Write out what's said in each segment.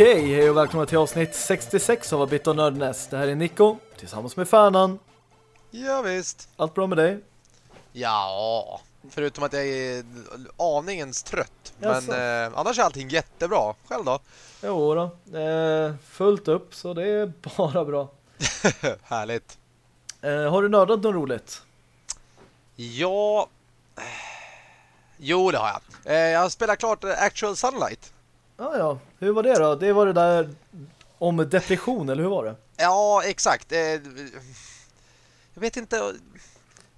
Okej, hej och välkomna till avsnitt 66 av Bit och Nördnäs. Det här är Nico, tillsammans med Färnan. Ja, visst. Allt bra med dig? Ja, förutom att jag är aningens trött. Jaså? Men eh, annars är allting jättebra. Själv då? Jo då, eh, fullt upp så det är bara bra. Härligt. Eh, har du nördat något roligt? Ja... Jo, det har jag. Eh, jag har spelat klart eh, Actual Sunlight. Ja, ja. Hur var det då? Det var det där om depression, eller hur var det? Ja, exakt. Eh, jag vet inte...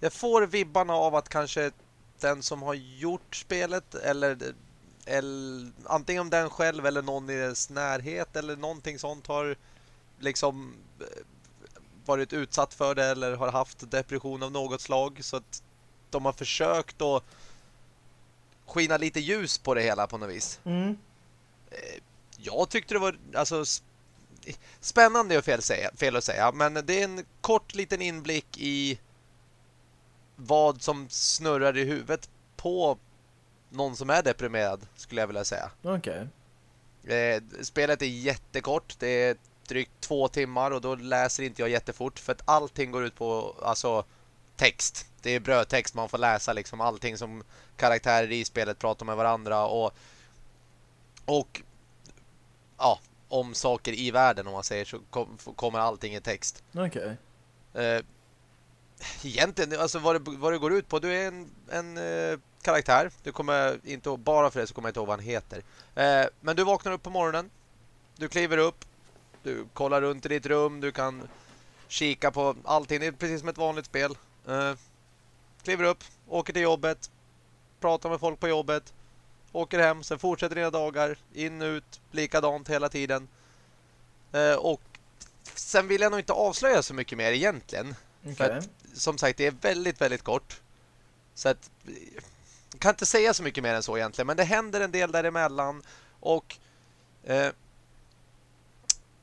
Jag får vibbarna av att kanske den som har gjort spelet eller, eller antingen om den själv eller någon i dess närhet eller någonting sånt har liksom eh, varit utsatt för det eller har haft depression av något slag så att de har försökt att skina lite ljus på det hela på något vis. Mm. Jag tyckte det var alltså spännande är fel, säga, fel att säga, men det är en kort liten inblick i vad som snurrar i huvudet på någon som är deprimerad, skulle jag vilja säga. Okej. Eh, spelet är jättekort, det är drygt två timmar och då läser inte jag jättefort för att allting går ut på alltså text. Det är brödtext, man får läsa liksom allting som karaktärer i spelet pratar med varandra och och ja, om saker i världen om man säger så kom, kommer allting i text. Okej. Eh, egentligen, alltså vad det, vad det går ut på, du är en, en eh, karaktär. Du kommer inte bara för det så kommer jag inte ihåg vad han heter. Eh, men du vaknar upp på morgonen. Du kliver upp. Du kollar runt i ditt rum. Du kan kika på allting. Det är precis som ett vanligt spel. Eh, kliver upp, åker till jobbet. Pratar med folk på jobbet. Åker hem, sen fortsätter dina dagar. In, ut, likadant hela tiden. Eh, och sen vill jag nog inte avslöja så mycket mer egentligen. För Okej. att, som sagt, det är väldigt, väldigt kort. Så att jag kan inte säga så mycket mer än så egentligen. Men det händer en del däremellan. Och eh,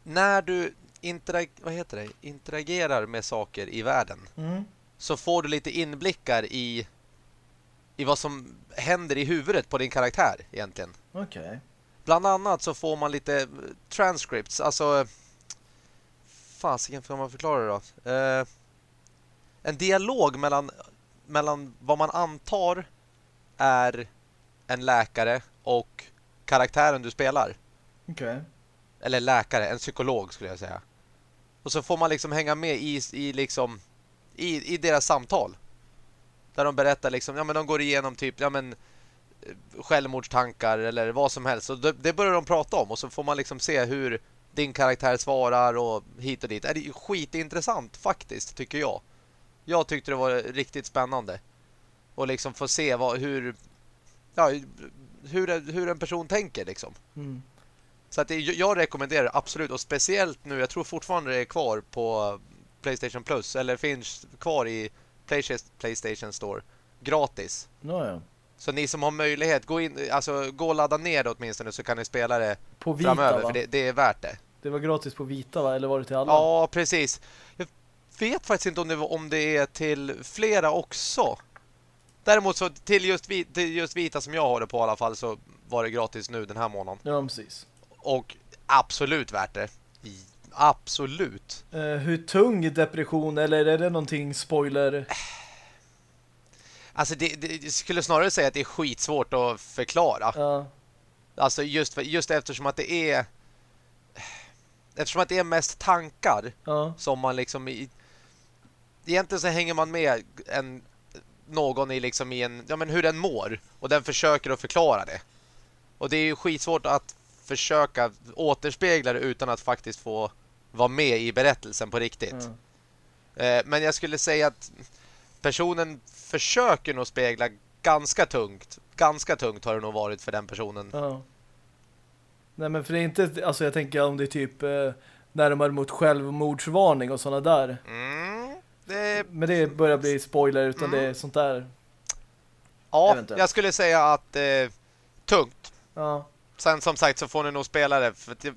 när du interag vad heter det? interagerar med saker i världen Mm. så får du lite inblickar i i vad som händer i huvudet på din karaktär egentligen. Okej. Bland annat så får man lite eh, transcripts, alltså fasiken får man förklara det då. Eh, en dialog mellan mellan vad man antar är en läkare och karaktären du spelar. Okej. Eller läkare, en psykolog skulle jag säga. Och så får man liksom hänga med i, i liksom i, i deras samtal. Där de berättar liksom, ja men de går igenom typ, ja men eh, självmordstankar eller vad som helst. Och det, det börjar de prata om och så får man liksom se hur din karaktär svarar och hit och dit. Det är skitintressant faktiskt, tycker jag. Jag tyckte det var riktigt spännande. Och liksom få se vad, hur ja, hur, hur en person tänker liksom. Mm. Så att det, jag rekommenderar absolut och speciellt nu, jag tror fortfarande det är kvar på Playstation Plus eller finns kvar i Playstation- Store gratis. Nåja. Så ni som har möjlighet, gå in alltså gå och ladda ner det åtminstone så kan ni spela det På vita framöver va? för det, det är värt det. Det var gratis på vita va? Eller var det till alla? Ja, precis. Jag vet faktiskt inte om det, om det är till flera också. Däremot så till just, vi, till just vita som jag har det på i alla fall så var det gratis nu den här månaden. Ja, precis. Och absolut värt det. Absolut. Eh, hur tung depression, eller är det någonting spoiler? Alltså det, det jag skulle snarare säga att det är skitsvårt att förklara. Ja. Alltså just, just eftersom att det är eftersom att det är mest tankar Ja. som man liksom i, egentligen så hänger man med en någon i liksom i en ja men hur den mår och den försöker att förklara det. Och det är ju skitsvårt att försöka återspegla det utan att faktiskt få vara med i berättelsen på riktigt. ja. Eh, Men jag skulle säga att personen försöker nog spegla ganska tungt. Ganska tungt har det nog varit för den personen. Ja. Nej men för det är inte, alltså jag tänker om det är typ eh, närmare mot självmordsvarning och sådana där. Mm, det, Men det börjar bli spoiler utan Mm. det är sånt där. ja, Eventuellt. jag skulle säga att eh, tungt. Ja. Sen som sagt så får ni nog spela det. För det,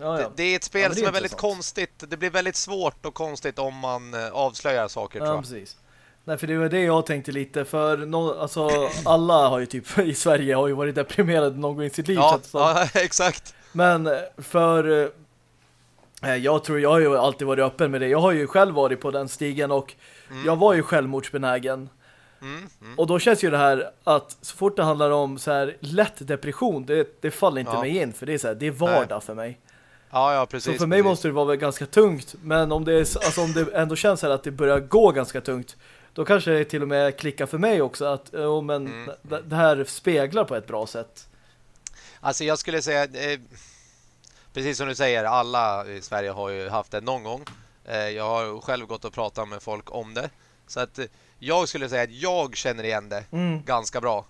Ja, ja. det är ett Ja, spel är som är väldigt konstigt. Det blir väldigt svårt och konstigt om man eh, avslöjar saker ja tror jag. precis. Nej för det var det jag tänkte lite för no, alltså alla har ju typ i Sverige har ju varit deprimerade någon gång i sitt liv Ja, som. ja, exakt. Men eh, för eh, jag tror jag har ju alltid varit öppen med det. Jag har ju själv varit på den stigen och Mm. jag var ju självmordsbenägen. Mm, mm. Och då känns ju det här att så fort det handlar om så här lätt depression, det, det faller inte Ja. mig in för det är så här, det är vardag för mig. Ja, ja, precis. Så för mig precis. måste det vara ganska tungt. Men om det, är, alltså om det ändå känns så här att det börjar gå ganska tungt, då kanske det till och med klickar för mig också att oh, men Mm. det, här speglar på ett bra sätt. Alltså jag skulle säga eh, Precis som du säger Alla i Sverige har ju haft det någon gång eh, Jag har själv gått och pratat med folk om det Så att eh, Jag skulle säga att jag känner igen det Mm. Ganska bra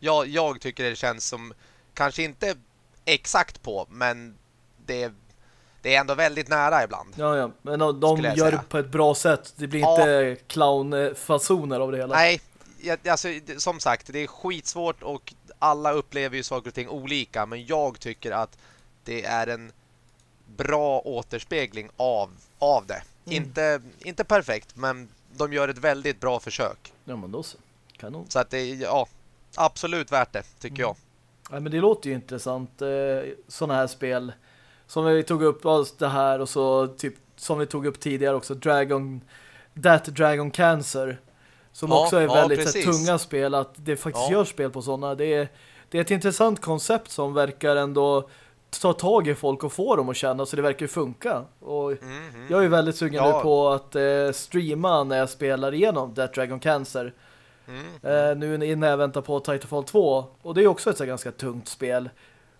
jag, jag tycker det känns som Kanske inte exakt på Men det, det är ändå väldigt nära ibland Ja, ja. Men de, gör säga. det på ett bra sätt. Det blir Ja. inte clownfasoner av det hela. Nej, jag, alltså, som sagt, det är skitsvårt och alla upplever ju saker och ting olika. Men jag tycker att det är en bra återspegling av, av det. Mm. Inte, inte perfekt, men de gör ett väldigt bra försök. Ja, men då så. Kanon. Så att det är ja, absolut värt det, tycker jag. Ja, men det låter ju intressant. Eh, sådana här spel. Som vi tog upp alltså det här och så typ som vi tog upp tidigare också. Dragon That Dragon Cancer. Som Ja, också är ja, väldigt så här, precis. tunga spel. Att det faktiskt Ja. görs spel på sådana. Det är, det är ett intressant koncept som verkar ändå ta tag i folk och få dem att känna. Så det verkar ju funka. Och Mm, mm. jag är väldigt sugen Ja. nu på att eh, streama när jag spelar igenom That Dragon Cancer. Mm. Eh, nu innan jag väntar på Titanfall 2. Och det är också ett så ganska tungt spel.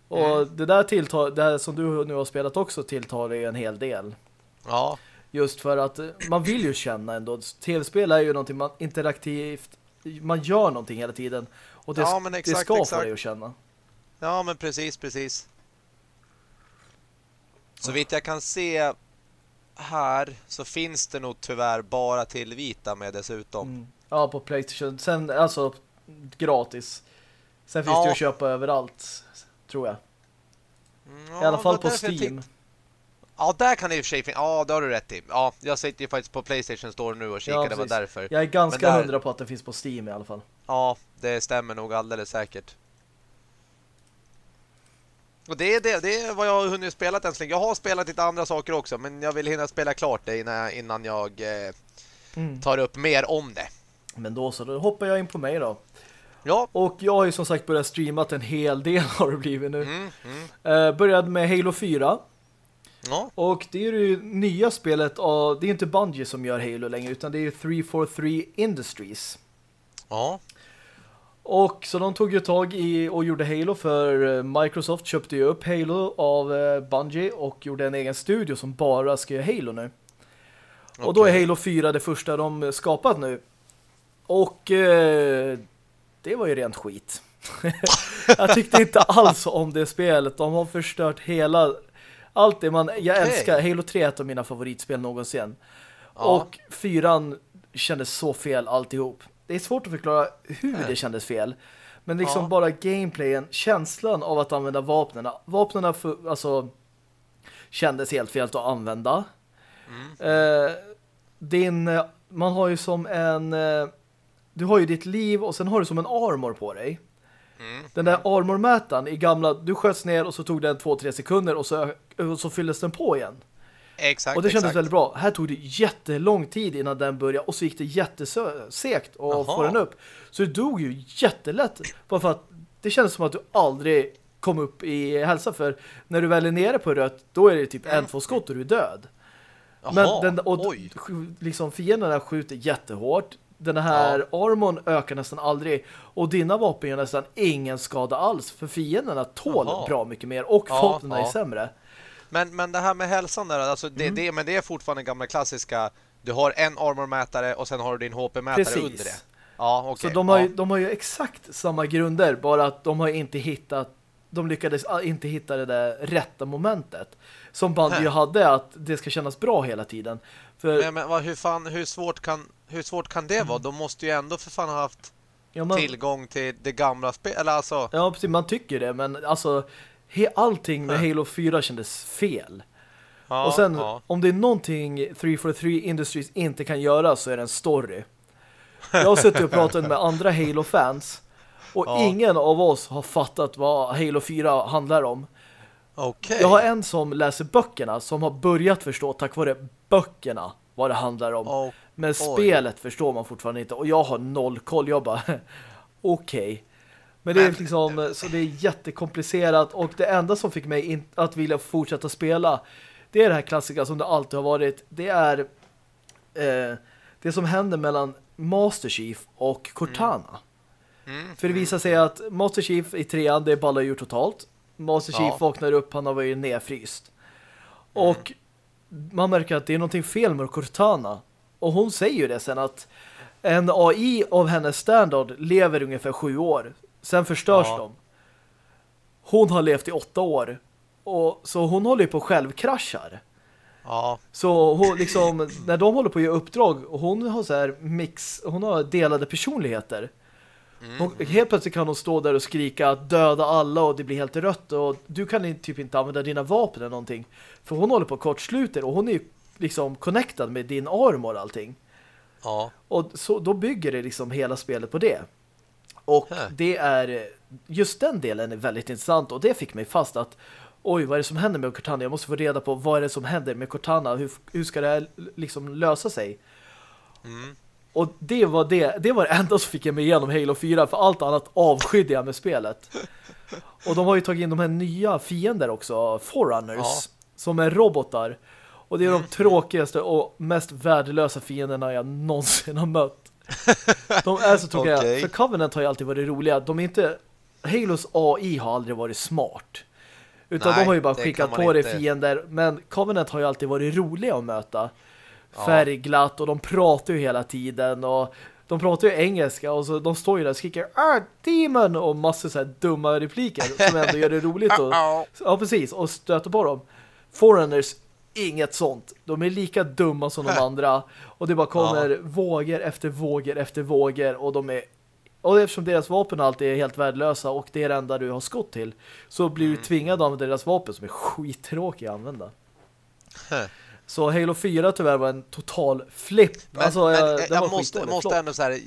Och Mm. det där tilltar, det här som du nu har spelat också tilltar det en hel del. Ja, Just för att eh, man vill ju känna ändå. Tv-spel är ju någonting man interaktivt, man gör någonting hela tiden. Och det, Ja, det exakt, ska få exakt. dig att känna. ja, men precis, precis. Så vitt jag kan se här så finns det nog tyvärr bara till vita med dessutom. Mm. Ja, på Playstation. Sen, alltså, gratis. Sen finns Ja. det ju att köpa överallt, tror jag. Mm, I alla fall på Steam. Ja, där kan det i och för sig finnas. Ja, det har du rätt i. Ja, jag sitter ju faktiskt på Playstation Store nu och kikar, Ja, det var därför. Jag är ganska där- hundra på att det finns på Steam i alla fall. Ja, det stämmer nog alldeles säkert. Och det är, det, det är vad jag har hunnit spela än så länge. Jag har spelat lite andra saker också, men jag vill hinna spela klart det innan, innan jag eh, Mm. tar upp mer om det. Men då så, då hoppar jag in på mig då. Ja, Och jag har ju som sagt börjat streamat en hel del har det blivit nu. mm, mm. Eh, började med Halo 4. ja. Och det är ju nya spelet av, det är inte Bungie som gör Halo längre utan det är ju 343 Industries. ja. Och så de tog ju tag i och gjorde Halo för eh, Microsoft köpte ju upp Halo av eh, Bungie och gjorde en egen studio som bara ska göra Halo nu. Och då är. Halo 4 det första de skapat nu. Och eh, det var ju rent skit. jag tyckte inte alls om det spelet. De har förstört hela allt det man... Jag Okej. älskar Halo 3 är ett av mina favoritspel någonsin. Ja. Och fyran kändes så fel alltihop. Det är svårt att förklara hur det kändes fel. Men liksom Ja. bara gameplayen, känslan av att använda. Vapnena för, alltså kändes helt fel att använda. Mm. Eh, din, eh, man har ju som en eh, du har ju ditt liv och sen har du som en armor på dig. Mm. Den där armormätaren i gamla, du sköts ner och så tog den 2-3 sekunder och så, och så fylldes den på igen. Exakt, och det kändes exakt. väldigt bra. Här tog det jättelång tid innan den började och så gick det jättesegt att få den upp. Så det dog ju jättelätt bara för att det kändes som att du aldrig kom upp i hälsa för när du väl är nere på rött då är det typ en, två skott och du är död. Jaha, Men den, och oj. liksom fienderna skjuter jättehårt. Den här armon ökar nästan aldrig. Och dina vapen gör nästan ingen skada alls. För fienderna tål Jaha. bra mycket mer. Och Ja, vapnen är ja. sämre. Men, men det här med hälsan där, alltså Mm. det, det, men det är fortfarande gamla klassiska. Du har en armormätare och sen har du din HP-mätare under det. Ja, okej. Så de har, ja. ju, de har ju exakt samma grunder. Bara att de har inte hittat de lyckades ah, inte hitta det där rätta momentet. Som Bungie Hä. hade att det ska kännas bra hela tiden. För Men, men vad, hur, fan, hur, svårt kan, hur svårt kan det vara? De måste ju ändå för fan ha haft ja, man, tillgång till det gamla spelet. Alltså... ja, precis, man tycker det. Men alltså he, allting med Halo 4 kändes fel. Ja, och sen, ja. om det är någonting 343 Industries inte kan göra så är det en story. Jag har suttit och pratat med andra Halo-fans och Ja. ingen av oss har fattat vad Halo 4 handlar om. Okay. Jag har en som läser böckerna som har börjat förstå tack vare böckerna vad det handlar om. Oh, Men spelet oj. förstår man fortfarande inte. Och jag har noll koll. Jag bara, okej. Okay. Men det är liksom, så det är jättekomplicerat och det enda som fick mig att vilja fortsätta spela det är det här klassiska som det alltid har varit. Det är eh, det som händer mellan Master Chief och Cortana. Mm. Mm. För det visar sig att Master Chief i trean, det ballar ur totalt. Master Chief ja. vaknar upp, han har varit nedfryst. Mm. Och man märker att det är någonting fel med Cortana. Och hon säger ju det sen att en AI av hennes standard lever ungefär sju år. Sen förstörs ja. de. Hon har levt i åtta år. Och, så hon håller ju på självkraschar. Ja. Så hon, liksom, när de håller på att göra uppdrag och hon har så här mix, hon har delade personligheter. Mm. Hon, helt plötsligt kan hon stå där och skrika att döda alla och det blir helt rött och du kan typ inte använda dina vapen eller någonting. För hon håller på kortsluter och hon är ju liksom connectad med din armor och allting. Ja. Och så, då bygger det liksom hela spelet på det. Och Hä. det är just den delen är väldigt intressant och det fick mig fast att oj, vad är det som händer med Cortana? Jag måste få reda på vad är det som händer med Cortana? Hur, hur ska det här liksom lösa sig? Mm. Och det var det, det var det enda som fick jag mig igenom Halo 4 för allt annat avskydde jag med spelet. Och de har ju tagit in de här nya fiender också, Forerunners, ja. som är robotar. Och det är de mm. tråkigaste och mest värdelösa fienderna jag någonsin har mött. De är så tråkiga. Okay. För Covenant har ju alltid varit roliga. De är inte... Halos AI har aldrig varit smart. Utan Nej, de har ju bara skickat på dig fiender. Men Covenant har ju alltid varit roliga att möta. Ja. Färgglatt och de pratar ju hela tiden och de pratar ju engelska och så de står ju där och skriker ah, demon och massor så här dumma repliker som ändå gör det roligt och, ja precis och stöter på dem. Foreigners inget sånt. De är lika dumma som de andra och det bara kommer ja. vågor efter vågor efter vågor och de är och eftersom deras vapen alltid är helt värdelösa och det är det enda du har skott till så blir du mm. tvingad att använda deras vapen som är skittråkiga att använda. Så Halo 4 tyvärr var en total flip. Men, alltså, men, jag, jag måste, måste ändå så här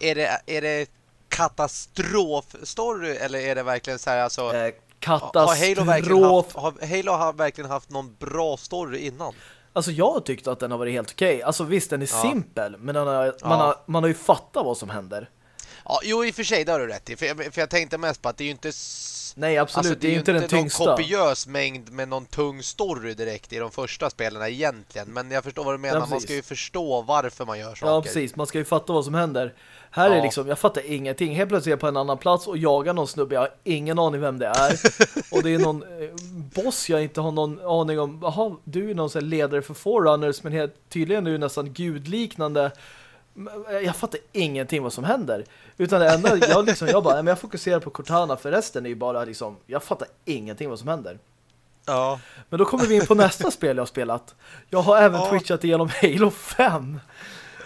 är det, är det katastrofstory eller är det verkligen så här alltså eh, katastrof har Halo, verkligen haft, har Halo har verkligen haft någon bra story innan? Alltså jag har tyckt att den har varit helt okej. Okay. Alltså visst, den är ja. simpel, men har, ja. man, har, man har ju fattat vad som händer. Ja, jo i och för sig, det har du rätt i. För jag, för jag tänkte mest på att det är ju inte... Nej, absolut, alltså, det är ju inte den tyngsta. Inte någon kopiös mängd med någon tung story direkt i de första spelen egentligen. Men jag förstår vad du menar. Ja, man ska ju förstå varför man gör saker. Ja, precis. Man ska ju fatta vad som händer. Här ja. är liksom, jag fattar ingenting. Helt plötsligt är jag på en annan plats och jagar någon snubbe. Jag har ingen aning vem det är. och det är någon eh, boss jag inte har någon aning om. Jaha, du är någon sån ledare för Forerunners men helt, tydligen är du nästan gudliknande. Eh, jag fattar ingenting vad som händer. Utan det enda, jag, liksom, jag bara, men jag fokuserar på Cortana för resten är ju bara liksom, jag fattar ingenting vad som händer. Ja. Men då kommer vi in på nästa spel jag har spelat. Jag har även ja. twitchat igenom Halo 5.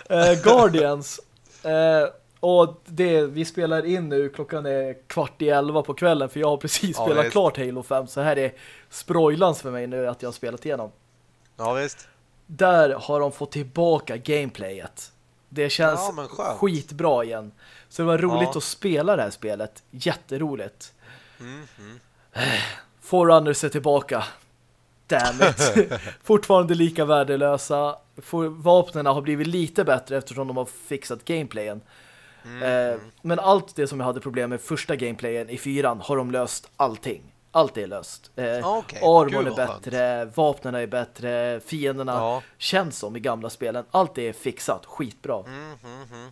Eh, Guardians. Eh, och det, vi spelar in nu, klockan är kvart i elva på kvällen för jag har precis ja, spelat visst. klart Halo 5 så här är sprojlans för mig nu att jag har spelat igenom. Ja visst. Där har de fått tillbaka gameplayet. Det känns ja, skitbra igen. Så det var roligt ja. att spela det här spelet. Jätteroligt. Mm, mm. Forerunners är tillbaka. Damn it. Fortfarande lika värdelösa. Vapnen har blivit lite bättre eftersom de har fixat gameplayen. Mm. Eh, men allt det som jag hade problem med första gameplayen i fyran har de löst allting. Allt är löst. Eh, okay. Armor är bättre, vapnen är bättre, fienderna ja. känns som i gamla spelen. Allt är fixat, skitbra. Mm, mm, mm.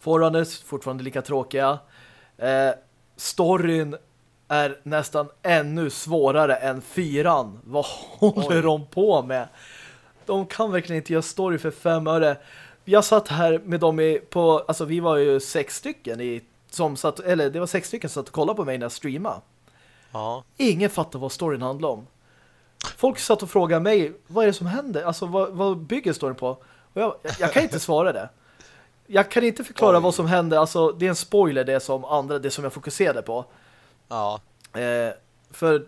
Forerunners, fortfarande lika tråkiga. Eh, storyn är nästan ännu svårare än fyran. Vad håller Oj. de på med? De kan verkligen inte göra story för fem öre. Jag satt här med dem i, på, alltså vi var ju sex stycken i, som satt, eller det var sex stycken som satt och kollade på mig när jag streamade. Ja. Ingen fattar vad storyn handlar om. Folk satt och frågade mig, vad är det som händer? Alltså vad, vad bygger storyn på? Och jag, jag kan inte svara det. Jag kan inte förklara Oj. vad som händer. Alltså det är en spoiler det som andra, det som jag fokuserade på. Ja. Eh, för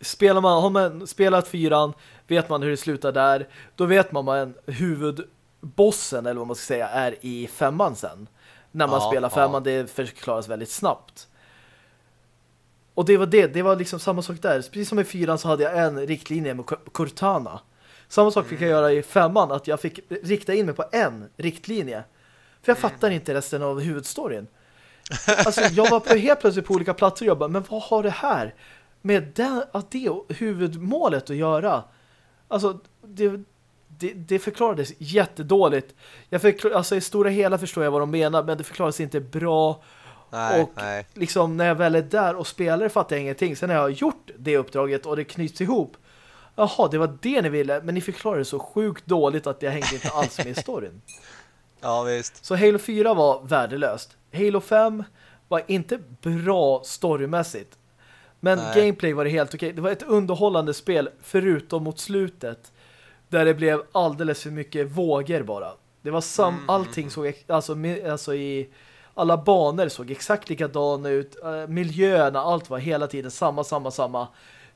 spelar man, har man spelat fyran, vet man hur det slutar där, då vet man en huvudbossen, eller vad man ska säga, är i femman sen. När man ja, spelar femman, ja. det förklaras väldigt snabbt. Och det var det, det var liksom samma sak där. Precis som i fyran så hade jag en riktlinje med Cortana. Samma sak fick jag göra i femman, att jag fick rikta in mig på en riktlinje. För jag mm. fattar inte resten av huvudstoryn. Alltså, jag var på, helt plötsligt på olika platser och jag bara, men vad har det här med den, att det huvudmålet att göra? Alltså, det, det, det förklarades jättedåligt. Jag förklar, alltså, i stora hela förstår jag vad de menar, men det förklarades inte bra. Nej, och nej. liksom när jag väl är där och spelar fattar jag ingenting. Sen när jag har gjort det uppdraget och det knyts ihop Jaha, det var det ni ville, men ni förklarade det så sjukt dåligt att jag hängde inte alls med i storyn. Ja, visst. Så Halo 4 var värdelöst. Halo 5 var inte bra storymässigt. Men Nej. gameplay var det helt okej. Det var ett underhållande spel förutom mot slutet. Där det blev alldeles för mycket vågor bara. Det var sam mm, allting mm. såg alltså, alltså i alla banor såg exakt likadana ut. Uh, miljöerna, allt var hela tiden samma, samma, samma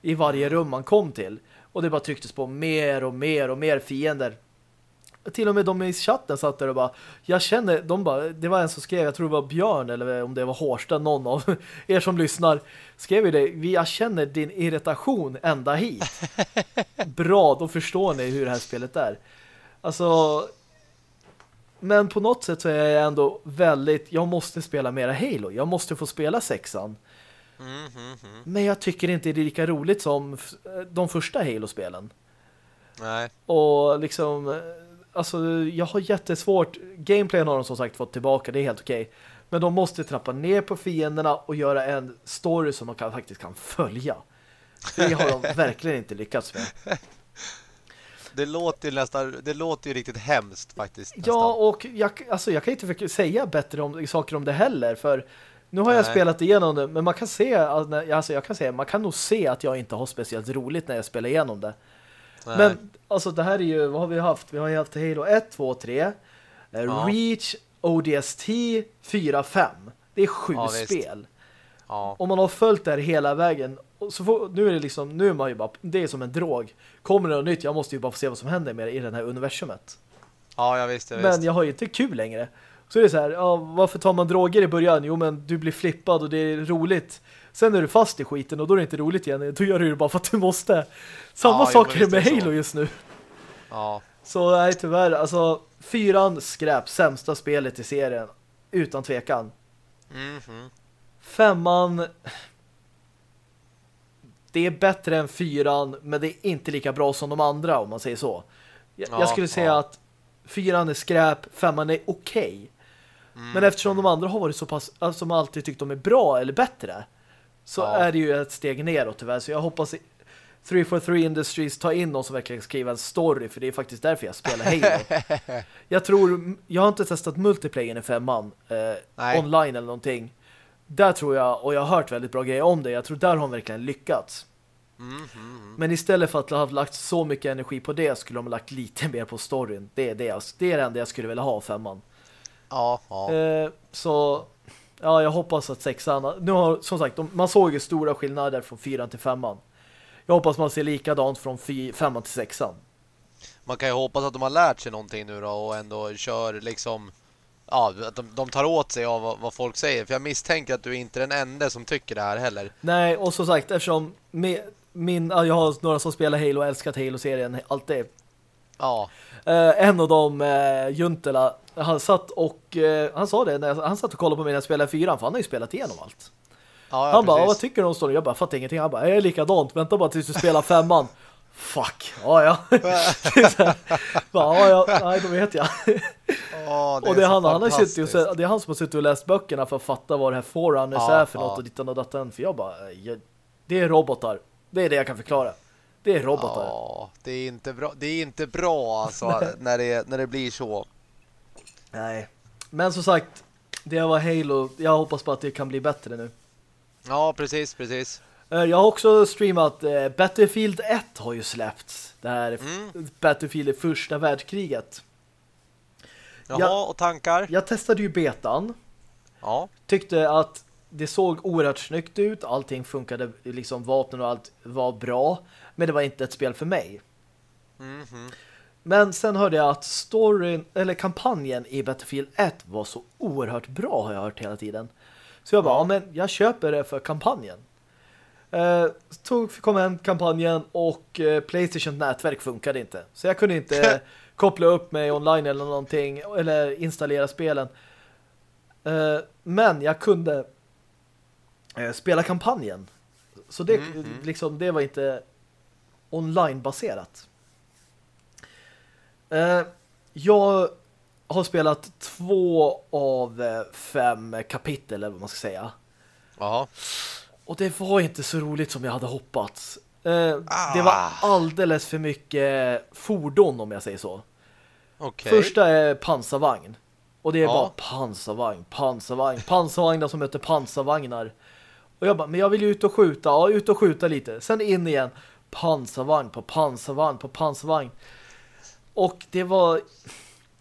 i varje rum man kom till. Och det bara trycktes på mer och mer och mer fiender. Till och med de i chatten satt där och bara, jag känner, de bara, det var en som skrev, jag tror det var Björn eller om det var Hårsta, någon av er som lyssnar, skrev ju det, jag känner din irritation ända hit. Bra, då förstår ni hur det här spelet är. Alltså, men på något sätt så är jag ändå väldigt, jag måste spela mera Halo, jag måste få spela sexan. Mm, mm, mm. Men jag tycker inte det är lika roligt som de första Halo-spelen. Nej. Och liksom, eh, alltså jag har jättesvårt, gameplayen har de som sagt fått tillbaka, det är helt okej. Men de måste trappa ner på fienderna och göra en story som man kan, faktiskt kan följa. Det har de verkligen inte lyckats med. Det låter ju nästan, det låter ju riktigt hemskt faktiskt. Nästan. Ja, och jag, alltså, jag kan inte säga bättre om, saker om det heller, för nu har jag spelat igenom det, men man kan se alltså jag kan säga, man kan nog se att jag inte har speciellt roligt när jag spelar igenom det. Nej. Men alltså det här är ju, vad har vi haft? Vi har ju haft Halo 1, 2, 3, ja. Reach, ODST, 4, 5. Det är sju ja, spel. Ja. Om man har följt det här hela vägen så får, nu är det liksom, nu är man ju bara, det är som en drog. Kommer det något nytt, jag måste ju bara få se vad som händer med i det här universumet. Ja, jag visste, jag Men jag har ju inte kul längre. Så är det så här, ja, varför tar man droger i början? Jo, men du blir flippad och det är roligt. Sen är du fast i skiten och då är det inte roligt igen. Då gör du det bara för att du måste. Samma ja, sak är det med Halo just nu. Ja. Så nej, tyvärr. Alltså, fyran skräp, sämsta spelet i serien. Utan tvekan. Mm -hmm. Femman... Det är bättre än fyran, men det är inte lika bra som de andra, om man säger så. Jag, ja, jag skulle säga ja. att fyran är skräp, femman är okej. Okay. Mm. Men eftersom de andra har varit så pass, alltså, som alltid tyckt de är bra eller bättre så ja. är det ju ett steg neråt tyvärr. Så jag hoppas 343 Industries tar in någon som verkligen skriver en story för det är faktiskt därför jag spelar Halo. jag tror, jag har inte testat multiplayer i femman eh, online eller någonting. Där tror jag, och jag har hört väldigt bra grejer om det, jag tror där har de verkligen lyckats. Mm, mm, mm. Men istället för att ha lagt så mycket energi på det skulle de ha lagt lite mer på storyn. Det är det, jag, det, är det enda jag skulle vilja ha femman. Ja, ja. Eh, så ja, jag hoppas att sexan nu har, som sagt, de, man såg ju stora skillnader från fyran till femman. Jag hoppas man ser likadant från fy, femman till sexan. Man kan ju hoppas att de har lärt sig någonting nu då och ändå kör liksom ja, att de, de tar åt sig av vad, vad, folk säger. För jag misstänker att du är inte den enda som tycker det här heller. Nej, och som sagt, eftersom med, min, jag har några som spelar Halo och älskat Halo-serien alltid. Ja. Uh, en av dem, uh, Juntela, han satt och uh, han sa det, när han satt och kollade på mig när jag spelade fyran, för han har ju spelat igenom allt. Ja, ja, han bara, vad tycker du om storyn? Jag bara, fattar ingenting. Han bara, jag är likadant, vänta bara tills du spelar femman. Fuck, ja ja. bara, ja ja, nej då vet jag. Oh, det och det är, han, han har suttit och, det är han som har suttit och läst böckerna för att fatta vad det här Forerunners ja, är för ja. något och dittan och datten. För jag bara, jag, det är robotar. Det är det jag kan förklara. Det är robotar. Ja, det är inte bra. Det är inte bra alltså när det när det blir så. Nej. Men som sagt, det var Halo. Jag hoppas på att det kan bli bättre nu. Ja, precis, precis. Eh, jag har också streamat eh, Battlefield 1 har ju släppts. Det här mm. Battlefield i första världskriget. Jaha, jag, och tankar? Jag testade ju betan. Ja. Tyckte att det såg oerhört snyggt ut. Allting funkade, liksom vapen och allt var bra. Men det var inte ett spel för mig. Mm -hmm. Men sen hörde jag att storyn, eller kampanjen i Battlefield 1 var så oerhört bra har jag hört hela tiden. Så jag bara, ja. men jag köper det för kampanjen. Eh, tog, kom hem kampanjen och eh, Playstation nätverk funkade inte. Så jag kunde inte koppla upp mig online eller någonting eller installera spelen. Eh, men jag kunde eh, spela kampanjen. Så det, mm, mm. Liksom, det var inte online-baserat. Eh, jag har spelat två av eh, fem kapitel, eller vad man ska säga. Ja. Och det var inte så roligt som jag hade hoppats. Eh, ah. Det var ah. alldeles för mycket fordon, om jag säger så. Okay. Första är pansarvagn. Och det är ja. bara pansarvagn, pansarvagn, pansarvagnar som möter pansarvagnar. Och jag bara, men jag vill ju ut och skjuta. Ja, ut och skjuta lite. Sen in igen. Pansarvagn på pansarvagn på pansarvagn. Och det var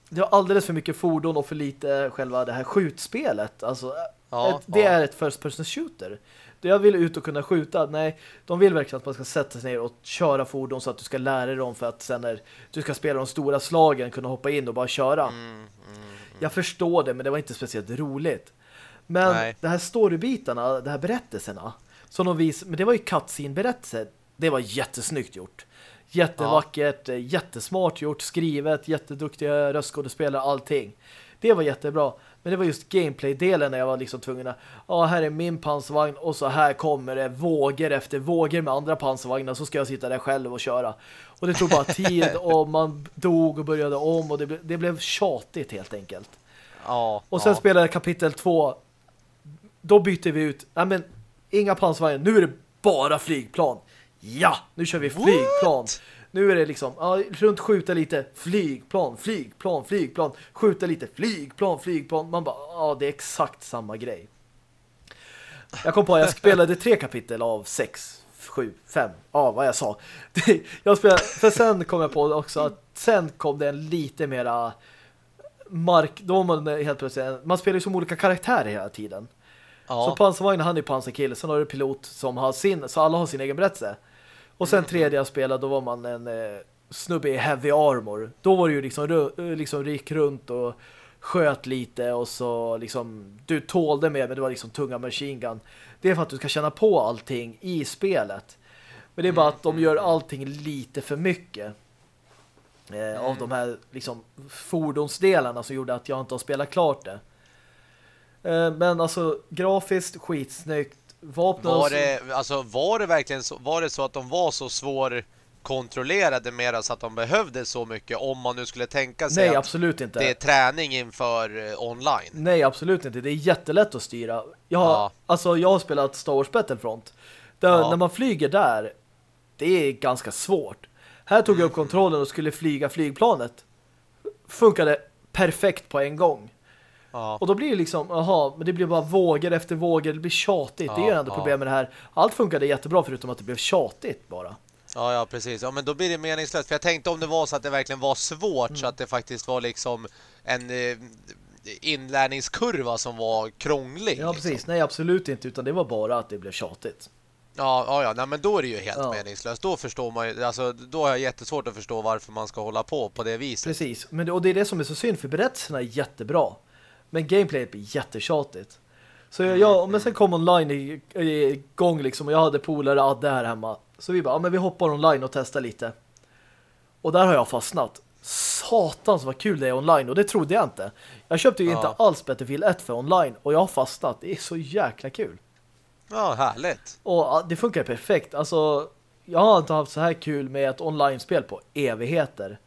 det var alldeles för mycket fordon och för lite själva det här skjutspelet. Alltså, ja, ett, det ja. är ett first person shooter. Jag vill ut och kunna skjuta. Nej, de vill verkligen att man ska sätta sig ner och köra fordon så att du ska lära dig dem för att sen när du ska spela de stora slagen kunna hoppa in och bara köra. Mm, mm, mm. Jag förstår det, men det var inte speciellt roligt. Men Nej. det här storybitarna, de här berättelserna som de vis, men det var ju cutscene-berättelser. Det var jättesnyggt gjort. Jättevackert, ja. jättesmart gjort, skrivet, jätteduktiga röstskådespelare, allting. Det var jättebra. Men det var just gameplay-delen när jag var liksom tvungen att ja, här är min pansarvagn och så här kommer det vågor efter vågor med andra pansarvagnar så ska jag sitta där själv och köra. Och det tog bara tid och man dog och började om och det, ble, det blev tjatigt helt enkelt. Ja, och sen ja. spelade kapitel två då byter vi ut, nej men inga pansarvagnar, nu är det bara flygplan. Ja, nu kör vi flygplan. What? Nu är det liksom, ja, runt skjuta lite, flygplan, flygplan, flygplan, skjuta lite, flygplan, flygplan. Man bara, ja, det är exakt samma grej. Jag kom på att jag spelade tre kapitel av sex, sju, fem, ja, vad jag sa. Jag spelade, för sen kom jag på också att sen kom det en lite mera mark, då man helt plötsligt, man spelar ju som olika karaktärer hela tiden. Ja. Så pansarvagnen, han är pansarkille, sen har du pilot som har sin, så alla har sin egen berättelse. Och sen tredje jag spelade, då var man en eh, snubbe i heavy armor. Då var det ju liksom, eh, liksom gick runt och sköt lite och så liksom, du tålde med men det var liksom tunga machine gun. Det är för att du ska känna på allting i spelet. Men det är bara att de gör allting lite för mycket. Eh, av de här liksom fordonsdelarna som gjorde att jag inte har spelat klart det. Eh, men alltså grafiskt skitsnyggt Vapnen var det, alltså, var det verkligen så, var det så att de var så svår kontrollerade mer så att de behövde så mycket om man nu skulle tänka sig Nej, absolut inte. det är träning inför eh, online. Nej, absolut inte. Det är jättelätt att styra. Jag har, ja. alltså, jag har spelat Star Wars Battlefront. Där, ja. När man flyger där, det är ganska svårt. Här tog jag upp kontrollen och skulle flyga flygplanet. Funkade perfekt på en gång. Ja. Och då blir det liksom, aha, men det blir bara vågor efter vågor, det blir tjatigt. Ja, det är ju ändå ja. problem med det här. Allt funkade jättebra förutom att det blev tjatigt bara. Ja, ja, precis. Ja, men då blir det meningslöst. För jag tänkte om det var så att det verkligen var svårt mm. så att det faktiskt var liksom en eh, inlärningskurva som var krånglig. Ja, precis. Liksom. Nej, absolut inte. Utan det var bara att det blev tjatigt. Ja, ja, ja. Nej, men då är det ju helt ja. meningslöst. Då förstår man ju, alltså, då har jag jättesvårt att förstå varför man ska hålla på på det viset. Precis. Men, och det är det som är så synd, för berättelserna är jättebra. Men gameplayet blir jättetjatigt. Så jag, jag men sen kom online igång liksom och jag hade polare Adde här hemma. Så vi bara, ja, men vi hoppar online och testar lite. Och där har jag fastnat. Satan så vad kul det är online och det trodde jag inte. Jag köpte ju ja. inte alls Battlefield 1 för online och jag har fastnat. Det är så jäkla kul. Ja, härligt. Och det funkar perfekt. Alltså, jag har inte haft så här kul med ett online-spel på evigheter.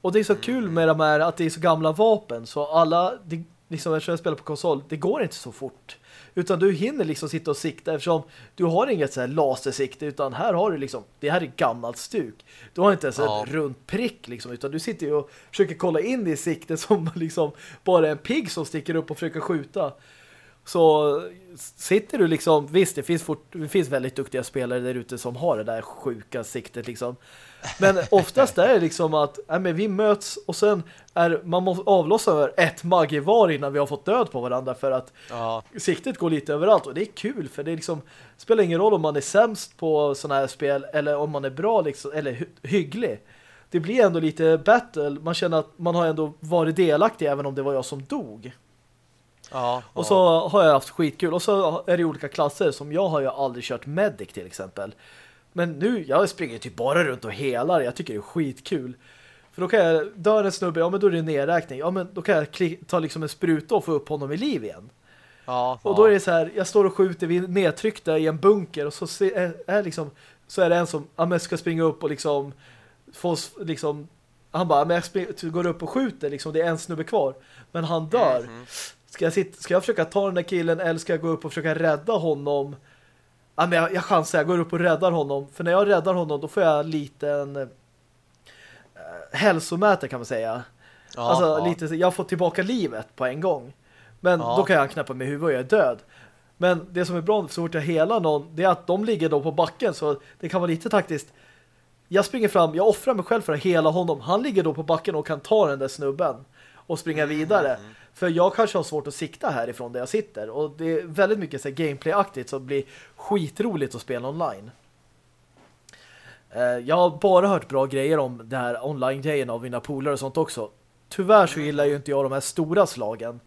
Och det är så mm. kul med de här att det är så gamla vapen så alla, det, liksom eftersom jag spelar på konsol, det går inte så fort. Utan du hinner liksom sitta och sikta eftersom du har inget så här lasersikte utan här har du liksom, det här är gammalt stuk. Du har inte ens ja. en rund prick liksom utan du sitter ju och försöker kolla in i sikte som liksom bara en pigg som sticker upp och försöker skjuta. Så sitter du liksom, visst det finns, fort, det finns väldigt duktiga spelare där ute som har det där sjuka siktet liksom. Men oftast är det liksom att äh, men vi möts och sen är man måste avlossa ett magg var innan vi har fått död på varandra för att ja. siktet går lite överallt och det är kul för det är liksom spelar ingen roll om man är sämst på sådana här spel eller om man är bra liksom, eller hy hygglig. Det blir ändå lite battle. Man känner att man har ändå varit delaktig även om det var jag som dog. Ja, och ja. så har jag haft skitkul. Och så är det olika klasser som jag har ju aldrig kört Medic till exempel. Men nu, jag springer typ bara runt och helar. Jag tycker det är skitkul. För då kan jag, dör en snubbe, ja men då är det nedräkning. Ja men då kan jag klick, ta liksom en spruta och få upp honom i liv igen. Ja, Och då är det så här, jag står och skjuter vid nedtryckta i en bunker och så se, är, är liksom, så är det en som ja, men ska springa upp och liksom få liksom han bara, men jag spring, går upp och skjuter liksom, det är en snubbe kvar. Men han dör. Mhm. Ska jag, sitta, ska jag försöka ta den där killen eller ska jag gå upp och försöka rädda honom? Ja, men jag, jag chansar, jag går upp och räddar honom. För när jag räddar honom då får jag en liten eh, hälsomätare kan man säga. Ja, alltså ja. lite, jag får tillbaka livet på en gång. Men Ja. då kan jag knäppa med huvudet och jag är död. Men det som är bra så fort jag helar någon det är att de ligger då på backen så det kan vara lite taktiskt. Jag springer fram, jag offrar mig själv för att hela honom. Han ligger då på backen och kan ta den där snubben och springa Mm, vidare. För jag kanske har svårt att sikta härifrån där jag sitter. Och det är väldigt mycket så gameplay-aktigt som blir skitroligt att spela online. Eh, Jag har bara hört bra grejer om det här online-grejen av mina polare och sånt också. Tyvärr så gillar ju inte jag de här stora slagen.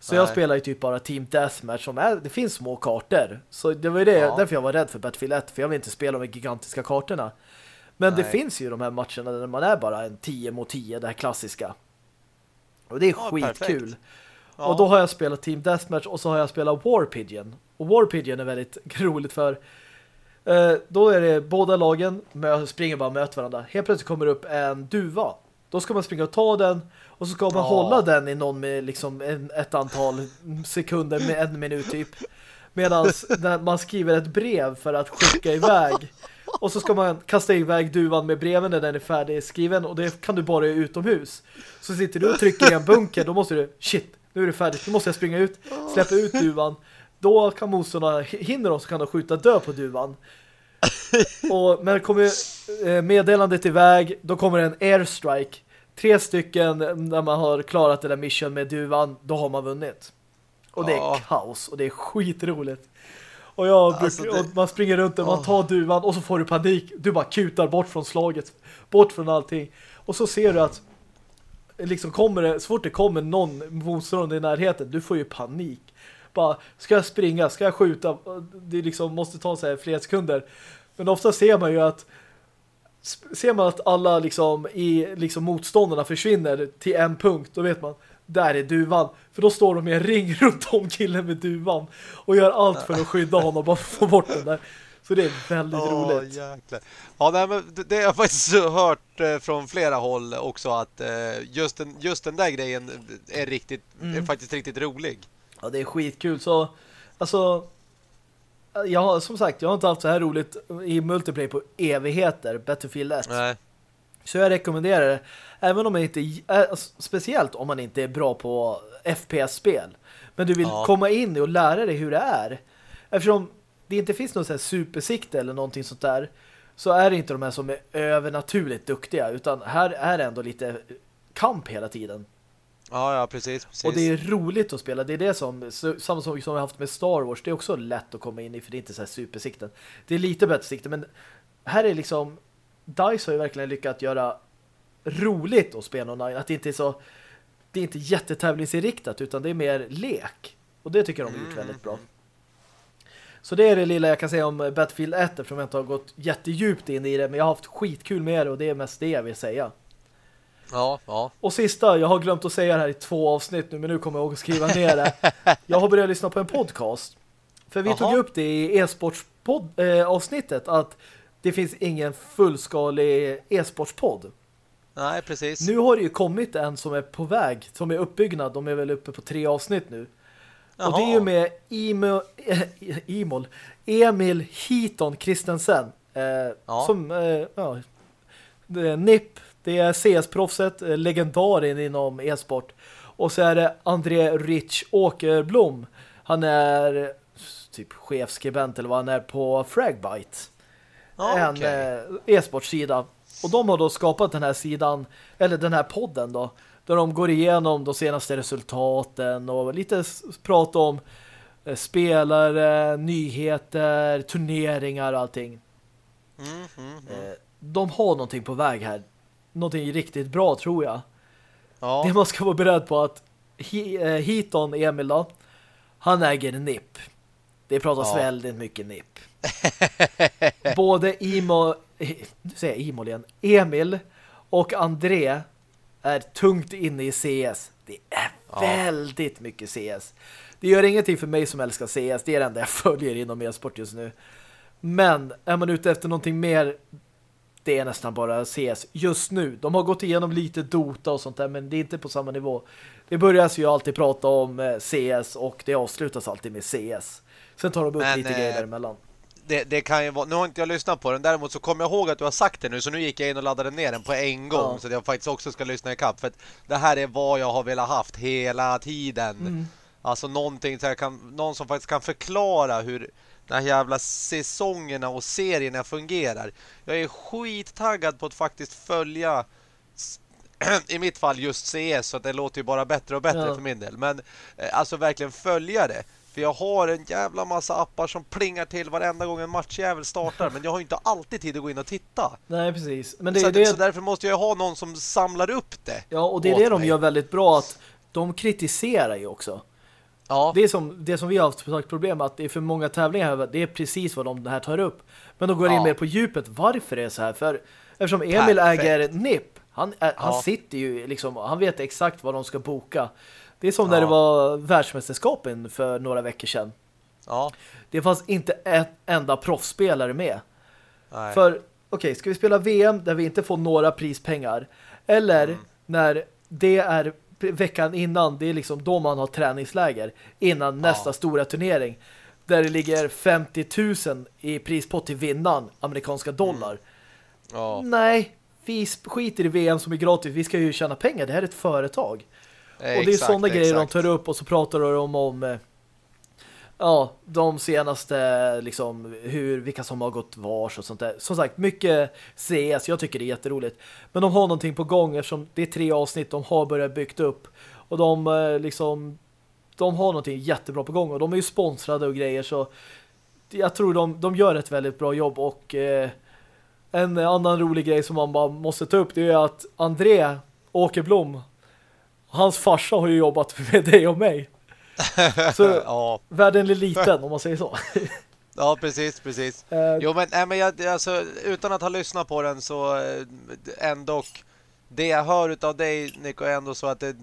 Så jag Nej. spelar ju typ bara Team Deathmatch som är, det finns små kartor. Så det var ju det, Ja. därför jag var rädd för Battlefield 1, för jag vill inte spela med gigantiska kartorna. Men det Nej. finns ju de här matcherna där man är bara en 10 mot 10, det här klassiska. Och det är Ja, skitkul. Ja. Och då har jag spelat Team Deathmatch och så har jag spelat War Pigeon. Och War Pigeon är väldigt roligt för eh, då är det båda lagen springer bara och möter varandra. Helt plötsligt kommer det upp en duva. Då ska man springa och ta den och så ska man Ja. hålla den i någon med liksom en, ett antal sekunder med en minut typ. Medan man skriver ett brev för att skicka iväg. Och så ska man kasta iväg duvan med breven när den är färdigskriven och det kan du bara göra utomhus. Så sitter du och trycker i en bunker, då måste du, shit, nu är det färdigt, nu måste jag springa ut, släppa ut duvan. Då kan motståndarna, hinner de så kan de skjuta död på duvan. Och det kommer eh, meddelandet iväg, då kommer en airstrike. Tre stycken när man har klarat det där mission med duvan, då har man vunnit. Och det är kaos och det är skitroligt. Och, jag Alltså, brukar, det- och man springer runt och man tar duvan och så får du panik. Du bara kutar bort från slaget, bort från allting. Och så ser du att liksom kommer det, så fort det kommer någon motståndare i närheten, du får ju panik. Bara, ska jag springa? Ska jag skjuta? Det liksom måste ta sig flera sekunder. Men ofta ser man ju att ser man att alla liksom i liksom motståndarna försvinner till en punkt, då vet man där är duvan. För då står de i en ring runt om killen med duvan och gör allt för att skydda honom och få bort den där. Så det är väldigt Åh, roligt. jäklar. Ja, nej, men det- det har jag faktiskt hört eh, från flera håll också att eh, just, den, just den där grejen är, riktigt, Mm. är faktiskt riktigt rolig. Ja, det är skitkul. Så, alltså, jag har, som sagt, jag har inte haft så här roligt i multiplayer på evigheter, Battlefield 1. Nej. Så jag rekommenderar det. Även om man inte är, speciellt om man inte är bra på FPS-spel. Men du vill Ja. komma in och lära dig hur det är. Eftersom det inte finns något så här supersikte eller någonting sånt där så är det inte de här som är övernaturligt duktiga utan här är det ändå lite kamp hela tiden. Ja, ja, precis. precis. Och det är roligt att spela. Det är det som, samma som vi har haft med Star Wars. Det är också lätt att komma in i för det är inte så här supersikten. Det är lite bättre sikte men här är liksom DICE har ju verkligen lyckats göra roligt att spela online. Att det inte är så det är inte jättetävlingsinriktat utan det är mer lek. Och det tycker jag de har gjort Mm. väldigt bra. Så det är det lilla jag kan säga om Battlefield 1 eftersom jag inte har gått jättedjupt in i det men jag har haft skitkul med det och det är mest det jag vill säga. Ja, ja. Och sista, jag har glömt att säga det här i två avsnitt nu, men nu kommer jag ihåg att skriva ner det. Jag har börjat lyssna på en podcast. För vi Jaha. tog upp det i e-sportspodd-avsnittet att det finns ingen fullskalig e-sportspodd. Nej, precis. Nu har det ju kommit en som är på väg, som är uppbyggnad. De är väl uppe på tre avsnitt nu. Och det är ju Jaha. med Imo, Imol, Emil Hiton Kristensen. Eh, Ja. Som, eh, ja, det är NIP, det är CS-proffset, eh, legendaren inom e-sport. Och så är det André Rich Åkerblom. Han är eh, typ chefskribent eller vad han är på Fragbite. Ja, en eh, e-sportsida. Och de har då skapat den här sidan, eller den här podden då, där de går igenom de senaste resultaten och lite prata om eh, spelare, nyheter, turneringar och allting. Mm, mm, de har någonting på väg här. Någonting riktigt bra tror jag. Ja. Det man ska vara beredd på att Heaton, Emil då, han äger NIP. Det pratas Ja. väldigt mycket NIP. Både Imo, nu säger Imo igen, Emil och André är tungt inne i CS. Det är Ja. väldigt mycket CS. Det gör ingenting för mig som älskar CS. Det är det enda jag följer inom e-sport just nu. Men är man ute efter någonting mer det är nästan bara CS just nu. De har gått igenom lite Dota och sånt där men det är inte på samma nivå. Det börjas ju alltid prata om eh, CS och det avslutas alltid med CS. Sen tar de upp Men, lite eh, grejer däremellan. Det, det kan ju vara, nu har inte jag lyssnat på den Däremot så kommer jag ihåg att du har sagt det nu Så nu gick jag in och laddade ner den på en gång Ja. Så att jag faktiskt också ska lyssna i kapp För att det här är vad jag har velat haft hela tiden Mm. Alltså någonting så jag kan, någon som faktiskt kan förklara hur den här jävla säsongerna och serierna fungerar. Jag är skittaggad på att faktiskt följa i mitt fall just CS så att det låter ju bara bättre och bättre Ja. för min del. Men eh, alltså verkligen följa det. För jag har en jävla massa appar som plingar till varenda gång en matchjävel startar. Men jag har ju inte alltid tid att gå in och titta. Nej, precis. Men det så, att, det, så därför måste jag ha någon som samlar upp det. ja, och det är det de mig. gör väldigt bra att de kritiserar ju också. Ja, Det är som, det som vi har haft sagt problem att det är för många tävlingar här, det är precis vad de här tar upp. Men de går in Ja. mer på djupet varför det är så här. För eftersom Emil Perfekt. äger NIP, han, är, han Ja. sitter ju liksom, han vet exakt vad de ska boka. Det är som Ja. när det var världsmästerskapen för några veckor sedan. ja. Det fanns inte ett enda proffsspelare med. Nej. För, okej, ska vi spela VM där vi inte får några prispengar? Eller Mm. när det är veckan innan, det är liksom då man har träningsläger innan nästa stora turnering. Där det ligger 50 000 i prispott till vinnaren, amerikanska dollar. ja. Nej, vi skiter i VM som är gratis. Vi ska ju tjäna pengar. Det här är ett företag. Och det är sådana grejer de tar upp och så pratar de om eh, ja, de senaste liksom hur, vilka som har gått vars och sånt där. Som sagt, mycket CS. Jag tycker det är jätteroligt. Men de har någonting på gång eftersom det är tre avsnitt de har börjat byggt upp. Och de eh, liksom de har någonting jättebra på gång och de är ju sponsrade och grejer så jag tror de, de gör ett väldigt bra jobb och eh, en annan rolig grej som man bara måste ta upp det är att André Åkerblom hans farsa har ju jobbat med dig och mig. Så ja. världen är liten om man säger så. ja, precis, precis. Eh, Jo, men, nej, men jag, alltså, utan att ha lyssnat på den så eh, ändå det jag hör utav dig, Nico, är ändå så att det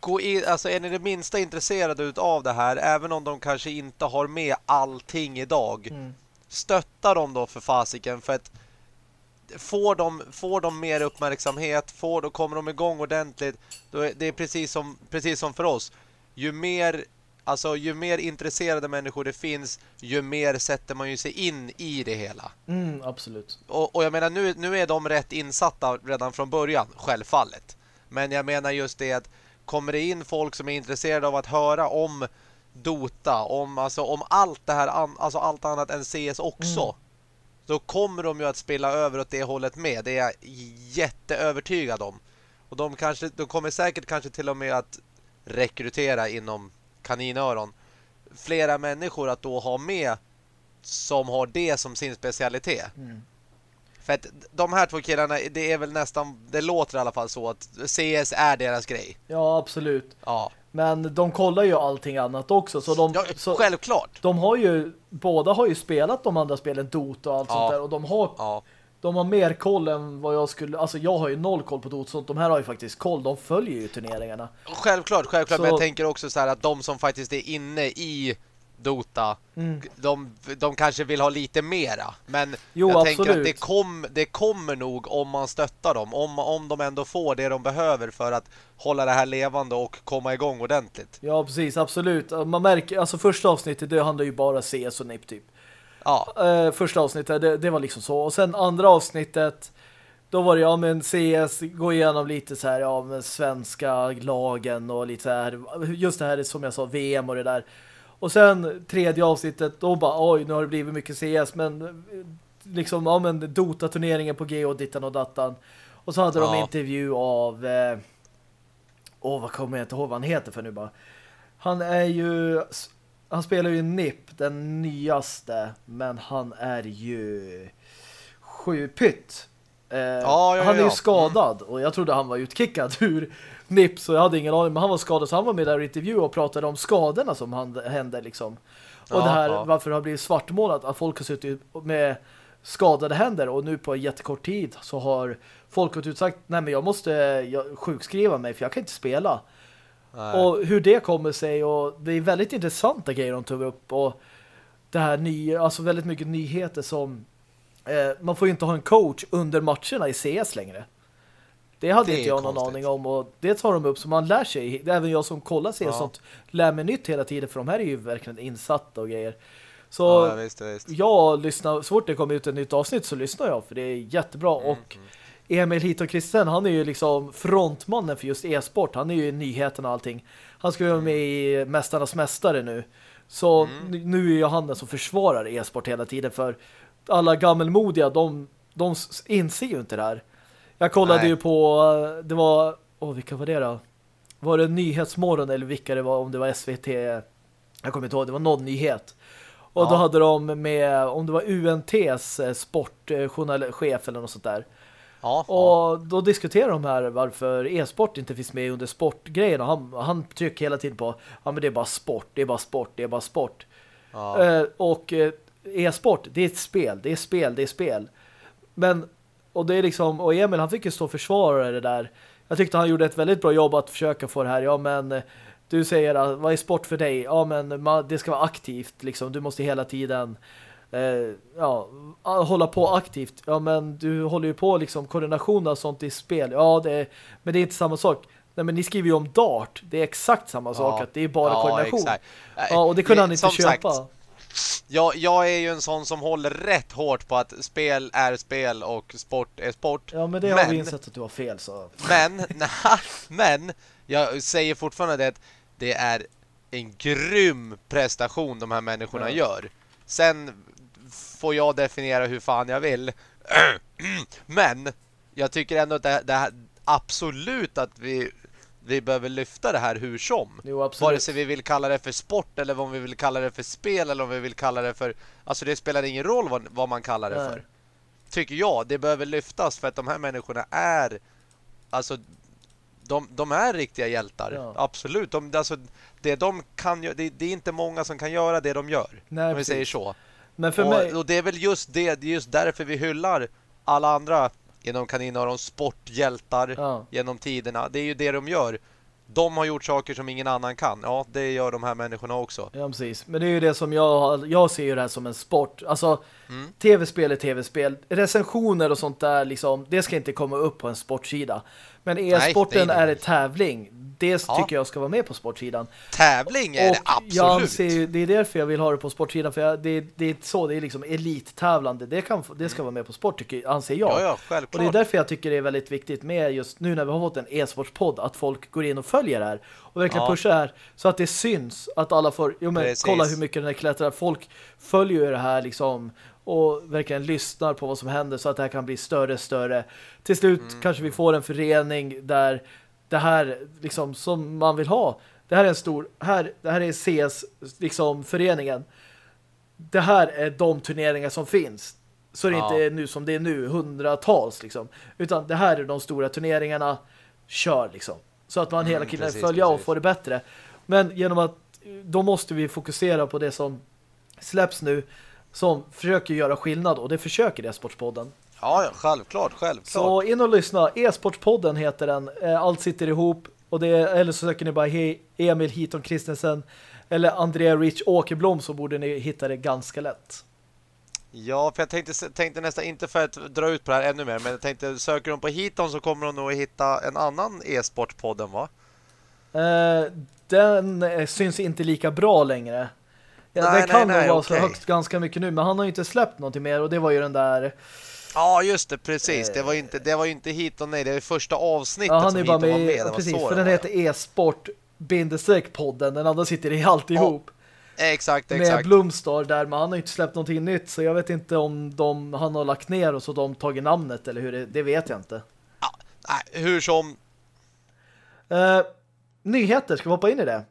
gå in, alltså är ni det minsta intresserade utav det här, även om de kanske inte har med allting idag, mm. stötta dem då för fasiken för att får de, får de mer uppmärksamhet, får, då kommer de igång ordentligt, är, det är precis som, precis som för oss. Ju mer, alltså, ju mer intresserade människor det finns, ju mer sätter man ju sig in i det hela. Mm, absolut. Och, och jag menar, nu, nu är de rätt insatta redan från början, självfallet. Men jag menar just det att kommer det in folk som är intresserade av att höra om Dota, om, alltså, om allt det här, an, alltså allt annat än CS också, Mm. Då kommer de ju att spela över åt det hållet med. Det är jag jätteövertygad om. Och de, kanske, de kommer säkert kanske till och med att rekrytera inom kaninöron flera människor att då ha med som har det som sin specialitet. Mm. För att de här två killarna, det är väl nästan, det låter i alla fall så att CS är deras grej. Ja, absolut. Ja, Men de kollar ju allting annat också. Så de, ja så självklart. de har ju, båda har ju spelat de andra spelen, Dota och allt Ja. sånt där. Och de har, Ja, de har mer koll än vad jag skulle... Alltså jag har ju noll koll på Dota och sånt. De här har ju faktiskt koll. De följer ju turneringarna. självklart, självklart. Så- Men jag tänker också så här att de som faktiskt är inne i Dota, Mm. de, de kanske vill ha lite mera. Men Jo, jag tänker absolut. att det, kom, det kommer nog om man stöttar dem. Om, om de ändå får det de behöver för att hålla det här levande och komma igång ordentligt. Ja, precis. Absolut. Man märker, alltså första avsnittet, det handlar ju bara CS och NIP typ. Ja, Eh, första avsnittet, det, det var liksom så. Och sen andra avsnittet, då var det ja men CS, gå igenom lite så här, ja men svenska lagen och lite så här, just det här som jag sa, VM och det där. Och sen tredje avsnittet, då bara, oj nu har det blivit mycket CS, men liksom, ja men Dota-turneringen på G och dittan och dattan. Och så hade de Ja. intervju av, eh, åh vad kommer jag inte ihåg vad han heter för nu bara. Han är ju han spelar ju NIP, den nyaste, men han är ju sju pytt. Eh, ja, han är ja. ju skadad och jag trodde han var utkickad ur NIP så jag hade ingen aning. Men han var skadad så han var med där i intervju och pratade om skadorna som han, hände liksom. Och Ja, det här, ja. varför det har blivit svartmålat, att folk har suttit med skadade händer och nu på jättekort tid så har folk gått ut sagt nej men jag måste jag, sjukskriva mig för jag kan inte spela. Nej. Och hur det kommer sig och det är väldigt intressanta grejer de tog upp och det här nya, alltså väldigt mycket nyheter som eh, man får ju inte ha en coach under matcherna i CS längre. Det hade Det inte jag någon konstigt. aning om och det tar de upp så man lär sig. Även jag som kollar CS Ja. sånt lär mig nytt hela tiden för de här är ju verkligen insatta och grejer. Så ja, visst, visst. jag lyssnar, så fort det kommer ut ett nytt avsnitt så lyssnar jag för det är jättebra Mm, och Emil Hito Christen, han är ju liksom frontmannen för just e-sport. Han är ju i nyheterna och allting. Han ska ju vara med i Mästarnas Mästare nu. Så Mm. nu är ju han den som försvarar e-sport hela tiden för alla gammelmodiga, de, de inser ju inte det här. Jag kollade Nej. ju på, det var, åh vilka var det då? Var det Nyhetsmorgon eller vilka det var, om det var SVT, jag kommer inte ihåg, det var någon nyhet. Och Ja. då hade de med, om det var UNTs eh, sportjournalchef eller något sånt där. Ja, ja. Och då diskuterar de här varför e-sport inte finns med under sportgrejen. Och han, han trycker hela tiden på ja men det är bara sport, det är bara sport, det är bara sport. ja. Eh, och eh, e-sport, det är ett spel, det är spel, det är spel. Men, och det är liksom, och Emil han fick ju stå och försvara det där. Jag tyckte han gjorde ett väldigt bra jobb att försöka få det här. Ja men, eh, du säger att vad är sport för dig? Ja men man, det ska vara aktivt liksom. Du måste hela tiden eh, ja, hålla på aktivt. Ja men du håller ju på liksom koordination och sånt i spel. Ja det men det är inte samma sak. Nej men ni skriver ju om dart. Det är exakt samma sak. Att det är bara Ja, koordination. exakt. Ja, och det kunde han inte köpa. sagt, jag, jag är ju en sån som håller rätt hårt på att spel är spel och sport är sport. Ja men det har vi insett att du har fel så. Men, nej, men jag säger fortfarande det att det är en grym prestation de här människorna Ja. gör. Sen får jag definiera hur fan jag vill. Men jag tycker ändå att det, det absolut att vi, vi behöver lyfta det här hur som. Jo absolut. Vare sig vi vill kalla det för sport eller om vi vill kalla det för spel eller om vi vill kalla det för... Alltså det spelar ingen roll vad, vad man kallar det Nej. för. Tycker jag. Det behöver lyftas för att de här människorna är... Alltså... De, de är riktiga hjältar. Ja. Absolut. De, alltså, det de kan det, det är inte många som kan göra det de gör. Nej, om vi precis. säger så. Men för och, mig... och det är väl just det, det är just därför vi hyllar alla andra genom kaninöron sporthjältar Ja. genom tiderna. Det är ju det de gör. De har gjort saker som ingen annan kan. Ja, det gör de här människorna också. Ja, precis. Men det är ju det som jag jag ser ju det här som en sport. Alltså, Mm. tv-spel är tv-spel. Recensioner och sånt där, liksom, det ska inte komma upp på en sportsida. Men e-sporten är är tävling. Det Ja. tycker jag ska vara med på sportsidan. Tävling är och det absolut. jag anser det är därför jag vill ha det på sportsidan. För jag, det, det är så, det är liksom elittävlande. Det, kan, det ska vara med på sport, tycker, anser jag. Ja, ja, Och självklart. det är därför jag tycker det är väldigt viktigt med just nu när vi har fått en e-sportspodd att folk går in och följer det här och verkligen Ja. pushar det här så att det syns att alla får, jo men Precis. kolla hur mycket den här klättrar. Folk följer ju det här liksom och verkligen lyssnar på vad som händer så att det här kan bli större och större. Till slut Mm. kanske vi får en förening där det här liksom som man vill ha. Det här är en stor, här, det här är CS liksom föreningen. Det här är de turneringar som finns. Så det är Ja. inte nu som det är nu, hundratals liksom. Utan det här är de stora turneringarna. Kör liksom. Så att man hela Mm, tiden precis, följa och precis. få det bättre. Men genom att då måste vi fokusera på det som släpps nu som försöker göra skillnad och det försöker det Sportspodden. Ja, ja, självklart, självklart. Så in och lyssna. E-sportspodden heter den. Eh, Allt sitter ihop. Och det, eller så söker ni bara Emil Hiton Kristensen eller Andrea Rich Åkerblom så borde ni hitta det ganska lätt. Ja, för jag tänkte, tänkte nästan, inte för att dra ut på det här ännu mer, men jag tänkte, söker de på Hiton så kommer de nog hitta en annan e-sportpodden, va? Eh, den eh, syns inte lika bra längre. Ja, Nej, nej, kan nog nej, vara så okej. högt ganska mycket nu, men han har ju inte släppt någonting mer och det var ju den där... Ja, just det, precis. Det var ju inte, det var inte Hiton, nej, det är första avsnittet Ja, han som är bara Hiton var med, med. ja, Det var precis, så för det den var. heter e-sport podden, den andra sitter i alltihop. Exakt, med exakt. Blomstar där, men han har ju inte släppt någonting nytt så jag vet inte om de, han har lagt ner och så de tagit namnet eller hur det, det vet jag inte. Ja, nej, hur som, Eh, nyheter, ska vi hoppa in i det?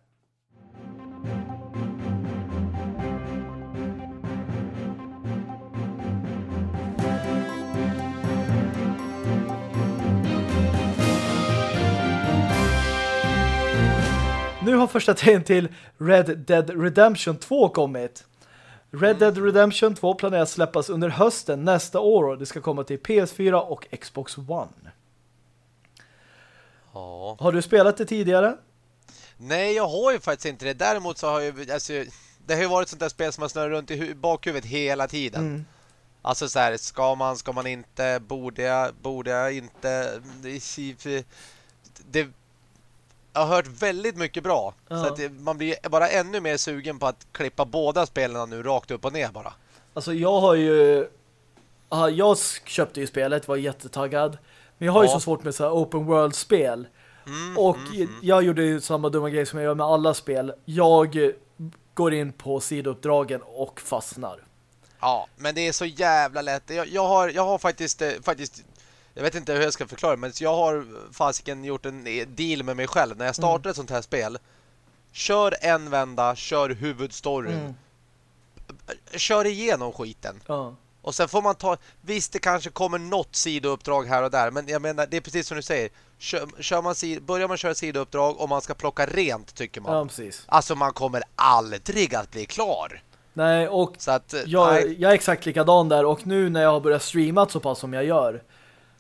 Nu har första tecken till Red Dead Redemption 2 kommit. Red Dead Redemption 2 planeras släppas under hösten nästa år och det ska komma till PS4 och Xbox One. Ja. Har du spelat det tidigare? Nej, jag har ju faktiskt inte det. Däremot så har jag alltså, det har ju varit sånt där spel som man snurrar runt i bakhuvudet hela tiden. Mm. Alltså så här, ska man, ska man inte, borde jag, borde jag inte det, det jag har hört väldigt mycket bra. Ja. Så att det, man blir bara ännu mer sugen på att klippa båda spelen nu rakt upp och ner bara. Alltså jag har ju jag köpte ju spelet, var jättetaggad. Men jag har ja. ju så svårt med så här open world-spel. Mm, och mm, mm. jag gjorde ju samma dumma grej som jag gör med alla spel. Jag går in på sidouppdragen och fastnar. Ja, men det är så jävla lätt. Jag, jag har, jag har faktiskt, eh, faktiskt jag vet inte hur jag ska förklara men jag har fasiken gjort en deal med mig själv när jag startar mm. ett sånt här spel. Kör en vända, kör huvudstoryn. Mm. Kör igenom skiten. Ja. Och sen får man ta... Visst, det kanske kommer något sidouppdrag här och där. Men jag menar, det är precis som du säger. Kör, kör man, börjar man köra sidouppdrag och man ska plocka rent, tycker man. Ja, precis. Alltså, man kommer aldrig att bli klar. Nej, och att, jag, nej. jag är exakt likadan där. Och nu när jag har börjat streama så pass som jag gör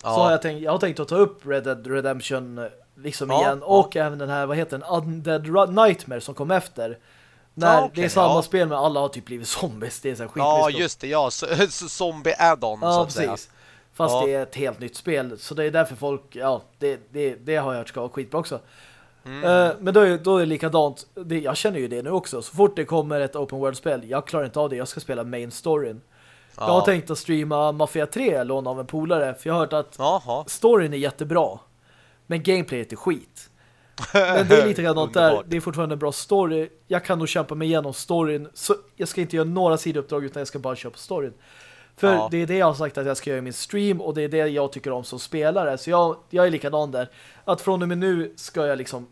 Ja. Så har jag tänkt, jag har tänkt att ta upp Red Dead Redemption eh, liksom ja, igen. Och ja. även den här, vad heter den? Undead Nightmare som kom efter. När okay, det är samma spel men alla har typ blivit zombies. Det är så här Ja, just det. Ja, zombie add-on ja, så att precis. Säga. Fast det är ett helt nytt spel. Så det är därför folk, ja, det, det, det har jag hört ska vara skitbra också. Mm. Uh, men då är, då är det likadant. Det, jag känner ju det nu också. Så fort det kommer ett open world-spel, jag klarar inte av det. Jag ska spela main storyn. Ja. Jag har tänkt att streama Mafia 3 lån av en polare för jag har hört att Aha. storyn är jättebra men gameplayet är skit. Men det är lite grann där. Det är fortfarande en bra story. Jag kan nog kämpa mig igenom storyn. Så jag ska inte göra några sidouppdrag utan jag ska bara köpa storyn. För ja. det är det jag har sagt att jag ska göra i min stream och det är det jag tycker om som spelare. Så jag, jag är likadan där. Att från och med nu ska jag liksom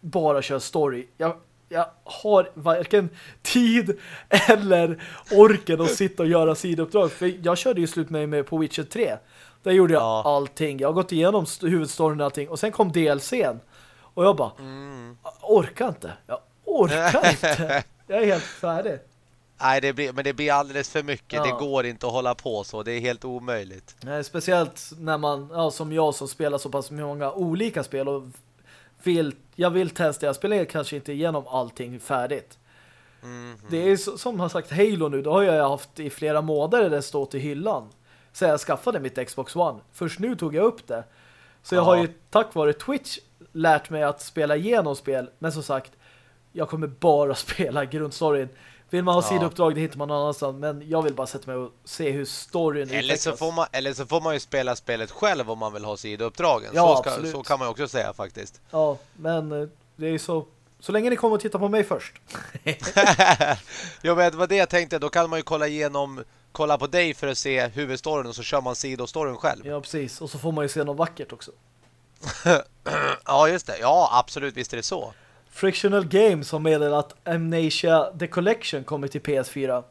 bara köra story. Jag jag har varken tid eller orken att sitta och göra sidouppdrag. För jag körde ju slut med mig på Witcher 3. Där gjorde jag ja. allting. Jag har gått igenom huvudstoryn och allting. Och sen kom DLCn. Och jag bara, mm. orkar inte. Jag orkar inte. Jag är helt färdig. Nej, det blir, men det blir alldeles för mycket. Ja. Det går inte att hålla på så. Det är helt omöjligt. Nej, speciellt när man, ja, som jag som spelar så pass många olika spel och vill, jag vill testa. Jag spelar kanske inte igenom allting färdigt. Mm -hmm. Det är som har sagt Halo nu. Då har jag haft i flera månader det stått i hyllan. Så jag skaffade mitt Xbox One. Först nu tog jag upp det. Så jag har ju tack vare Twitch lärt mig att spela igenom spel. Men som sagt, jag kommer bara spela grundstoryn. Vill man ha ja. sidouppdrag, det hittar man någon annanstans. Men jag vill bara sätta mig och se hur storyn eller utvecklas. Så får man, eller så får man ju spela spelet själv om man vill ha sidouppdragen. Ja, så, ska, så kan man ju också säga faktiskt. Ja, men eh, det är så... Så länge ni kommer att titta på mig först. jag vet vad det jag tänkte. Då kan man ju kolla igenom kolla på dig för att se huvudstoryn och så kör man sidostoryn själv. Ja, precis. Och så får man ju se något vackert också. ja, just det. Ja, absolut. Visst är det så. Frictional Games har meddelat att Amnesia The Collection kommer till PS4.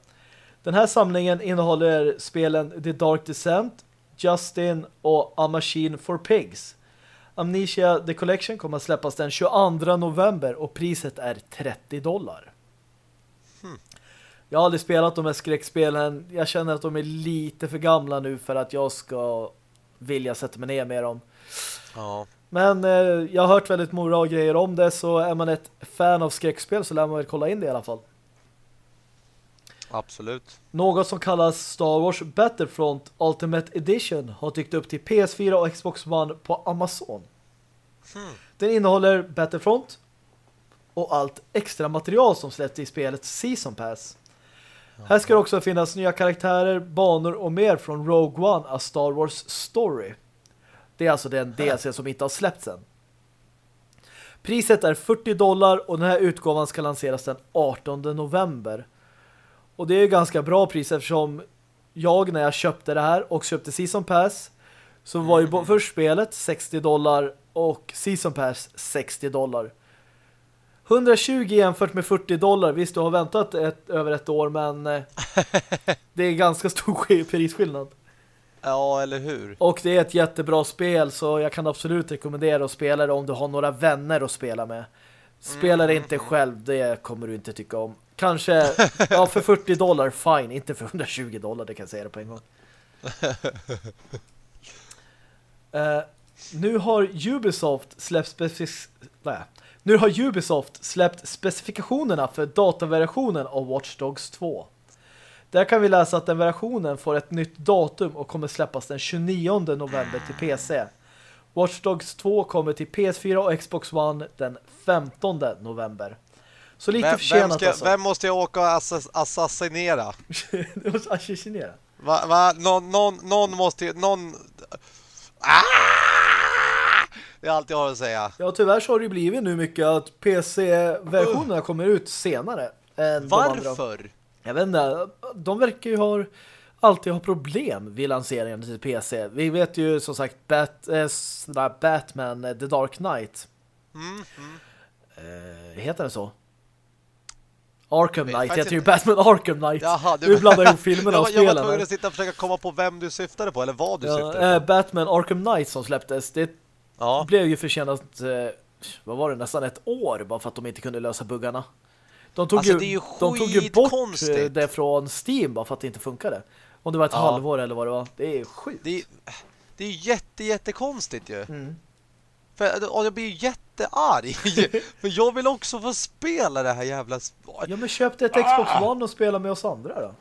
Den här samlingen innehåller spelen The Dark Descent, Justin och A Machine for Pigs. Amnesia The Collection kommer att släppas den 22 november och priset är 30 dollar. Hmm. Jag har aldrig spelat de här skräckspelen. Jag känner att de är lite för gamla nu för att jag ska vilja sätta mig ner med dem. Ja. Men eh, jag har hört väldigt bra grejer om det så är man ett fan av skräckspel så lär man väl kolla in det i alla fall. Absolut. Något som kallas Star Wars Battlefront Ultimate Edition har dykt upp till PS4 och Xbox One på Amazon. Hmm. Den innehåller Battlefront och allt extra material som släpps i spelet Season Pass. Jaha. Här ska det också finnas nya karaktärer, banor och mer från Rogue One, A Star Wars Story. Det är alltså den DLC som inte har släppts än. Priset är 40 dollar och den här utgåvan ska lanseras den 18 november. Och det är ganska bra pris eftersom jag när jag köpte det här och köpte Season Pass så var ju först spelet 60 dollar och Season Pass 60 dollar. 120 jämfört med 40 dollar. Visst, du har väntat ett, över ett år men eh, det är ganska stor prisskillnad. Ja, eller hur? Och det är ett jättebra spel så jag kan absolut rekommendera att spela det om du har några vänner att spela med. Spelar mm. inte själv, det kommer du inte tycka om. Kanske, ja för 40 dollar, fine. Inte för 120 dollar, det kan jag säga det på en gång. uh, nu har Ubisoft släppt specif nej. Nu har Ubisoft släppt specifikationerna för dataversionen av Watch Dogs 2. Där kan vi läsa att den versionen får ett nytt datum och kommer släppas den 29 november till PC. Watch Dogs 2 kommer till PS4 och Xbox One den 15 november. Så lite vem, försenat vem, ska, alltså. vem måste jag åka och ass assassinera? du måste assassinera? Va, va? Någon, någon, någon måste någon... Ah! Det är allt jag har att säga. Ja, tyvärr så har det blivit nu mycket att PC-versionerna uh. kommer ut senare. Än Varför? Jag vet inte. De verkar ju ha alltid ha problem vid lanseringen till PC. Vi vet ju som sagt Bat, äh, Batman The Dark Knight. Mm, mm. Äh, heter det så? Arkham Knight heter ju Batman Arkham Knight. Jaha, du, du blandar ihop filmerna och spelen. Jag var tvungen att sitta och försöka komma på vem du syftade på, eller vad du ja, syftade på. Batman Arkham Knight som släpptes, det ja. blev ju förtjänat, eh, vad var det, nästan ett år bara för att de inte kunde lösa buggarna. De tog, alltså, ju, ju de tog ju bort konstigt. det från Steam bara för att det inte funkade. Om det var ett ja. halvår eller vad det var. Det är sjukt. Det är, det är jätte, jättekonstigt ju. Mm. För och jag blir jättearg. för jag vill också få spela det här jävla... Ja, men köp ett Xbox ah! One och spela med oss andra då.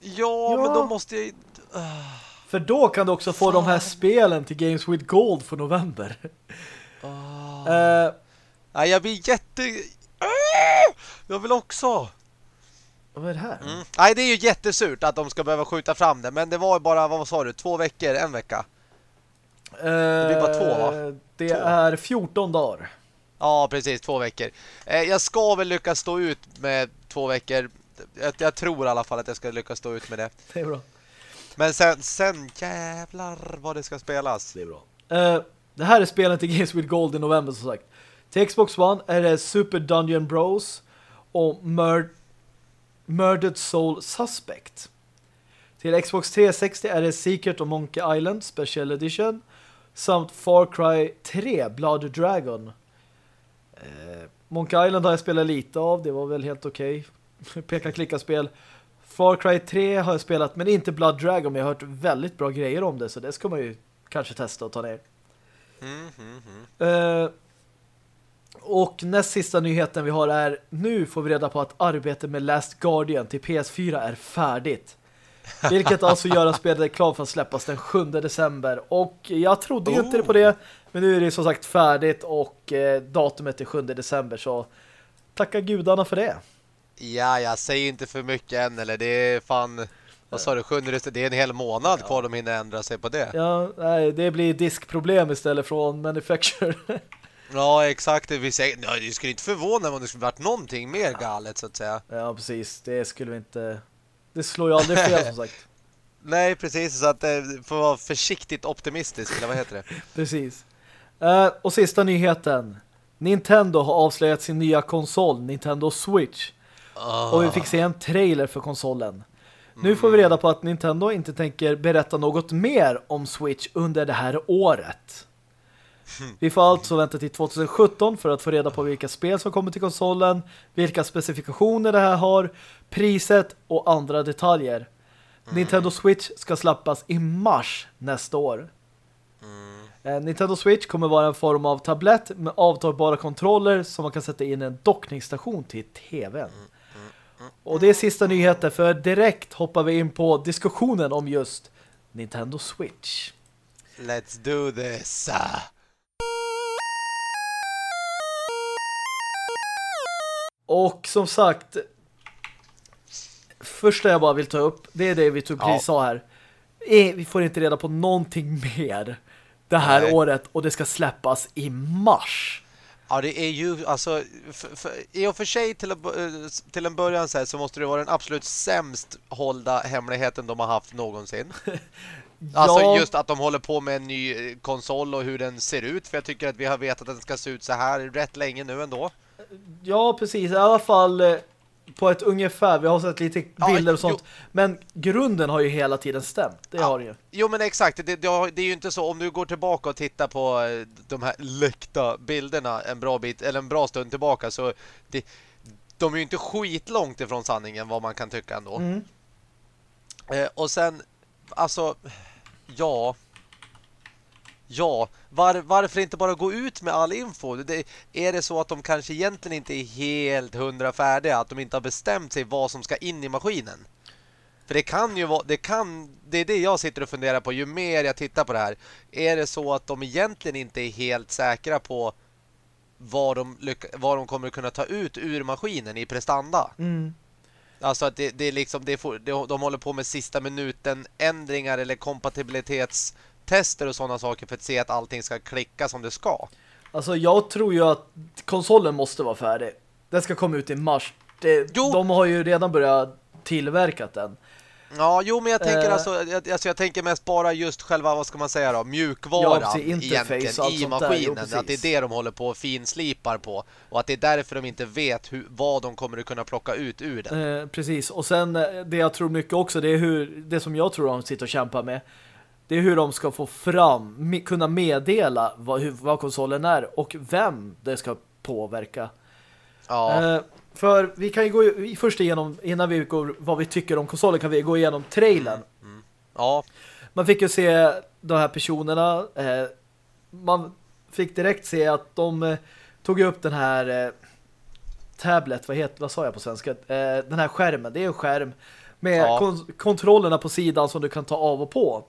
Ja, ja. men då måste jag... För då kan du också få Fan. de här spelen till Games with Gold för november. Oh. uh, Nej, jag blir jätte... Jag vill också. Vad är det här? Mm. Nej, det är ju jättesurt att de ska behöva skjuta fram det. Men det var bara, vad sa du, två veckor, en vecka? det blir bara två va? Eh, det två. är 14 dagar. Ja, precis, två veckor. Eh, jag ska väl lyckas stå ut med två veckor. Jag, jag, tror i alla fall att jag ska lyckas stå ut med det. Det är bra. Men sen, sen jävlar vad det ska spelas. Det är bra. Uh, det här är spelen till Games with Gold i november som sagt. Till Xbox One är det Super Dungeon Bros och Mur Murdered Soul Suspect. Till Xbox 360 är det Secret of Monkey Island Special Edition samt Far Cry 3 Blood Dragon. Eh, Monkey Island har jag spelat lite av, det var väl helt okej. Okay. Peka-klicka-spel. Far Cry 3 har jag spelat, men inte Blood Dragon, men jag har hört väldigt bra grejer om det, så det ska man ju kanske testa och ta ner. Mm, mm, mm. Eh, och näst sista nyheten vi har är nu får vi reda på att arbetet med Last Guardian till PS4 är färdigt. Vilket alltså gör att spelet är klart för att släppas den 7 december. Och jag trodde oh. inte på det. Men nu är det som sagt färdigt och eh, datumet är 7 december. Så tacka gudarna för det. Ja, jag säger inte för mycket än. Eller det är fan... Vad sa du? 7 december? Det är en hel månad kvar de hinner ändra sig på det. Ja, nej, det blir diskproblem istället från manufacturer. Ja, exakt. Vi säger, ja, det skulle inte förvåna om det skulle varit någonting mer galet så att säga. Ja, precis. Det skulle vi inte... Det slår ju aldrig fel som sagt. Nej, precis. Så att det eh, får vara försiktigt optimistisk, eller vad heter det? precis. Uh, och sista nyheten. Nintendo har avslöjat sin nya konsol, Nintendo Switch. Oh. Och vi fick se en trailer för konsolen. Mm. Nu får vi reda på att Nintendo inte tänker berätta något mer om Switch under det här året. Vi får alltså vänta till 2017 för att få reda på vilka spel som kommer till konsolen, vilka specifikationer det här har, priset och andra detaljer. Mm. Nintendo Switch ska släppas i mars nästa år. Mm. Nintendo Switch kommer vara en form av tablett med avtagbara kontroller som man kan sätta in en dockningsstation till tvn. Mm. mm, mm. Och det är sista nyheten för direkt hoppar vi in på diskussionen om just Nintendo Switch. Let's do this! Och som sagt första jag bara vill ta upp det är det vi tog precis sa här. Vi får inte reda på någonting mer det här Nej. året och det ska släppas i mars. Ja, det är ju alltså för, för, i och för sig till, eh, till en början så, här, så måste det vara den absolut sämst hållda hemligheten de har haft någonsin. ja. Alltså just att de håller på med en ny eh, konsol och hur den ser ut. För jag tycker att vi har vetat att den ska se ut så här rätt länge nu ändå. Ja, precis. I alla fall eh, på ett ungefär. Vi har sett lite bilder och jo. sånt. Men grunden har ju hela tiden stämt. Det Ja. har det ju. Jo men exakt, det, det, har- det är ju inte så om du går tillbaka och tittar på eh, de här läckta bilderna en bra bit eller en bra stund tillbaka så det, de är ju inte skitlångt ifrån sanningen vad man kan tycka ändå. Mm. Eh, och sen alltså ja Ja, var, varför inte bara gå ut med all info? Det, är det så att de kanske egentligen inte är helt hundra färdiga, att de inte har bestämt sig vad som ska in i maskinen? För det kan ju vara, det kan, det är det jag sitter och funderar på ju mer jag tittar på det här. Är det så att de egentligen inte är helt säkra på vad de, vad de kommer kunna ta ut ur maskinen i prestanda? Mm. Alltså att det, det är liksom, det får, det, de håller på med sista minuten ändringar eller kompatibilitetstester och sådana saker för att se att allting ska klicka som det ska. Alltså jag tror ju att konsolen måste vara färdig. Den ska komma ut i mars. Det, Jo. de har ju redan börjat tillverkat den. Ja, jo men jag tänker Eh. alltså, jag, alltså jag tänker mest bara just själva, vad ska man säga då, mjukvaran Ja, egentligen i sånt där, jo, maskinen. att det är det de håller på och finslipar på. Och att det är därför de inte vet hur, vad de kommer att kunna plocka ut ur den. Eh, precis. Och sen eh, det jag tror mycket också, det är hur det som jag tror de sitter och kämpar med. Det är hur de ska få fram, kunna meddela vad, hur, vad konsolen är och vem det ska påverka. Ja, Eh, för vi kan ju gå först igenom, innan vi går vad vi tycker om konsolen kan vi gå igenom trailern. ja, Man fick ju se de här personerna. Eh, man fick direkt se att de eh, tog upp den här eh, tablet, vad heter vad sa jag på svenska? Eh, den här skärmen, det är en skärm med Ja. kon kontrollerna på sidan som du kan ta av och på.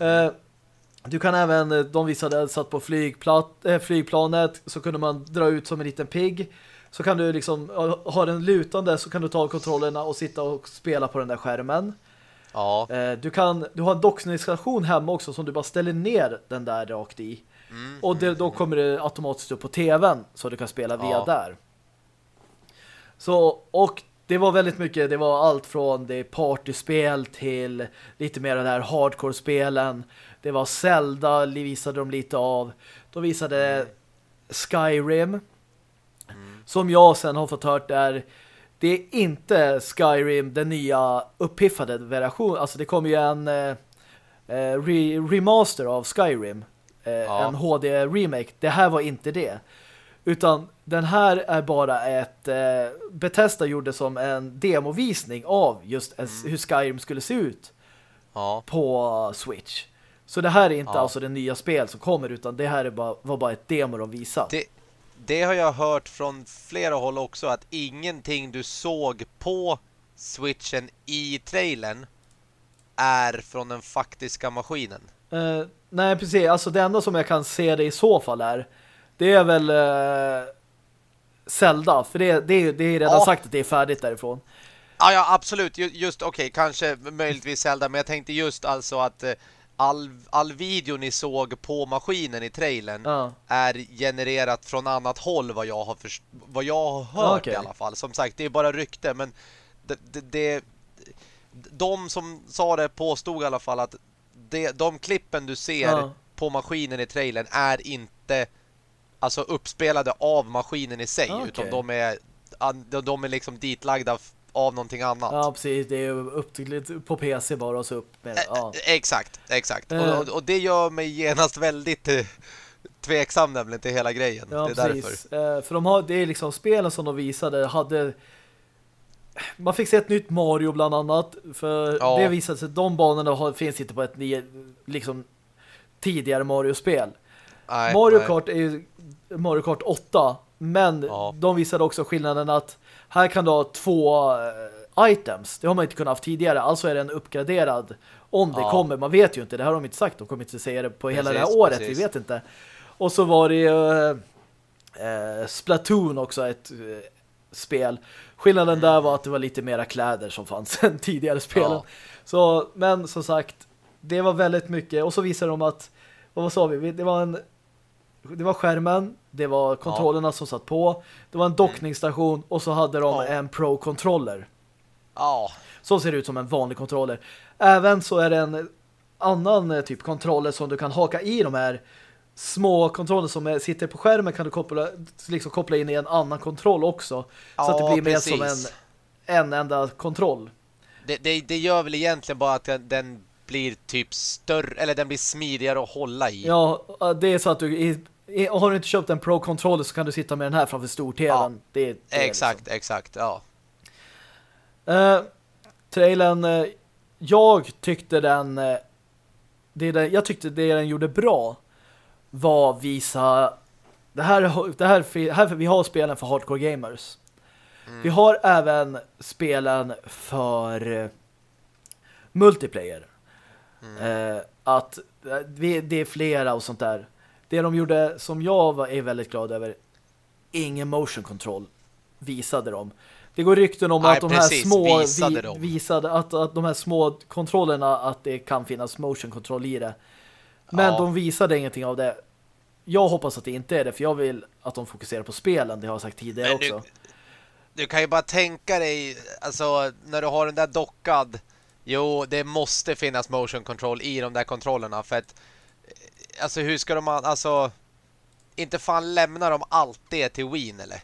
Eh, du kan även, eh, de visade satt på flygplat, eh, flygplanet så kunde man dra ut som en liten pigg. Så kan du liksom ha- den lutande så kan du ta kontrollerna och sitta och spela på den där skärmen. ja, Eh, Du kan du har en dockningsstation hemma också som du bara ställer ner den där rakt i. mm, Och det, då kommer det automatiskt upp på tvn så du kan spela via Ja. där. Så, och det var väldigt mycket, det var allt från det partyspel till lite mer det här hardcore-spelen. Det var Zelda, visade de lite av. De visade Skyrim. Som jag sen har fått hört är det är inte Skyrim, den nya uppiffade version. Alltså det kommer ju en eh, eh, re remaster av Skyrim. Eh, Ja. En HD-remake. Det här var inte det. Utan den här är bara ett... Eh, Bethesda gjorde som en demovisning av just en- hur Skyrim skulle se ut ja. på Switch. Så det här är inte Ja. alltså det nya spel som kommer utan det här är bara, var bara ett demo de visat. Det, det har jag hört från flera håll också att ingenting du såg på Switchen i trailern är från den faktiska maskinen. Eh, nej, precis. Alltså det enda som jag kan se det i så fall är det är väl eh, Zelda. För det, det, är- det är redan Ja. sagt att det är färdigt därifrån. Ja, ja absolut. Ju- Just okej, kanske möjligtvis Zelda, men jag tänkte just alltså att eh, all, all video ni såg på maskinen i trailern Ja. är genererat från annat håll vad jag har, vad jag har hört okej. i alla fall. Som sagt, det är bara rykte, men det, det, det, de som sa det påstod i alla fall att det, de klippen du ser Ja. på maskinen i trailern är inte alltså uppspelade av maskinen i sig, Ja, okej. utan de är, de- är liksom ditlagda av någonting annat. ja, precis. Det är upp på PC bara och så upp med. Ja. Eh, Exakt, exakt. Eh. Och, och det gör mig genast väldigt eh, tveksam nämligen till hela grejen. Ja, det är precis. därför. Eh, för de har, det är liksom spelen som de visade hade man fick se ett nytt Mario bland annat för Ja. det visade sig att de banorna har, finns inte på ett liksom tidigare Mario-spel. Mario. Kart är ju Mario Kart 8 men Ja. de visade också skillnaden att här kan du ha två eh, items. Det har man inte kunnat ha tidigare. Alltså är den uppgraderad om det Ja. kommer. Man vet ju inte. Det har de inte sagt. De kommer inte säga det på hela det här Precis, året. precis. Vi vet inte. Och så var det ju eh, Splatoon också ett eh, spel. Skillnaden där var att det var lite mera kläder som fanns än tidigare spelen. Ja. Så, men som sagt, det var väldigt mycket. Och så visade de att, vad sa vi? Det var en det var skärmen, det var kontrollerna som satt på, det var en dockningsstation och så hade de Ja. en Pro-controller. Ja, Som ser ut som en vanlig controller. Även så är det en annan eh, typ controller som du kan haka i de här små kontroller som är, sitter på skärmen kan du koppla, liksom koppla in i en annan kontroll också. Ja, så att det blir precis. mer som en, en enda kontroll. Det, det, det gör väl egentligen bara att den blir typ större, eller den blir smidigare att hålla i. Ja, det är så att du har du inte köpt en Pro-controller så kan du sitta med den här framför stor-tvn. Ja, det, det Exakt, liksom. exakt, ja. Uh, trailern, uh, jag tyckte den, uh, det den, jag tyckte det den gjorde bra var visa det här, det här, här vi har spelen för hardcore gamers. Mm. Vi har även spelen för multiplayer. Mm. att vi, det är flera och sånt där. Det de gjorde som jag var, är väldigt glad över ingen motion control visade de. Det går rykten om Nej, att de precis, här små visade vi, de. visade att, att de här små kontrollerna att det kan finnas motion control i det. Men Ja. de visade ingenting av det. Jag hoppas att det inte är det för jag vill att de fokuserar på spelen, det har jag sagt tidigare Men också. Du kan ju bara tänka dig, alltså när du har den där dockad, jo, det måste finnas motion control i de där kontrollerna för att, eh, alltså hur ska de, alltså, inte fan lämnar de allt det till Wien eller?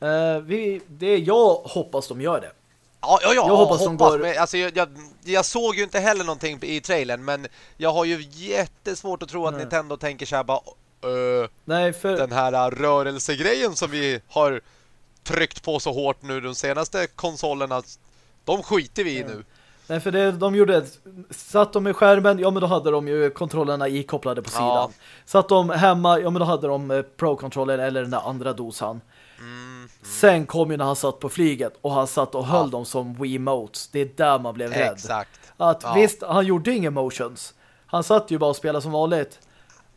Eh, vi, det, jag hoppas de gör det. Ja, ja, ja Jag hoppas de går- men, alltså, jag, jag, jag såg ju inte heller någonting i trailern, men jag har ju jättesvårt att tro att Nej. Nintendo tänker så här bara, "Ö, Nej, för den här äh, rörelsegrejen som vi har tryckt på så hårt nu de senaste konsolerna, de skiter vi i Ja. nu. Nej, för det, de gjorde satt de med skärmen, ja men då hade de ju kontrollerna ikopplade på sidan. Ja. Satt de hemma, ja men då hade de eh, Pro-controller eller den där andra dosan. Mm, Sen kom ju när han satt på flyget och han satt och höll Ja. dem som Wiimotes. Det är där man blev rädd. exakt. Att Ja. visst, han gjorde inga motions. Han satt ju bara och spelade som vanligt.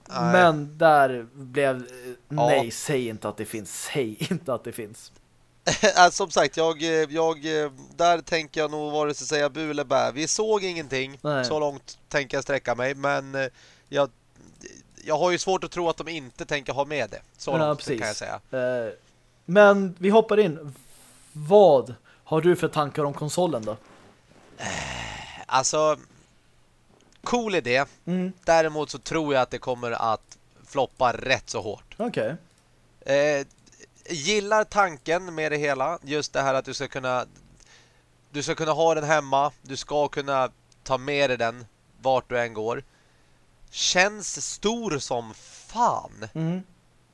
Nej. Men där blev eh, nej, säg inte att det finns. Säg inte att det finns. Alltså, som sagt, jag, eh, jag, där tänker jag nog vare sig säga bu eller bä. Vi såg ingenting, Nej. så långt tänker jag sträcka mig, men eh, jag, jag har ju svårt att tro att de inte tänker ha med det. Så Ja, långt precis. kan jag säga. Eh, Men vi hoppar in. Vad har du för tankar om konsolen då? Alltså, cool idé. Mm, Däremot så tror jag att det kommer att floppa rätt så hårt. okej. Eh, gillar tanken med det hela. Just det här att du ska kunna du ska kunna ha den hemma. Du ska kunna ta med dig den vart du än går. Känns stor som fan. Mm.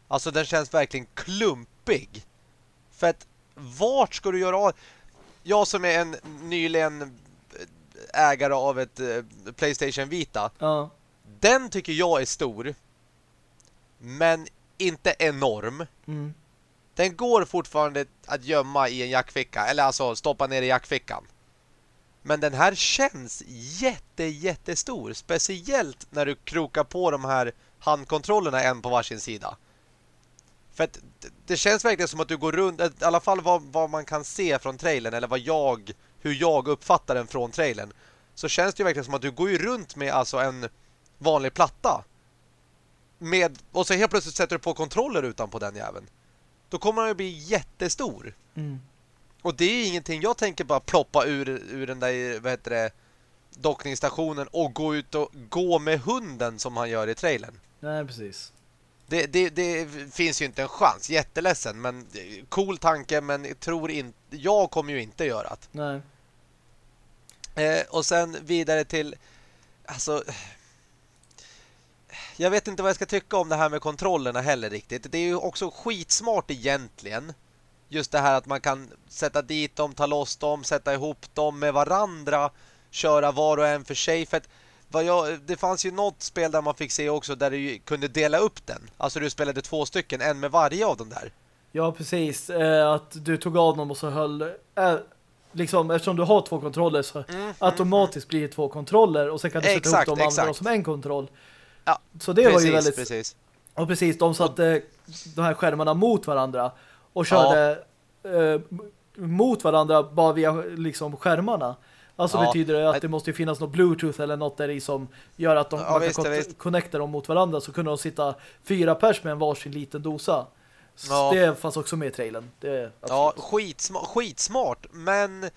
Alltså den känns verkligen klumpig. För att vart ska du göra av... Jag som är en nyligen ägare av ett eh, Playstation Vita. Ja. Den tycker jag är stor. Men inte enorm. Mm. Den går fortfarande att gömma i en jackficka. Eller alltså stoppa ner i jackfickan. Men den här känns jätte, jättestor. Speciellt när du krokar på de här handkontrollerna en på varsin sida. För att det- känns verkligen som att du går runt, i alla fall vad, vad man kan se från trailern eller vad jag, hur jag uppfattar den från trailern. Så känns det ju verkligen som att du går ju runt med alltså en vanlig platta. Med, och så helt plötsligt sätter du på kontroller utanpå den jäveln. Då kommer den ju bli jättestor. Mm. Och det är ingenting jag tänker bara ploppa ur, ur den där vad heter det, dockningsstationen och gå ut och gå med hunden som han gör i trailern. Nej, precis. Det, det, det finns ju inte en chans. Jätteledsen, men cool tanke, men tror inte jag kommer ju inte göra det. Nej. Eh, och sen vidare till alltså jag vet inte vad jag ska tycka om det här med kontrollerna heller riktigt. Det är ju också skitsmart egentligen. Just det här att man kan sätta dit dem, ta loss dem, sätta ihop dem med varandra, köra var och en för sig. För att jag, det fanns ju något spel där man fick se också där du kunde dela upp den. Alltså du spelade två stycken, en med varje av dem där. Ja, precis. Eh, att du tog av dem och så höll... Eh, liksom, eftersom du har två kontroller så Mm, automatiskt blir det två kontroller och sen kan du sätta Exakt, ihop dem och använda dem som en kontroll. Ja, så det var ju väldigt... precis. Och precis, de satte de här skärmarna mot varandra och körde eh, mot varandra bara via liksom skärmarna. Alltså Ja. betyder det att det måste ju finnas något bluetooth eller något där i som gör att de Ja, man visst, kan visst. connecta dem mot varandra så kunde de sitta fyra pers med en varsin liten dosa. Ja. Det fanns också med i trailern. Det, Ja, skitsmart, skitsmart men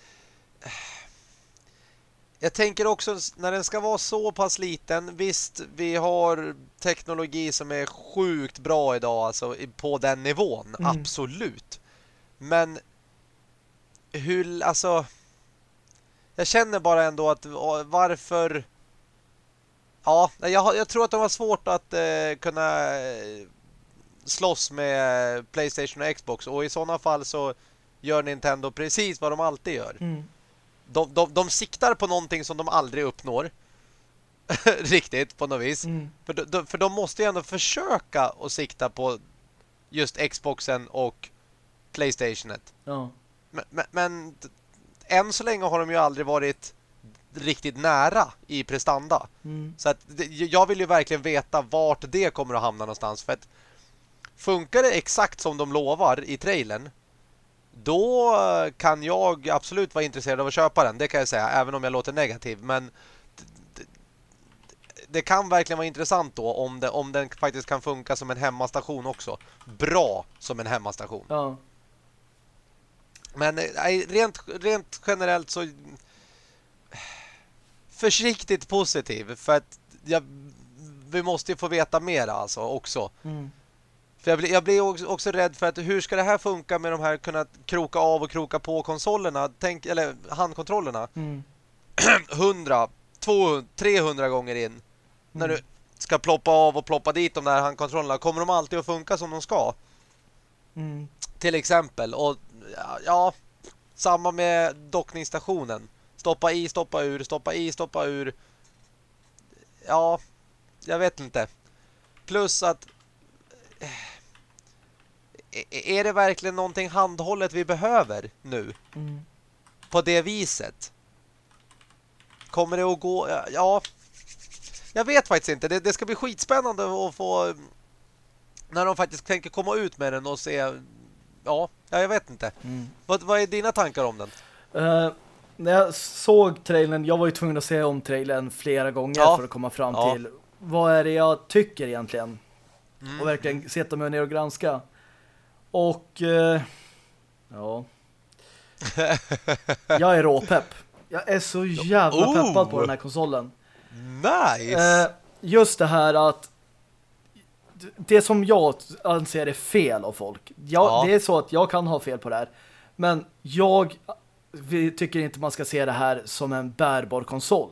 jag tänker också när den ska vara så pass liten, visst vi har teknologi som är sjukt bra idag alltså på den nivån, mm. absolut. Men hur, alltså jag känner bara ändå att varför ja, jag, jag tror att de har svårt att eh, kunna eh, slåss med Playstation och Xbox och i sådana fall så gör Nintendo precis vad de alltid gör. Mm. De, de, de siktar på någonting som de aldrig uppnår. Riktigt, på något vis. Mm. För, de, för de måste ju ändå försöka att sikta på just Xboxen och Playstationet. Ja. Men, men, men än så länge har de ju aldrig varit riktigt nära i prestanda. Mm. Så att jag vill ju verkligen veta vart det kommer att hamna någonstans. För att funkar det exakt som de lovar i trailern då kan jag absolut vara intresserad av att köpa den. Det kan jag säga, även om jag låter negativ. Men det kan verkligen vara intressant då om, det, om den faktiskt kan funka som en hemmastation också. Bra som en hemmastation. Ja. Men nej, rent, rent generellt så försiktigt positiv för att jag, vi måste ju få veta mer alltså också. Mm. För jag blir, jag blir också rädd för att hur ska det här funka med de här kunna kroka av och kroka på konsolerna, tänk, eller handkontrollerna. Mm. 100, 200, 300 gånger in. Mm. När du ska ploppa av och ploppa dit de där handkontrollerna, kommer de alltid att funka som de ska? Mm. Till exempel. Och ja, ja, samma med dockningsstationen. Stoppa i, stoppa ur, stoppa i, stoppa ur. Ja, jag vet inte. Plus att är det verkligen någonting handhållet vi behöver nu? Mm. På det viset? Kommer det att gå... Ja, jag vet faktiskt inte. Det, det, ska bli skitspännande att få... När de faktiskt tänker komma ut med den och se... Ja, jag vet inte. Mm. Vad, vad är dina tankar om den? Uh, när jag såg trailern, jag var ju tvungen att se om trailern flera gånger ja. för att komma fram ja. till vad är det jag tycker egentligen. Mm. Och verkligen sätta mig ner och granska. Och eh, ja. jag är råpepp. Jag är så jävla oh. peppad på den här konsolen. Nice! Eh, just det här att det som jag anser är fel av folk. Jag, ja. Det är så att jag kan ha fel på det här. Men jag tycker inte man ska se det här som en bärbar konsol.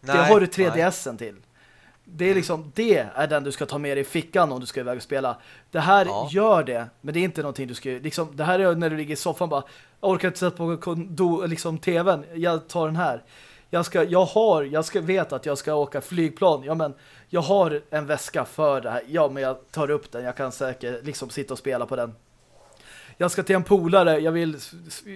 Nej, det har du 3DSen till. Det är liksom, det är den du ska ta med dig i fickan om du ska iväg och spela. Det här ja. gör det, men det är inte någonting du ska liksom, det här är när du ligger i soffan bara, jag orkar inte sätta på do, liksom tvn, jag tar den här. Jag ska, jag har, jag ska veta att jag ska åka flygplan. Ja men, jag har en väska för det här. Ja men jag tar upp den, jag kan säkert liksom sitta och spela på den. Jag ska till en polare, jag vill,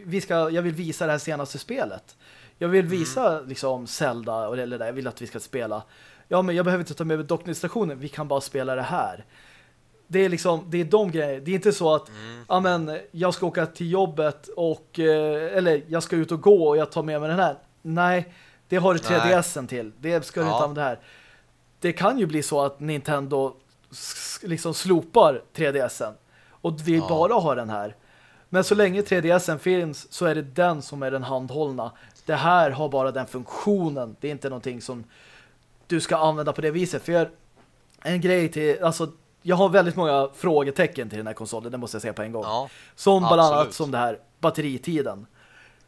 vi ska, jag vill visa det här senaste spelet. Jag vill visa mm. liksom Zelda eller det, jag vill att vi ska spela ja men jag behöver inte ta med dockningsstationen, vi kan bara spela det här. Det är liksom, det är de grejerna. Det är inte så att mm. ja men jag ska åka till jobbet och eh, eller jag ska ut och gå och jag tar med mig den här. Nej, det har du 3DSen till. Det ska du ja. inte använda här. Det kan ju bli så att Nintendo liksom slopar 3DSen och vi ja. bara har den här. Men så länge 3DSen finns så är det den som är den handhållna. Det här har bara den funktionen. Det är inte någonting som du ska använda på det viset. För en grej till, alltså jag har väldigt många frågetecken till den här konsolen, det måste jag säga på en gång. Ja, som bland annat som det här batteritiden.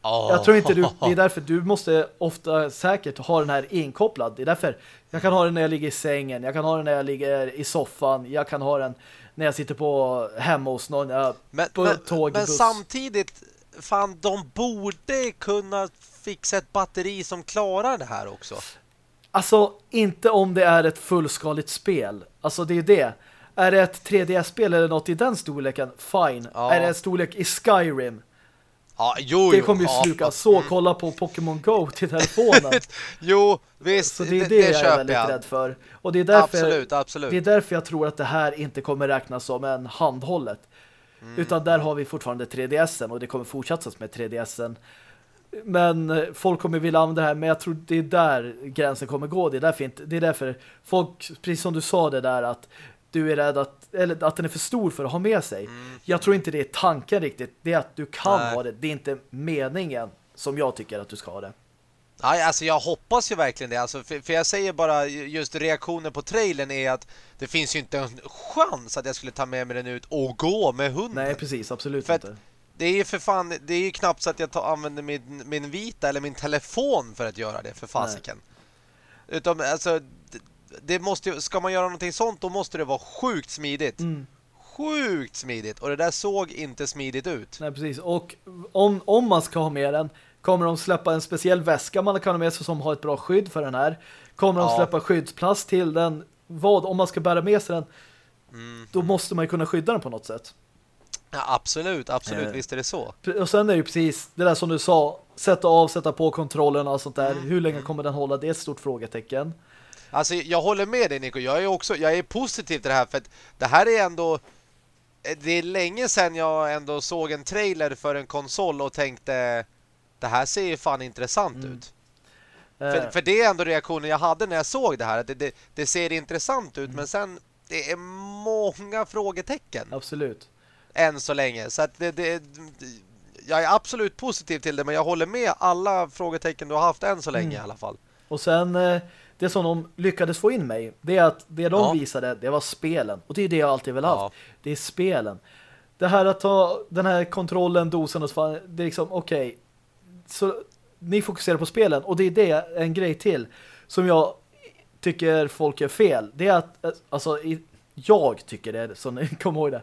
Oh. Jag tror inte du, det är därför du måste ofta säkert ha den här inkopplad. Det är därför jag kan ha den när jag ligger i sängen, jag kan ha den när jag ligger i soffan, jag kan ha den när jag sitter på hemma hos någon, jag, men, på men, tåg, men samtidigt, fan, de borde kunna fixa ett batteri som klarar det här också. Alltså, inte om det är ett fullskaligt spel. Alltså, det är det. Är det ett 3D-spel eller något i den storleken? Fine. Ja. Är det en storlek i Skyrim? Ja, jo, det kommer ju sluka. Ja. Så, mm. kolla på Pokémon Go till telefonen. jo, visst. Så det är det, det jag är väldigt jag. rädd för. Och det är, därför, absolut, absolut. det är därför jag tror att det här inte kommer räknas som en handhållet. Mm. Utan där har vi fortfarande 3DSen och det kommer fortsätta med 3DSen. Men folk kommer vilja använda det här, men jag tror det är där gränsen kommer gå. Det är därför, inte, det är därför folk, precis som du sa det där, att du är rädd att, eller att den är för stor för att ha med sig. Mm. Jag tror inte det är tanken riktigt. Det är att du kan Nej. ha det. Det är inte meningen som jag tycker att du ska ha det. Nej, alltså jag hoppas ju verkligen det. Alltså, för, för jag säger bara just reaktionen på trailern är att det finns ju inte en chans att jag skulle ta med mig den ut och gå med hunden. Nej, precis. Absolut för inte. Det är ju för fan, det är ju knappt så att jag tar, använder min, min vita eller min telefon för att göra det, för fasiken. Utan, alltså, det, det måste ska man göra någonting sånt, då måste det vara sjukt smidigt. Mm. Sjukt smidigt. Och det där såg inte smidigt ut. Nej, precis. Och om, om man ska ha med den kommer de släppa en speciell väska man kan ha med sig som har ett bra skydd för den här. Kommer de Ja. släppa skyddsplast till den? Vad, om man ska bära med sig den Mm. då måste man ju kunna skydda den på något sätt. Ja, absolut, absolut. Eh. Visst är det så. Och sen är det ju precis det där som du sa, sätta av, sätta på kontrollen och sånt där. Mm. Hur länge kommer den hålla? Det är ett stort frågetecken. Alltså jag håller med dig Nico. Jag är också jag är positiv till det här för att det här är ändå det är länge sedan jag ändå såg en trailer för en konsol och tänkte det här ser ju fan intressant Mm. ut. Eh, För, för det är ändå reaktionen jag hade när jag såg det här. Det, det, det ser intressant Mm. ut men sen det är många frågetecken absolut. Än så länge. Så att det, det, jag är absolut positiv till det men jag håller med alla frågetecken du har haft än så länge Mm. i alla fall. Och sen eh, det som de lyckades få in mig, det är att det de Ja. visade, det var spelen. Och det är det jag alltid vill ha. Ja. Det är spelen. Det här att ta den här kontrollen, dosen och så fan, det är liksom, okej. Så ni fokuserar på spelen. Och det är det, en grej till, som jag tycker folk är fel. Det är att, eh, alltså, jag tycker det, så ni kommer ihåg det.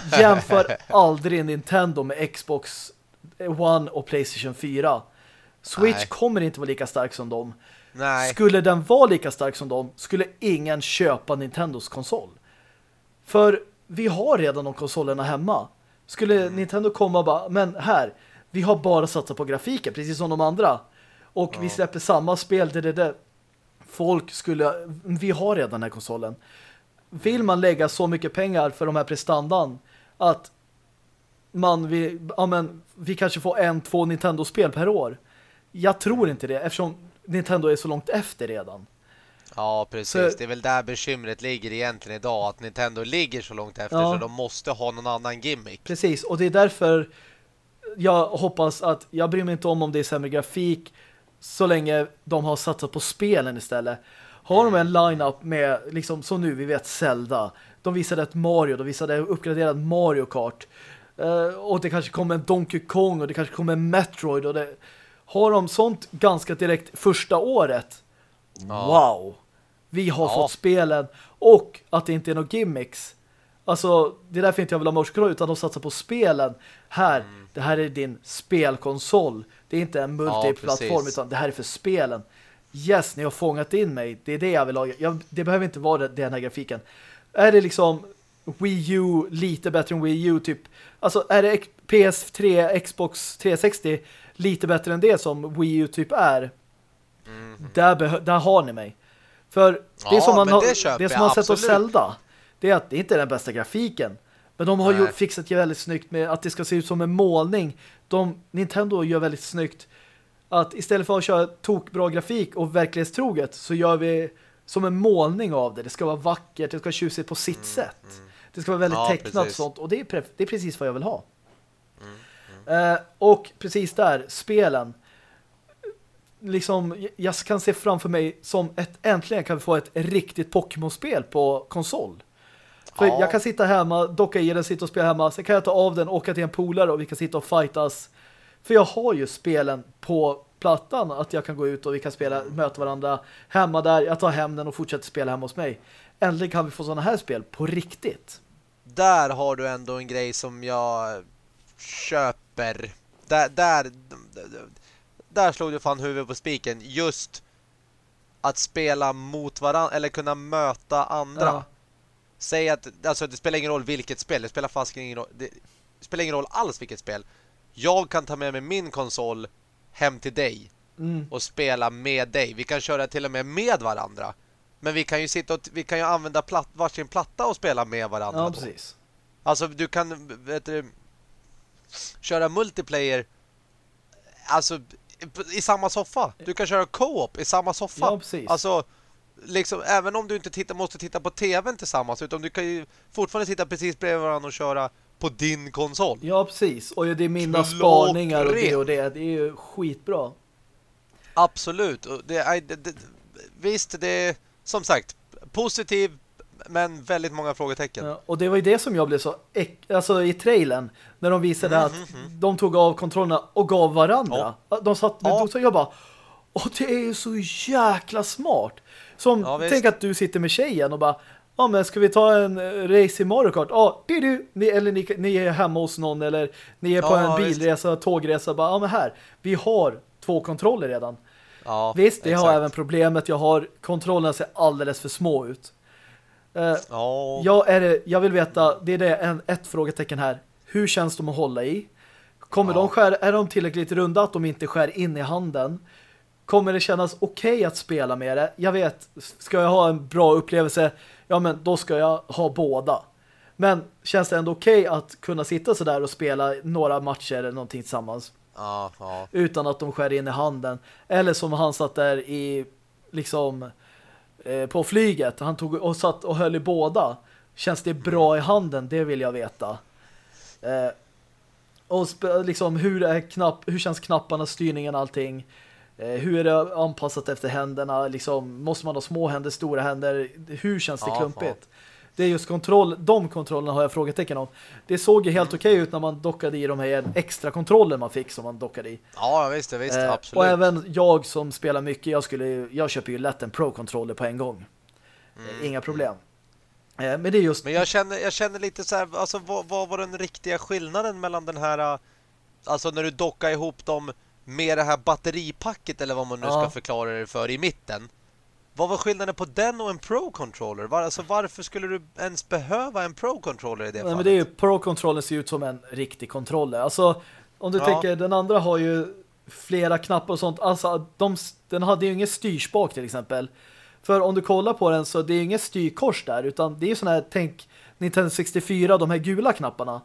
Jämför aldrig Nintendo med Xbox One och Playstation 4. Switch Nej. kommer inte vara lika stark som dem. Nej. Skulle den vara lika stark som dem skulle ingen köpa Nintendos konsol. För vi har redan de konsolerna hemma. Skulle Mm. Nintendo komma och bara, men här, vi har bara satsat på grafiken, precis som de andra. Och vi Ja. släpper samma spel, det, det, det. Folk skulle, vi har redan den här konsolen. Vill man lägga så mycket pengar för de här prestandan att man, vi, ja men, vi kanske får en, två Nintendo-spel per år. Jag tror inte det, eftersom Nintendo är så långt efter redan. Ja, precis. Så- Det är väl där bekymret ligger egentligen idag. Att Nintendo ligger så långt efter Ja. så de måste ha någon annan gimmick. Precis, och det är därför jag hoppas att jag bryr mig inte om om det är sämre grafik så länge de har satsat på spelen istället. Har de en line-up med, liksom som nu, vi vet Zelda. De visade ett Mario, de visade uppgraderad Mario Kart. Eh, och det kanske kommer en Donkey Kong och det kanske kommer en Metroid. Och det, har de sånt ganska direkt första året? Ja. Wow! Vi har Ja. fått spelen och att det inte är några gimmicks. Alltså, det är därför inte jag vill ha control utan de satsar på spelen. Här, Mm. det här är din spelkonsol. Det är inte en multiplattform precis. utan det här är för spelen. Yes, ni har fångat in mig. Det är det jag vill ha. Jag, det behöver inte vara det- den här grafiken. Är det liksom Wii U lite bättre än Wii U typ? Alltså, är det PS3, Xbox 360 lite bättre än det som Wii U typ är? Mm. Där, där har ni mig. För det Ja, som man har, det det som man har sett absolut. Zelda det är att det inte är den bästa grafiken. Men de har Nej. gjort, fixat ju väldigt snyggt med att det ska se ut som en målning. De, Nintendo gör väldigt snyggt att istället för att köra tokbra grafik och verklighetstroget så gör vi som en målning av det. Det ska vara vackert, det ska vara tjusigt på sitt sätt. Det ska vara väldigt Mm, Ja, tecknat och precis. sånt. Och det är, det är precis vad jag vill ha. Mm, Eh, och precis där, spelen. Liksom, jag kan se framför mig som ett, äntligen kan vi få ett riktigt Pokémon-spel på konsol. För Ja. jag kan sitta hemma, docka i den, sitta och spela hemma. Sen kan jag ta av den, åka till en polare och vi kan sitta och fightas. För jag har ju spelen på plattan att jag kan gå ut och vi kan spela, möta varandra hemma där. Jag tar hem den och fortsätter spela hemma hos mig. Äntligen kan vi få sådana här spel på riktigt. Där har du ändå en grej som jag köper. Där, där, där slog du fan huvudet på spiken. Just att spela mot varandra eller kunna möta andra. Ja. Säg att alltså, det spelar ingen roll vilket spel. Det spelar fast ingen roll. Det spelar ingen roll alls vilket spel. Jag kan ta med mig min konsol hem till dig Mm. och spela med dig. Vi kan köra till och med med varandra. Men vi kan ju sitta och vi kan ju använda platt, varsin platta och spela med varandra. Ja, då. precis. Alltså du kan vet du, köra multiplayer alltså i samma soffa. Du kan köra co-op i samma soffa. Ja, precis. Alltså liksom även om du inte titta, måste titta på tvn tillsammans utan du kan ju fortfarande sitta precis bredvid varandra och köra på din konsol. Ja, precis. Och det är mina Klockrent. spaningar och det och det. Det är ju skitbra. Absolut. Det, det, det, visst, det är som sagt positiv men väldigt många frågetecken. Ja, och det var ju det som jag blev så alltså i trailern när de visade mm, att mm, mm. de tog av kontrollerna och gav varandra. Ja. De satt med ja. jag bara och det är ju så jäkla smart. Som, ja, tänk att du sitter med tjejen och bara Ja, men ska vi ta en race i Mario Kart? Ja, du, du, ni, eller ni, ni är hemma hos någon eller ni är på ja, en bilresa, visst. tågresa. Ja, men här, vi har två kontroller redan. Ja, visst, det har även problemet. Jag har kontrollerna ser alldeles för små ut. Uh, ja. jag, är, jag vill veta, det är det en, ett frågetecken här. Hur känns de att hålla i? Kommer ja. de skär, är de tillräckligt runda att de inte skär in i handen? Kommer det kännas okej okay att spela med det? Jag vet, ska jag ha en bra upplevelse, ja men då ska jag ha båda. Men känns det ändå okej okay att kunna sitta så där och spela några matcher eller någonting tillsammans? Ja, ja. Utan att de skär in i handen. Eller som han satt där i liksom eh, på flyget. Han tog och satt och höll i båda. Känns det bra i handen? Det vill jag veta. Eh, och liksom hur är knapp, hur känns knapparna, styrningen, allting? Eh, hur är det anpassat efter händerna? Liksom, måste man ha små händer, stora händer? Hur känns det ja, klumpigt? Ja. Det är just kontroll, de kontrollerna har jag frågetecken om. Det såg ju helt okej okay ut när man dockade i de här extra kontroller man fick som man dockade i. Ja, visst, visst, eh, absolut. Och även jag som spelar mycket, jag skulle jag köper ju lätt en Pro-controller på en gång. Mm. Inga problem. Eh, men det är just... Men jag känner, jag känner lite så här, alltså vad, vad var den riktiga skillnaden mellan den här, alltså när du dockar ihop dem med det här batteripacket eller vad man nu ja. ska förklara det för i mitten. Vad var skillnaden på den och en Pro-controller? Var, alltså, varför skulle du ens behöva en Pro-controller i det Nej, fallet? Men det är ju, Pro-controller ser ut som en riktig kontroller. Alltså, om du ja. tänker, den andra har ju flera knappar och sånt. Alltså, de, den hade ju ingen styrspak till exempel. För om du kollar på den så det är ingen styrkors där, utan det är ju sån här, tänk Nintendo 64, de här gula knapparna.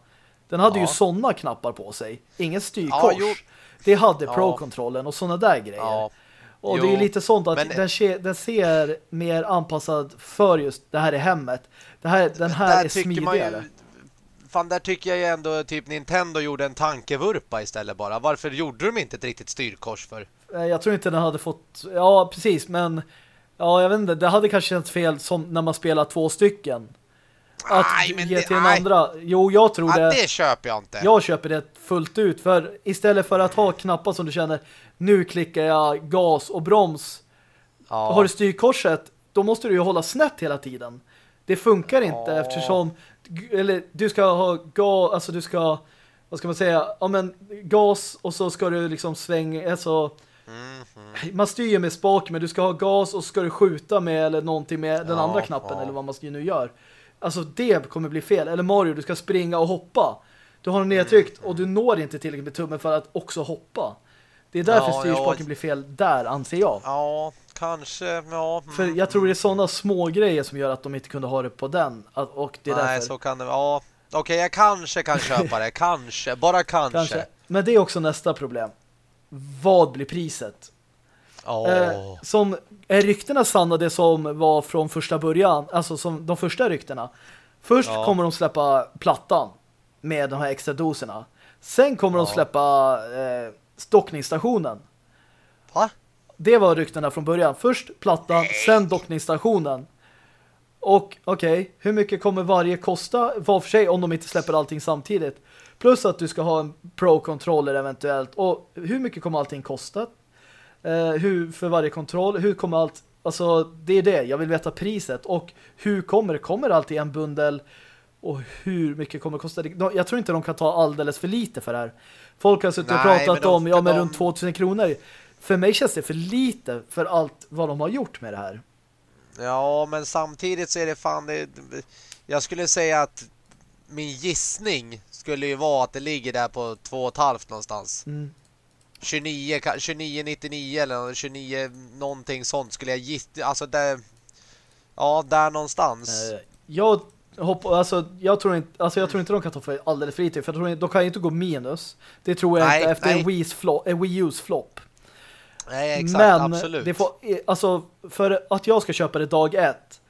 Den hade ja. ju sådana knappar på sig. Ingen styrkors. Ja, det hade Pro-kontrollen och sådana där grejer. Och jo, det är lite sånt att men... den, ser, den ser mer anpassad för just det här i hemmet. Det här, den här är smidigare. Ju, fan, där tycker jag ju ändå typ Nintendo gjorde en tankevurpa istället bara. Varför gjorde de inte ett riktigt styrkors för? Eh, jag tror inte den hade fått... Ja, precis, men... Ja, jag vet inte. Det hade kanske känts fel som när man spelar två stycken. Att aj, men ge det, till den andra. Jo, jag tror ja, det. Det köper jag inte. Jag köper det fullt ut. För istället för att ha knappar som du känner nu klickar jag gas och broms. Ja. Har du styrkorset, då måste du ju hålla snett hela tiden. Det funkar inte ja. eftersom eller du ska ha gas, alltså du ska vad ska man säga, ja men gas och så ska du liksom svänga, alltså mm -hmm. man styr med spak men du ska ha gas och så ska du skjuta med eller någonting med den andra knappen eller vad man nu gör. Alltså det kommer bli fel. Eller Mario, du ska springa och hoppa. Du har den nedtryckt mm. och du når inte tillräckligt med tummen för att också hoppa. Det är därför ja, styrspaken ja. blir fel där, anser jag. Ja, kanske. Ja. För jag tror det är sådana små grejer som gör att de inte kunde ha det på den. Och det är Nej, därför... så kan det Ja, okej, okay, jag kanske kan köpa det. kanske, bara kanske. kanske. Men det är också nästa problem. Vad blir priset? Oh. Eh, som är ryktena sanna det som var från första början, alltså som de första ryktena. Först ja. kommer de släppa plattan med de här extra doserna. Sen kommer ja. de släppa eh, dockningsstationen. Va? Det var ryktena från början. Först plattan, sen dockningsstationen. Och okej, okay, hur mycket kommer varje kosta var för sig om de inte släpper allting samtidigt? Plus att du ska ha en Pro-controller eventuellt. Och hur mycket kommer allting kosta? Eh, hur för varje kontroll? Hur kommer allt... Alltså, det är det. Jag vill veta priset. Och hur kommer det? Kommer alltid en bundel? Och hur mycket kommer det kosta? Jag tror inte de kan ta alldeles för lite för det här. Folk har suttit och pratat om ja, men de... runt 2000 kronor. För mig känns det för lite för allt vad de har gjort med det här. Ja, men samtidigt så är det fan det, jag skulle säga att min gissning skulle ju vara att det ligger där på 2,5 någonstans. Mm. 29, 29, 99 eller 29 någonting sånt skulle jag gissa. Alltså det, ja, där någonstans. Eh, jag Hopp, alltså, jag, tror inte, alltså, jag tror inte de kan ta för alldeles för lite. För jag tror inte, de kan inte gå minus. Det tror jag nej, inte efter nej. en Wii's flop, en Wii U's flop. Nej, exakt, Men absolut. Det får, alltså, för att jag ska köpa det dag ett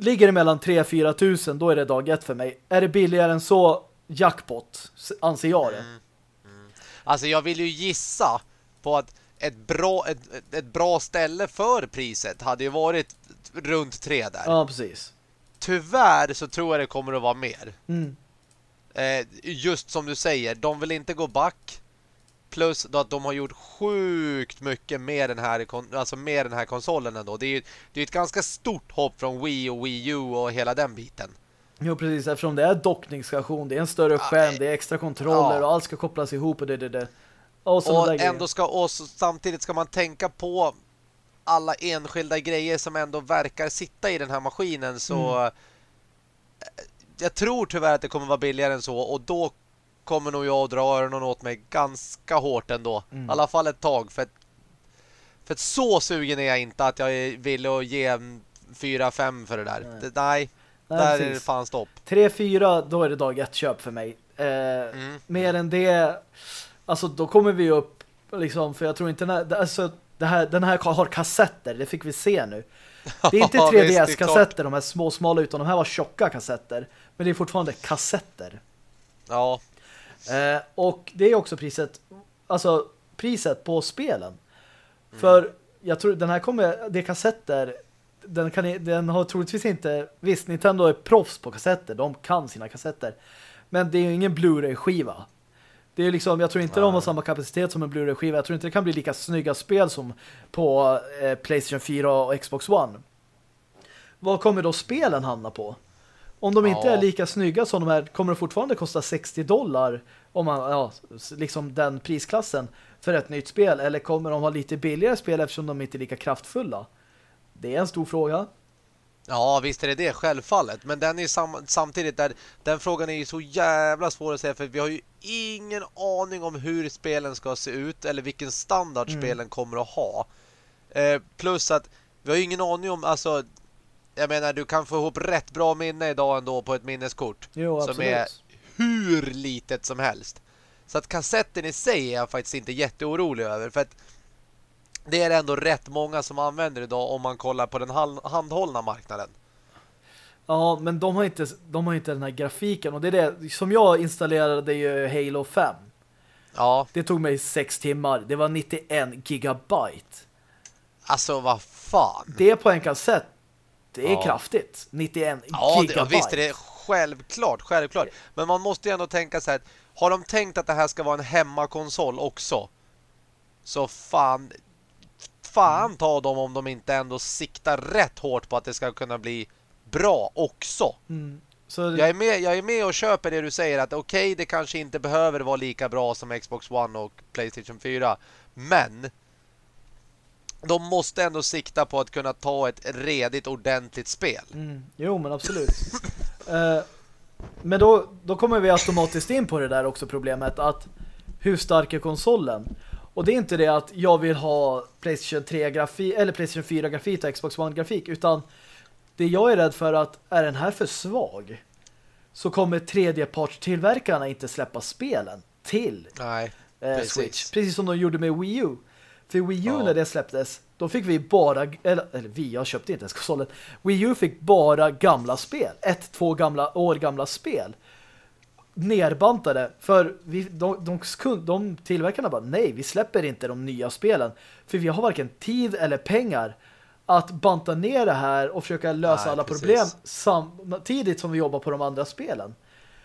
ligger det mellan 3-4 tusen, då är det dag ett för mig. Är det billigare än så, jackpot, anser jag det. Mm. Alltså jag vill ju gissa på att ett bra, ett, ett bra ställe för priset hade ju varit runt tre där. Ja, precis. Tyvärr så tror jag det kommer att vara mer. Mm. Eh, just som du säger, de vill inte gå back. Plus då att de har gjort sjukt mycket med den här, alltså med den här konsolen ändå. Det är ju det är ett ganska stort hopp från Wii och Wii U och hela den biten. Jo, precis. Eftersom det är dockningsstation, det är en större skärm, det är extra kontroller och allt ska kopplas ihop och det, det, det. Och, och ändå ska, och samtidigt ska man tänka på alla enskilda grejer som ändå verkar sitta i den här maskinen så mm. jag tror tyvärr att det kommer vara billigare än så och då kommer nog jag att dra öronen åt mig ganska hårt ändå. Mm. I alla fall ett tag för för att så sugen är jag inte att jag vill att ge 4-5 för det där. Nej, det, nej, nej där precis. är det fan stopp. 3-4 då är det dag ett köp för mig. Eh, mm. Mer än det alltså då kommer vi upp liksom, för jag tror inte när, alltså, det här, den här har kassetter, det fick vi se nu. Det är inte 3DS-kassetter, de här små smala utan de här var tjocka kassetter. Men det är fortfarande kassetter. Ja. Eh, och det är också priset, alltså priset på spelen. Mm. För jag tror den här kommer, det är kassetter, den, kan, den har troligtvis inte, visst Nintendo är proffs på kassetter, de kan sina kassetter. Men det är ju ingen Blu-ray-skiva. Det är liksom, jag tror inte de har samma kapacitet som en Blu-ray-skiva. Jag tror inte det kan bli lika snygga spel som på eh, Playstation 4 och Xbox One. Vad kommer då spelen hamna på? Om de inte ja. är lika snygga som de här kommer det fortfarande kosta 60 dollar om man, ja, liksom den prisklassen för ett nytt spel. Eller kommer de ha lite billigare spel eftersom de inte är lika kraftfulla? Det är en stor fråga. Ja, visst är det det, självfallet. Men den är sam samtidigt, där, den frågan är ju så jävla svår att säga för vi har ju ingen aning om hur spelen ska se ut eller vilken standard mm. spelen kommer att ha. Eh, plus att vi har ju ingen aning om, alltså jag menar, du kan få ihop rätt bra minne idag ändå på ett minneskort. Jo, som är hur litet som helst. Så att kassetten i sig är jag faktiskt inte jätteorolig över. För att det är ändå rätt många som använder idag om man kollar på den handhållna marknaden. Ja, men de har inte, de har inte den här grafiken. Och det är det, som jag installerade ju Halo 5. Ja. Det tog mig sex timmar. Det var 91 gigabyte. Alltså, vad fan? Det på en kassett. Det är ja. kraftigt. 91 ja, gigabyte. Ja, visst är det självklart, självklart. Men man måste ju ändå tänka så här. Har de tänkt att det här ska vara en hemmakonsol också? Så fan, fan ta dem om de inte ändå siktar rätt hårt på att det ska kunna bli bra också. Mm. Så jag, är med, jag är med och köper det du säger att okej, okay, det kanske inte behöver vara lika bra som Xbox One och Playstation 4. Men de måste ändå sikta på att kunna ta ett redigt ordentligt spel. Mm. Jo, men absolut. uh, men då, då kommer vi automatiskt in på det där också problemet att hur stark är konsolen? Och det är inte det att jag vill ha Playstation 3-grafik eller Playstation 4-grafik och Xbox One-grafik utan det jag är rädd för att är den här för svag så kommer tredjepartstillverkarna inte släppa spelen till Nej, eh, precis. Switch. Precis som de gjorde med Wii U. För Wii U ja. när det släpptes, då fick vi bara, eller, eller vi, jag köpte inte ens konsolen. Wii U fick bara gamla spel. Ett, två gamla, år gamla spel nerbantade. För vi, de, de, de tillverkarna bara, nej, vi släpper inte de nya spelen. För vi har varken tid eller pengar att banta ner det här och försöka lösa nej, alla precis. problem samtidigt som vi jobbar på de andra spelen.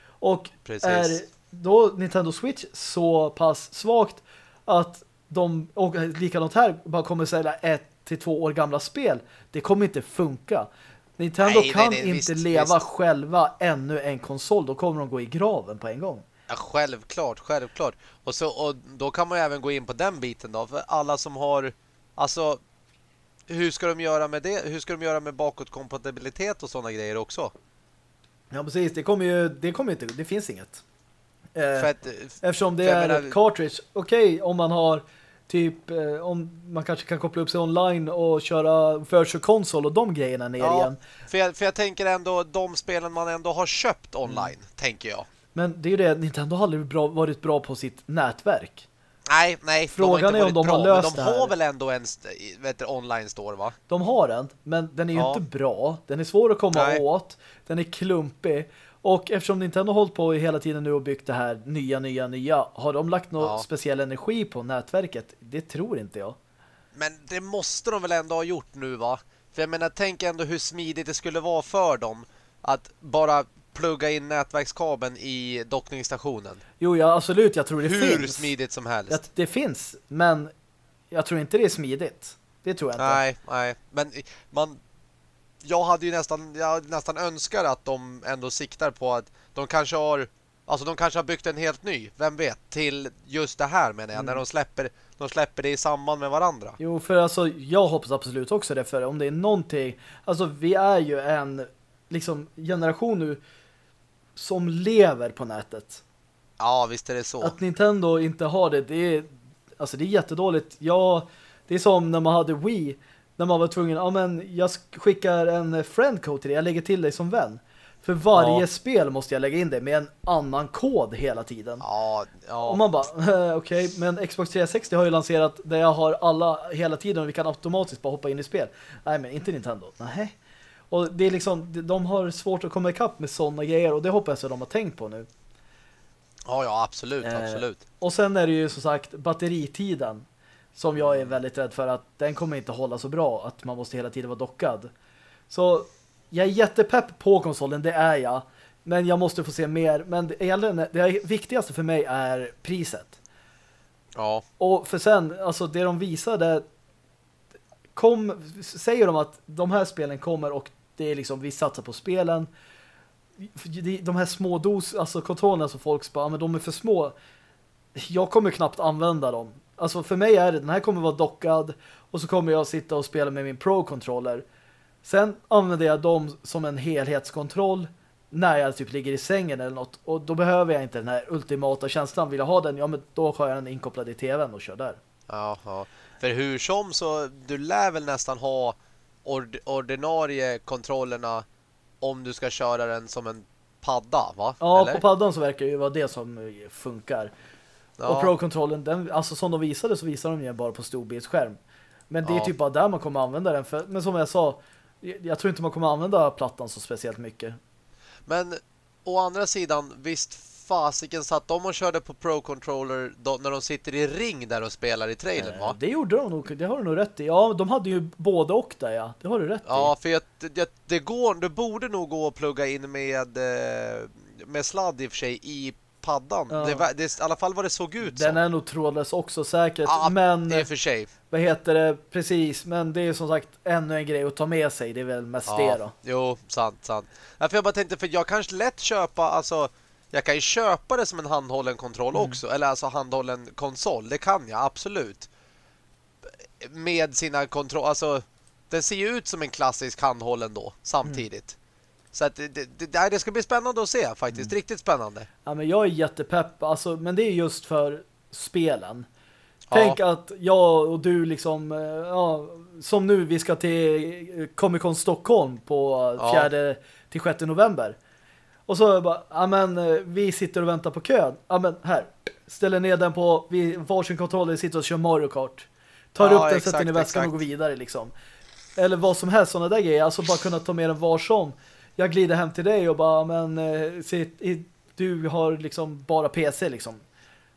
Och precis. är då Nintendo Switch så pass svagt att de, och likadant här, bara kommer sälja ett till två år gamla spel. Det kommer inte funka. Nintendo nej, kan nej, nej, inte visst, leva visst. själva ännu en konsol. Då kommer de gå i graven på en gång. Ja, självklart, självklart. Och, så, och då kan man ju även gå in på den biten då. För alla som har... Alltså, hur ska de göra med det? Hur ska de göra med bakåtkompatibilitet och sådana grejer också? Ja, precis. Det kommer ju... Det kommer inte... Det finns inget. Eh, att, eftersom det är menar, cartridge. Okej, okay, om man har typ eh, om man kanske kan koppla upp sig online och köra virtual console och de grejerna ner ja, igen. För jag, för jag tänker ändå de spelen man ändå har köpt online, mm. tänker jag. Men det är ju det, Nintendo har aldrig bra, varit bra på sitt nätverk. Nej, nej. Frågan är om de bra, har löst de det. De har väl ändå en vet, online store, va? De har den, men den är ju ja. inte bra. Den är svår att komma nej. åt. Den är klumpig. Och eftersom Nintendo har hållit på hela tiden nu och byggt det här nya, nya, nya, har de lagt någon ja. speciell energi på nätverket? Det tror inte jag. Men det måste de väl ändå ha gjort nu va? För jag menar, tänk ändå hur smidigt det skulle vara för dem att bara plugga in nätverkskabeln i dockningsstationen. Jo, ja, absolut. Jag tror det hur finns. Hur smidigt som helst. Att det finns, men jag tror inte det är smidigt. Det tror jag inte. Nej, nej. Men man... Jag hade ju nästan, jag nästan önskar att de ändå siktar på att de kanske har Alltså de kanske har byggt en helt ny, vem vet, till just det här menar jag, mm. när de släpper, de släpper det i samband med varandra. Jo, för alltså jag hoppas absolut också det, för om det är någonting, alltså vi är ju en liksom generation nu som lever på nätet. Ja, visst är det så. Att Nintendo inte har det, det är, alltså det är jättedåligt. Ja, det är som när man hade Wii, när man var tvungen, ja men jag skickar en friendcode till dig, jag lägger till dig som vän. För varje ja. spel måste jag lägga in det med en annan kod hela tiden. Ja, ja. Och man bara, okej, okay, men Xbox 360 har ju lanserat där jag har alla hela tiden och vi kan automatiskt bara hoppa in i spel. Nej, men inte Nintendo. Nej. Och det är liksom, de har svårt att komma ikapp med sådana grejer och det hoppas jag de har tänkt på nu. Ja, ja, absolut, eh, absolut. Och sen är det ju som sagt batteritiden som jag är väldigt rädd för att den kommer inte hålla så bra att man måste hela tiden vara dockad. Så jag är jättepepp på konsolen, det är jag. Men jag måste få se mer. Men det, det viktigaste för mig är priset. Ja. Och för sen, alltså det de visade kom, säger de att de här spelen kommer och det är liksom, vi satsar på spelen. De här små dos, alltså kontrollerna som folk spar, men de är för små. Jag kommer knappt använda dem. Alltså för mig är det, den här kommer vara dockad och så kommer jag sitta och spela med min Pro-controller. Sen använder jag dem som en helhetskontroll när jag typ ligger i sängen eller något. Och då behöver jag inte den här ultimata känslan. Vill jag ha den, ja men då har jag den inkopplad i tvn och kör där. Jaha. För hur som så, du lär väl nästan ha ord ordinarie kontrollerna om du ska köra den som en padda, va? Ja, Eller? på paddan så verkar det ju vara det som funkar. Ja. Och Pro-kontrollen, alltså som de visade så visar de ju bara på storbildsskärm. Men det ja. är typ bara där man kommer använda den. För, men som jag sa, jag tror inte man kommer använda plattan så speciellt mycket. Men å andra sidan, visst fasiken satt de och körde på Pro Controller då, när de sitter i ring där och spelar i trailern, va? Det gjorde de nog, det har du nog rätt i. Ja, de hade ju både och där, ja. Det har du rätt ja, i. Ja, för jag, det, det, går, det borde nog gå att plugga in med, eh, med sladd i och för sig i paddan. Ja. Det, det, I alla fall vad det såg ut Den som. är nog trådlös också säkert. Ja, men, det är för sig. Vad heter det? Precis, men det är som sagt ännu en grej att ta med sig. Det är väl mest ja, det då. Jo, sant, sant. Ja, för jag bara tänkte, för jag kanske lätt köpa, alltså jag kan ju köpa det som en handhållen kontroll mm. också. Eller alltså handhållen konsol. Det kan jag, absolut. Med sina kontroll... Alltså, den ser ju ut som en klassisk handhållen då, samtidigt. Mm. Så att det, det, det, ska bli spännande att se faktiskt. Mm. Riktigt spännande. Ja, men jag är jättepepp. Alltså, men det är just för spelen. Ja. Tänk att jag och du liksom, eh, ja, som nu vi ska till Comic Con Stockholm på 4 ja. till 6 november. Och så bara, ja men eh, vi sitter och väntar på kön. Ja men här, ställer ner den på vi, varsin kontroller, sitter och kör Mario Kart. Tar ja, upp den, exakt, sätter den i väskan exakt. och går vidare liksom. Eller vad som helst, sådana där grejer. Alltså bara kunna ta med den var som jag glider hem till dig och bara, men eh, sitt, du har liksom bara PC liksom.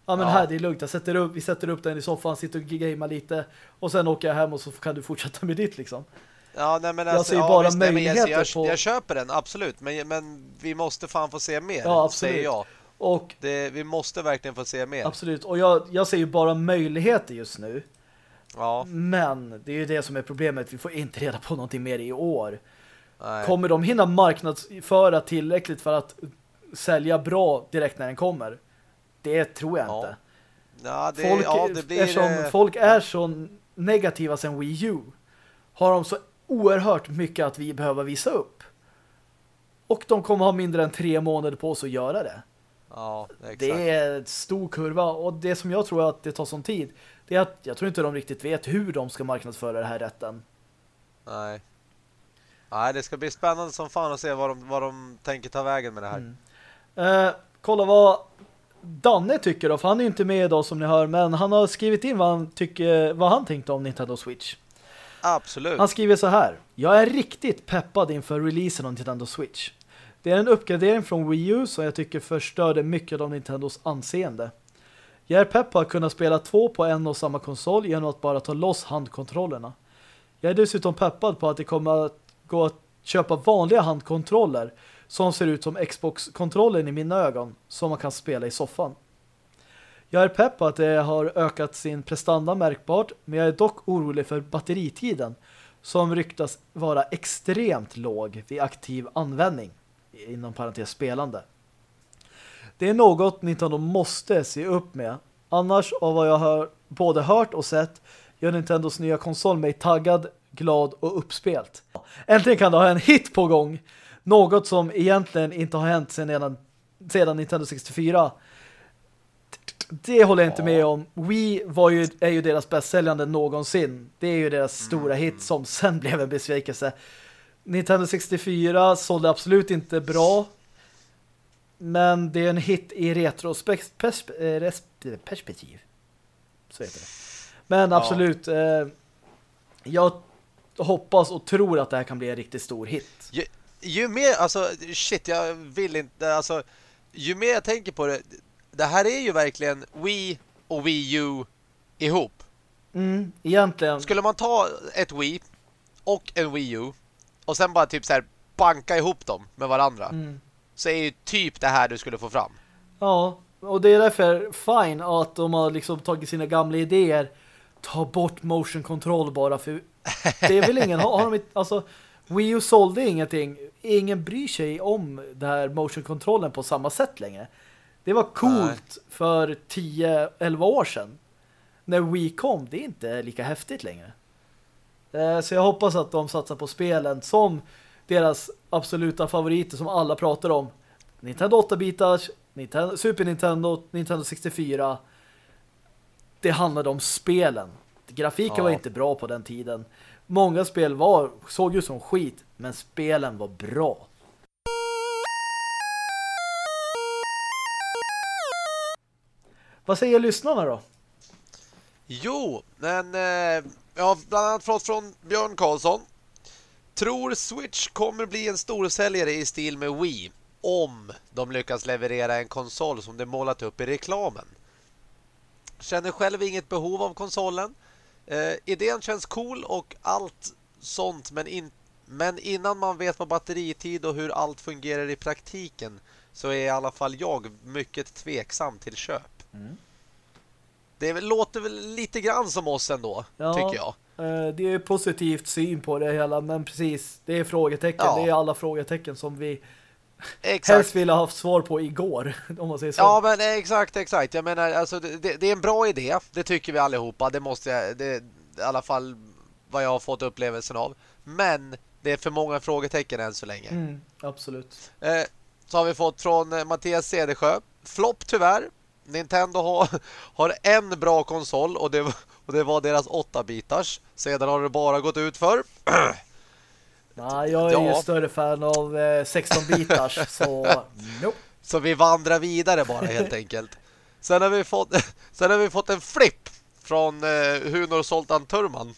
Ja men ja. här, det är lugnt. Jag sätter upp, vi sätter upp den i soffan, sitter och gamear lite och sen åker jag hem och så kan du fortsätta med ditt liksom. Ja, nej, men alltså, jag ser ja, bara visst, möjligheter nej, jag, jag, på... jag köper den, absolut. Men, men vi måste fan få se mer, ja, absolut. säger jag. Och det, vi måste verkligen få se mer. Absolut, och jag, jag ser ju bara möjligheter just nu. Ja. Men det är ju det som är problemet. Vi får inte reda på någonting mer i år. Nej. Kommer de hinna marknadsföra tillräckligt för att sälja bra direkt när den kommer? Det tror jag ja. inte. Ja, det, folk, ja, det blir... Eftersom folk är så negativa sen Wii U har de så oerhört mycket att vi behöver visa upp. Och de kommer ha mindre än tre månader på sig att göra det. Ja, exakt. Det är en stor kurva och det som jag tror att det tar sån tid det är att jag tror inte de riktigt vet hur de ska marknadsföra det här rätten. Nej. Nej, det ska bli spännande som fan att se vad de, vad de tänker ta vägen med det här. Mm. Eh, kolla vad Danne tycker då, för han är ju inte med idag som ni hör, men han har skrivit in vad han, tycker, vad han tänkte om Nintendo Switch. Absolut. Han skriver så här. Jag är riktigt peppad inför releasen av Nintendo Switch. Det är en uppgradering från Wii U som jag tycker förstörde mycket av Nintendos anseende. Jag är pepp på att kunna spela två på en och samma konsol genom att bara ta loss handkontrollerna. Jag är dessutom peppad på att det kommer att gå att köpa vanliga handkontroller som ser ut som Xbox-kontrollen i mina ögon som man kan spela i soffan. Jag är pepp på att det har ökat sin prestanda märkbart men jag är dock orolig för batteritiden som ryktas vara extremt låg vid aktiv användning inom parentes spelande. Det är något Nintendo måste se upp med. Annars av vad jag har både hört och sett gör Nintendos nya konsol mig taggad, glad och uppspelt. Äntligen kan det ha en hit på gång. Något som egentligen inte har hänt sedan, sedan Nintendo 64. Det håller jag inte med om. Wii var ju, är ju deras bästsäljande någonsin. Det är ju deras stora hit som sen blev en besvikelse. Nintendo 64 sålde absolut inte bra. Men det är en hit i retroperspektiv. Så heter det. Men absolut, ja. eh, jag hoppas och tror att det här kan bli en riktigt stor hit. Ju, ju mer, alltså, shit, jag vill inte, alltså, ju mer jag tänker på det, det här är ju verkligen Wii och Wii U ihop. Mm, egentligen. Skulle man ta ett Wii och en Wii U och sen bara typ så här banka ihop dem med varandra mm. så är ju typ det här du skulle få fram. Ja, och det är därför fine att de har liksom tagit sina gamla idéer ta bort motion control bara för det är väl ingen har, de alltså Wii U sålde ingenting ingen bryr sig om det här motion controllen på samma sätt längre. Det var coolt för 10-11 år sedan. När Wii kom, det är inte lika häftigt längre. Eh, så jag hoppas att de satsar på spelen som deras absoluta favoriter som alla pratar om. Nintendo 8-bitars, Nintendo, Super Nintendo, Nintendo 64. Det handlade om spelen. Grafiken ja. var inte bra på den tiden. Många spel var såg ju som skit, men spelen var bra. Vad säger lyssnarna då? Jo, men eh, jag har bland annat fått från Björn Karlsson. Tror Switch kommer bli en storsäljare i stil med Wii om de lyckas leverera en konsol som de målat upp i reklamen. Känner själv inget behov av konsolen. Eh, idén känns cool och allt sånt men, in, men innan man vet vad batteritid och hur allt fungerar i praktiken så är i alla fall jag mycket tveksam till köp. Mm. Det låter väl lite grann som oss ändå, ja, tycker jag. Eh, det är positivt syn på det hela, men precis, det är frågetecken. Ja. Det är alla frågetecken som vi exakt. helst ville ha haft svar på igår, om man säger så. Ja, men exakt, exakt. Jag menar, alltså, det, det är en bra idé. Det tycker vi allihopa. Det måste jag, det, i alla fall vad jag har fått upplevelsen av. Men det är för många frågetecken än så länge. Mm, absolut. Eh, så har vi fått från eh, Mattias Cedersjö. Flopp tyvärr. Nintendo har, har en bra konsol och det, och det var deras 8-bitars. Sedan har det bara gått ut för. Nej, jag är ja. ju större fan av eh, 16-bitars så nope. Så vi vandrar vidare bara helt enkelt. Sen har vi fått sen har vi fått en flipp från eh, Hunor Soltan Turman.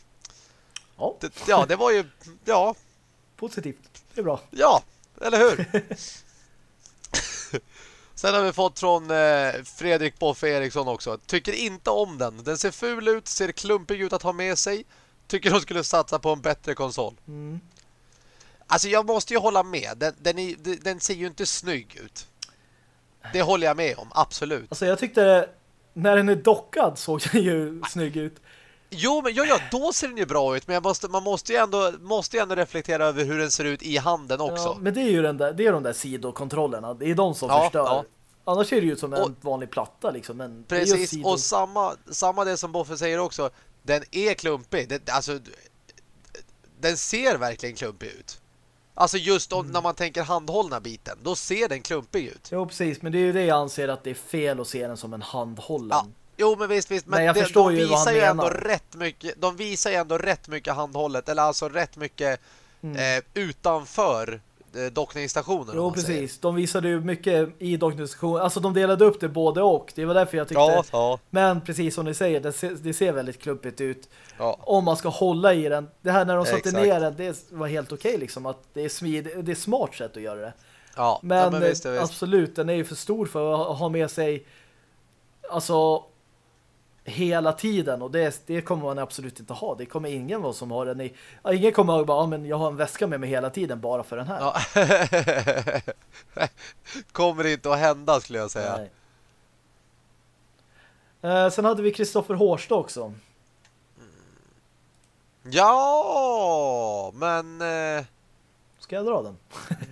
Ja. Det, ja, det var ju ja, positivt. Det är bra. Ja, eller hur? Sen har vi fått från eh, Fredrik Boffe Eriksson också. Tycker inte om den. Den ser ful ut, ser klumpig ut att ha med sig. Tycker de skulle satsa på en bättre konsol. Mm. Alltså jag måste ju hålla med. Den, den, är, den, ser ju inte snygg ut. Det håller jag med om, absolut. Alltså jag tyckte när den är dockad såg den ju snygg ut. Jo, men ja, ja, då ser den ju bra ut. Men måste, man måste ju, ändå, måste ju ändå reflektera över hur den ser ut i handen också. Ja, men det är ju den där, det är de där sidokontrollerna. Det är de som ja, förstör. Ja. Annars ser det ju ut som en och, vanlig platta. Liksom, men precis, och samma, samma det som Boffe säger också. Den är klumpig. Den, alltså, den ser verkligen klumpig ut. Alltså just om, mm. när man tänker handhållna biten, då ser den klumpig ut. Jo, precis. Men det är ju det jag anser att det är fel att se den som en handhållen. Ja. Jo, men visst, visst. Men, men jag det, förstår de ju visar ju ändå rätt mycket, de visar ju ändå rätt mycket handhållet, eller alltså rätt mycket mm. eh, utanför eh, dockningsstationen. Jo, precis. Säger. De visade ju mycket i dockningsstationen. Alltså de delade upp det både och. Det var därför jag tyckte... Ja, ja. Men precis som ni säger, det ser, det ser väldigt klumpigt ut. Ja. Om man ska hålla i den. Det här när de satte ner den, det var helt okej okay, liksom. Att det är, smid, det är smart sätt att göra det. Ja, men, ja, men visst, visst. absolut, den är ju för stor för att ha med sig alltså hela tiden och det, det kommer man absolut inte ha. Det kommer ingen vara som har den i... Ja, ingen kommer ihåg bara, ja, men jag har en väska med mig hela tiden bara för den här. Ja. Kommer inte att hända skulle jag säga. Nej. Eh, sen hade vi Kristoffer Hårsta också. Ja, men eh, Ska jag dra den?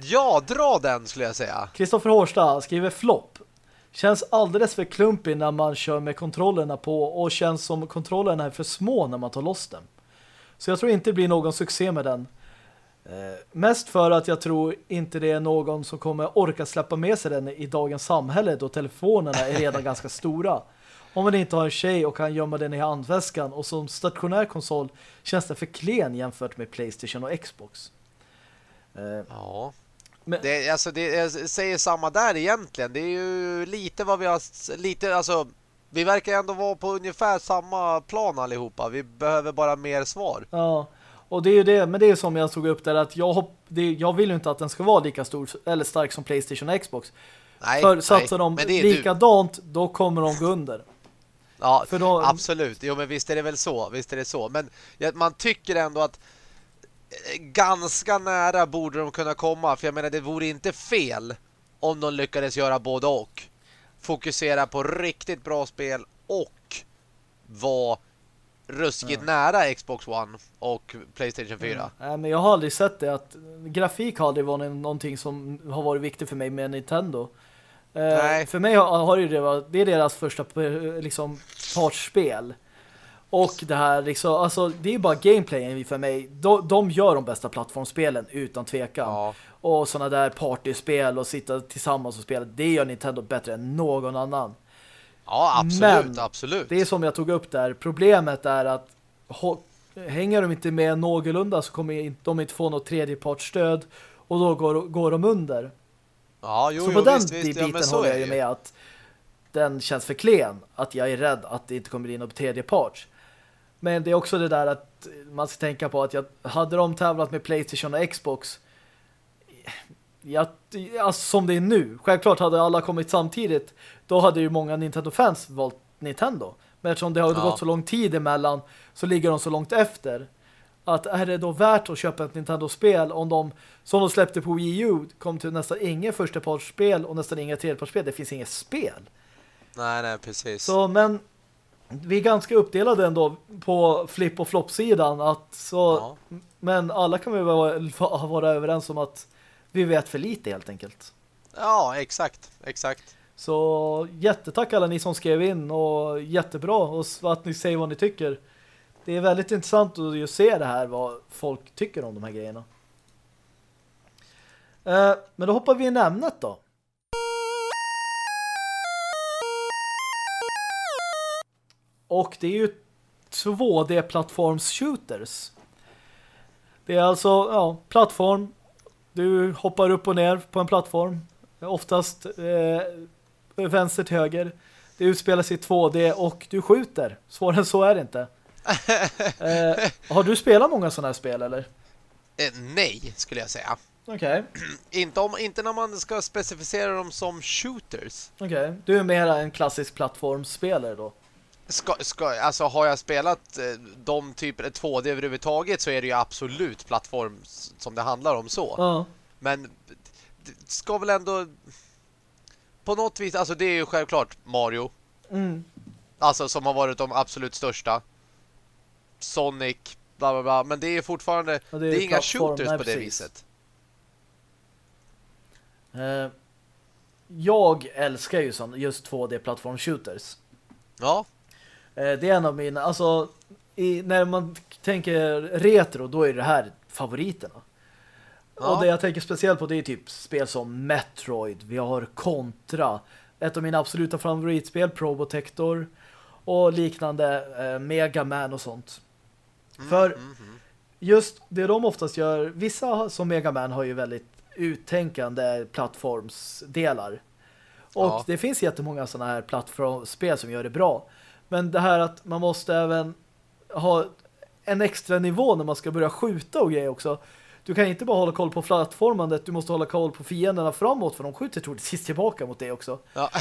ja, dra den skulle jag säga. Kristoffer Hårsta skriver flopp. Känns alldeles för klumpig när man kör med kontrollerna på och känns som kontrollerna är för små när man tar loss dem. Så jag tror inte det blir någon succé med den. Eh, mest för att jag tror inte det är någon som kommer orka släppa med sig den i dagens samhälle då telefonerna är redan ganska stora. Om man inte har en tjej och kan gömma den i handväskan och som stationär konsol känns det för klen jämfört med Playstation och Xbox. Eh, Ja. Men- Det, alltså, det, jag säger samma där egentligen. Det är ju lite vad vi har... Lite, alltså, vi verkar ändå vara på ungefär samma plan allihopa. Vi behöver bara mer svar. Ja, och det är ju det, men det är som jag tog upp där att jag, det, jag vill ju inte att den ska vara lika stor eller stark som Playstation och Xbox. Nej, För satsar de är du. likadant, då kommer de gå under. Ja, då, absolut. Jo, men visst är det väl så. Visst är det så. Men man tycker ändå att ganska nära borde de kunna komma. För jag menar, det vore inte fel om de lyckades göra både och. Fokusera på riktigt bra spel och vara ruskigt nära Xbox One och Playstation 4. Nej, men jag har aldrig sett det att grafik har aldrig varit någonting som har varit viktigt för mig med Nintendo. Eh, Nej. För mig har, har ju det varit, det är deras första eh, liksom partsspel. Och det här liksom, alltså det är bara gameplayen för mig. De, de gör de bästa plattformsspelen utan tvekan. Ja. Och sådana där partyspel och sitta tillsammans och spela, det gör Nintendo bättre än någon annan. ja, absolut, Men absolut. Det är som jag tog upp där. Problemet är att hänger de inte med någorlunda så kommer de inte få något tredjepartsstöd och då går, går de under. Ja, jo, så jo, på den visst, visst. Ja, biten så håller jag ju med att den känns för klen. Att jag är rädd att det inte kommer in något tredjepart. Men det är också det där att man ska tänka på att jag hade de tävlat med Playstation och Xbox jag, alltså som det är nu. Självklart hade alla kommit samtidigt. Då hade ju många Nintendo-fans valt Nintendo. Men eftersom det har Ja. gått så lång tid emellan så ligger de så långt efter. Att är det då värt att köpa ett Nintendo-spel om de, som de släppte på Wii U, kom till nästan inget förstapartsspel och nästan inga tredjepartsspel. Det finns inget spel. Nej, nej, precis. Så, men vi är ganska uppdelade ändå på flip- och. Att så, Ja. Men alla kan vi vara, vara överens om att vi vet för lite helt enkelt. Ja, exakt, exakt. Så jättetack alla ni som skrev in och jättebra och att ni säger vad ni tycker. Det är väldigt intressant att just se det här vad folk tycker om de här grejerna. Eh, men då hoppar vi in i ämnet då. Och det är ju 2D-plattforms-shooters. Det är alltså ja, plattform. Du hoppar upp och ner på en plattform. Oftast eh, vänster till höger. Det utspelar sig i 2D och du skjuter. Svårare än så är det inte. Eh, har du spelat många sådana här spel eller? Eh, nej, skulle jag säga. Okej. Inte, om, inte när man ska specificera dem som shooters. Okej. Du är mera en klassisk plattformsspelare då. Ska, ska, alltså har jag spelat eh, de typer 2D överhuvudtaget så är det ju absolut plattform som det handlar om så. Ja. Men det ska väl ändå på något vis, alltså det är ju självklart Mario. Mm. Alltså som har varit de absolut största. Sonic, bla bla bla. Men det är fortfarande, Ja, det det är, är inga shooters nej, på det precis. viset. Eh, jag älskar ju sån, just 2D-plattform-shooters. Ja, det är en av mina, alltså i, när man tänker retro, då är det här favoriterna. Ja. Och det jag tänker speciellt på det är typ spel som Metroid, vi har Contra, ett av mina absoluta favoritspel, Probotector och liknande eh, Mega Man och sånt. För mhm. just det de oftast gör, vissa som Mega Man har ju väldigt uttänkande plattformsdelar. Och Ja. det finns jättemånga sådana här plattformsspel som gör det bra. Men det här att man måste även ha en extra nivå när man ska börja skjuta och grejer också. Du kan inte bara hålla koll på plattformandet, du måste hålla koll på fienderna framåt för de skjuter troligtvis tillbaka mot det också. Ja.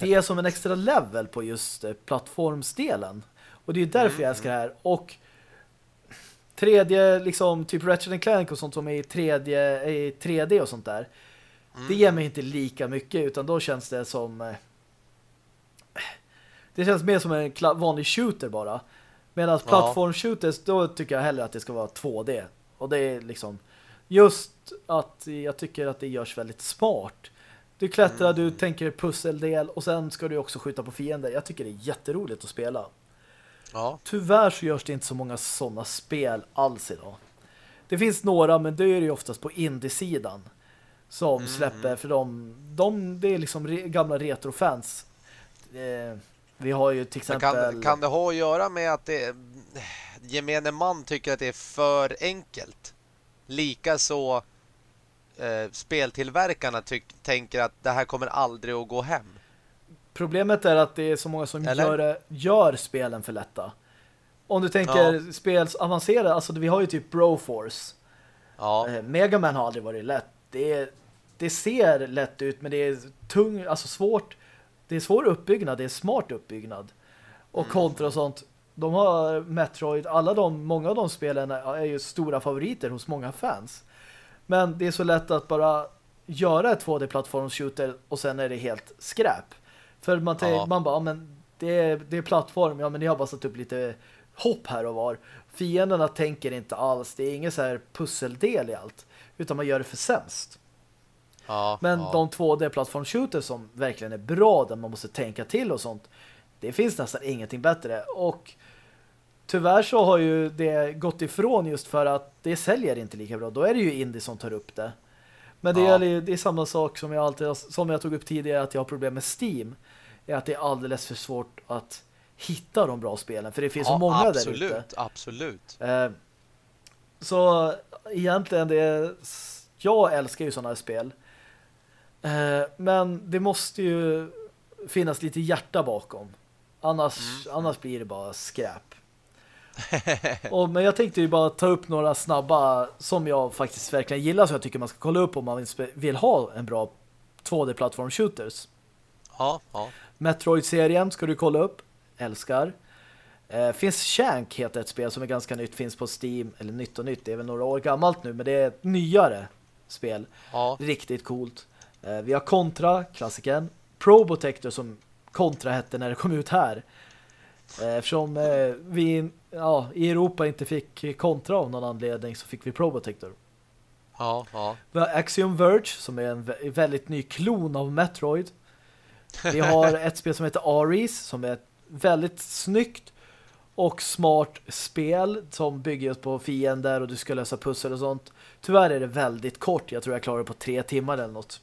det är som en extra level på just eh, plattformsdelen. Och det är därför mm. jag älskar det här. Och tredje, liksom typ Ratchet Clank och sånt som är i, tredje, i 3D och sånt där. Mm. Det ger mig inte lika mycket utan då känns det som eh, det känns mer som en vanlig shooter bara. Medan ja. plattform-shooters, då tycker jag hellre att det ska vara 2D. Och det är liksom just att jag tycker att det görs väldigt smart. Du klättrar, mm. du tänker pusseldel och sen ska du också skjuta på fiender. Jag tycker det är jätteroligt att spela. Ja. Tyvärr så görs det inte så många sådana spel alls idag. Det finns några, men det är ju oftast på indie-sidan som mm. släpper, för de, de, det är liksom re, gamla retrofans. Eh, vi har ju till exempel... Kan, kan det ha att göra med att det gemene man tycker att det är för enkelt? Likaså eh, speltillverkarna tänker att det här kommer aldrig att gå hem. Problemet är att det är så många som gör, gör spelen för lätta. Om du tänker ja. spels avancerade, alltså vi har ju typ Broforce. Ja. Eh, Mega Man har aldrig varit lätt. Det, är, det ser lätt ut men det är tung, alltså svårt. Det är svår uppbyggnad, det är smart uppbyggnad. Och mm. kontra och sånt. De har Metroid, alla de, många av de spelen är ju stora favoriter hos många fans. Men det är så lätt att bara göra ett 2D-plattformshooter och sen är det helt skräp. För man, ja. man bara, men det är, det är plattform, ja men ni har bara satt upp lite hopp här och var. Fienderna tänker inte alls, det är ingen så här pusseldel i allt. Utan man gör det för sämst. Ja, men ja. de 2D-plattformshooter som verkligen är bra, där man måste tänka till och sånt, det finns nästan ingenting bättre. Och tyvärr så har ju det gått ifrån just för att det säljer inte lika bra. Då är det ju indie som tar upp det. Men det, ja. är, det är samma sak som jag, alltid, som jag tog upp tidigare att jag har problem med Steam. Är att det är alldeles för svårt att hitta de bra spelen. För det finns ja, så många absolut, där ute. Absolut, eh, Så egentligen det är, jag älskar ju sådana här spel. Eh, men det måste ju finnas lite hjärta bakom. Annars, mm. annars blir det bara skräp. och, men jag tänkte ju bara ta upp några snabba som jag faktiskt verkligen gillar så jag tycker man ska kolla upp om man vill ha en bra 2D-plattform shooters. Ja, ja. Metroid-serien ska du kolla upp. Älskar. Eh, finns Shank heter ett spel som är ganska nytt. Finns på Steam. Eller nytt och nytt. Det är väl några år gammalt nu. Men det är ett nyare spel. Ja. Riktigt coolt. Eh, vi har Contra, klassiken. Probotector som Contra hette när det kom ut här. Eh, eftersom eh, vi ja, i Europa inte fick Contra av någon anledning så fick vi Probotector. Ja, ja. Vi har Axiom Verge som är en väldigt ny klon av Metroid. Vi har ett spel som heter Ares som är ett väldigt snyggt och smart spel som bygger på fiender och du ska lösa pussel och sånt. Tyvärr är det väldigt kort. Jag tror jag klarar det på tre timmar eller något.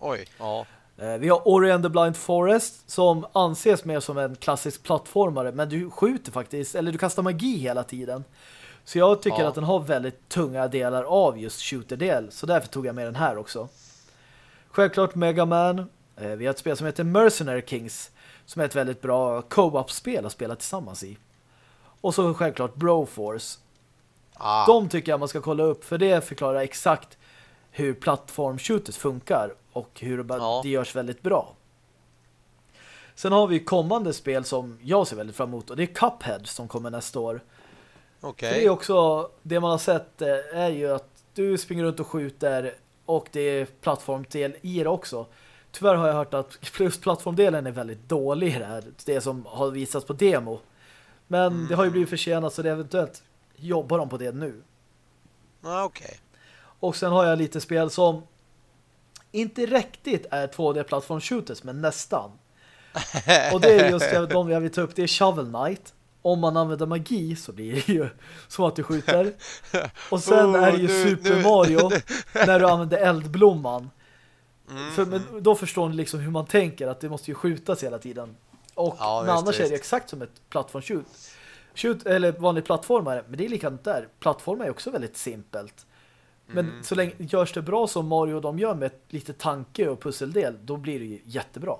Oj, ja. Eh, vi har Ori and the Blind Forest som anses mer som en klassisk plattformare men du skjuter faktiskt, eller du kastar magi hela tiden. Så jag tycker ja. att den har väldigt tunga delar av just shooter-del så därför tog jag med den här också. Självklart Mega Man. Eh, vi har ett spel som heter Mercenary Kings som är ett väldigt bra co-op-spel att spela tillsammans i. Och så självklart Broforce. Ah. De tycker jag man ska kolla upp för det förklarar exakt hur plattform-shooters funkar och hur det, ja. det görs väldigt bra. Sen har vi kommande spel som jag ser väldigt fram emot och det är Cuphead som kommer nästa år. Okay. Det är också, det man har sett eh, är ju att du springer runt och skjuter och det är plattformdel i det också. Tyvärr har jag hört att plus plattformdelen är väldigt dålig här. Det som har visats på demo. Men mm. det har ju blivit försenat så det eventuellt jobbar de på det nu. Okej. Okay. Och sen har jag lite spel som inte riktigt är 2D-plattform shooters, men nästan. Och det är just de jag vill ta upp. Det är Shovel Knight. Om man använder magi så blir det ju som att du skjuter. Och sen oh, är det ju nu, Super nu. Mario när du använder eldblomman. Mm. För, men då förstår ni liksom hur man tänker att det måste ju skjutas hela tiden. Och ja, men annars visst. är det exakt som ett plattform shoot. shoot. Eller vanlig plattformare. Men det är likadant där. Plattformar är också väldigt simpelt. Men mm. så länge görs det bra som Mario de gör med lite tanke och pusseldel, då blir det ju jättebra.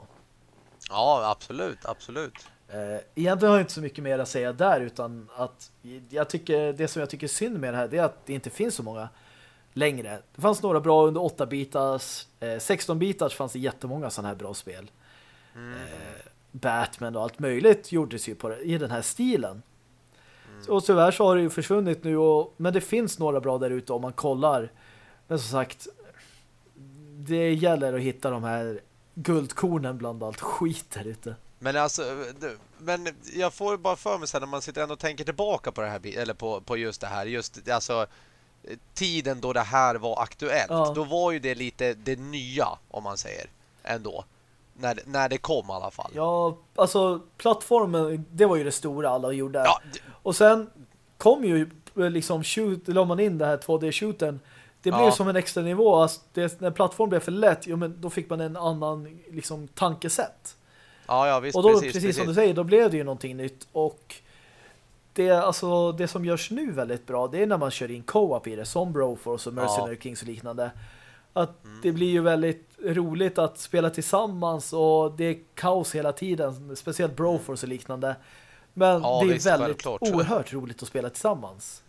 Ja, absolut, absolut. Eh, egentligen har jag inte så mycket mer att säga där utan att jag tycker, det som jag tycker är synd med det här det är att det inte finns så många längre. Det fanns några bra under 8-bitars, eh, 16-bitars fanns det jättemånga sådana här bra spel. Mm. Eh, Batman och allt möjligt gjordes ju på i den här stilen. Mm. Och tyvärr så har det ju försvunnit nu och, men det finns några bra där ute om man kollar. Men som sagt det gäller att hitta de här guldkornen bland allt skit där ute. Men alltså, men jag får bara för mig sen när man sitter och tänker tillbaka på det här eller på, på just det här, just alltså tiden då det här var aktuellt. Ja. Då var ju det lite det nya om man säger ändå. När, när det kom i alla fall. Ja, alltså plattformen, det var ju det stora alla gjorde. Ja, och sen kom ju liksom shoot, la man in det här 2D-shooten det blir ja. som en extra nivå. Alltså, det, när plattform blev för lätt, jo, men då fick man en annan liksom, tankesätt. Ja, ja, visst. Och då, precis, precis, som du säger, då blev det ju någonting nytt. Och det, alltså, det som görs nu väldigt bra, det är när man kör in co-op i det, som Broforce och Mercenary ja. Kings och liknande. Att mm. det blir ju väldigt roligt att spela tillsammans och det är kaos hela tiden, speciellt Broforce och liknande. Men ja, det är visst, väldigt oerhört roligt att spela tillsammans.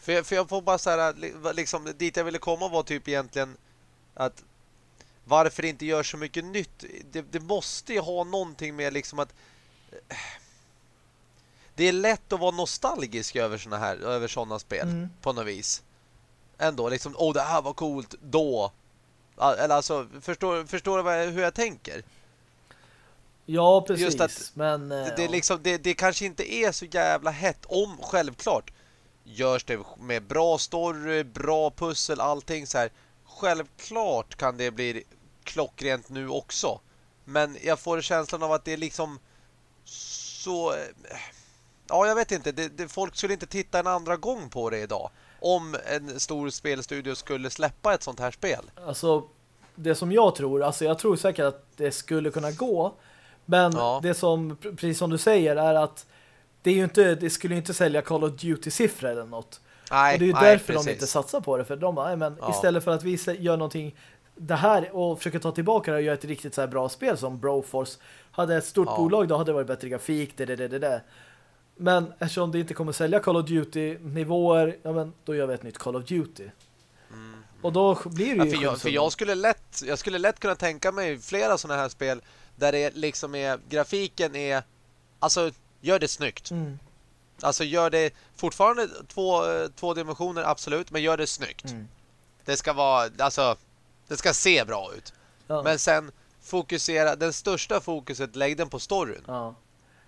För jag, för jag får bara säga liksom dit jag ville komma var typ egentligen att varför det inte gör så mycket nytt. Det, det måste ju ha någonting med liksom att eh, det är lätt att vara nostalgisk över såna här över såna spel mm. på något vis. Ändå liksom åh oh, det här var coolt då. Eller alltså förstår förstår du hur jag tänker? Ja, precis. Just att men det, det, ja. liksom, det, det kanske inte är så jävla hett om självklart görs det med bra story, bra pussel, allting så här. Självklart kan det bli klockrent nu också. Men jag får känslan av att det är liksom så... Ja, jag vet inte. Det, det, folk skulle inte titta en andra gång på det idag. Om en stor spelstudio skulle släppa ett sånt här spel. Alltså, det som jag tror, alltså jag tror säkert att det skulle kunna gå. Men ja. det som, precis som du säger, är att det, är ju inte, det skulle ju inte sälja Call of Duty-siffror eller något. Nej, och det är ju nej, därför precis. de inte satsar på det. För de bara, men ja. istället för att vi gör någonting det här och försöker ta tillbaka det och göra ett riktigt så här bra spel som Broforce hade ett stort ja. bolag, då hade det varit bättre grafik, det, det, det, det, det. Men eftersom det inte kommer sälja Call of Duty-nivåer, ja men då gör vi ett nytt Call of Duty. Mm. Och då blir det ju... Ja, för, jag, för jag, skulle lätt, jag skulle lätt kunna tänka mig flera sådana här spel där det liksom är, grafiken är, alltså gör det snyggt. Mm. Alltså gör det fortfarande två, två dimensioner, absolut, men gör det snyggt. Mm. Det ska vara, alltså, det ska se bra ut. Ja. Men sen fokusera, den största fokuset lägg den på storyn. Ja.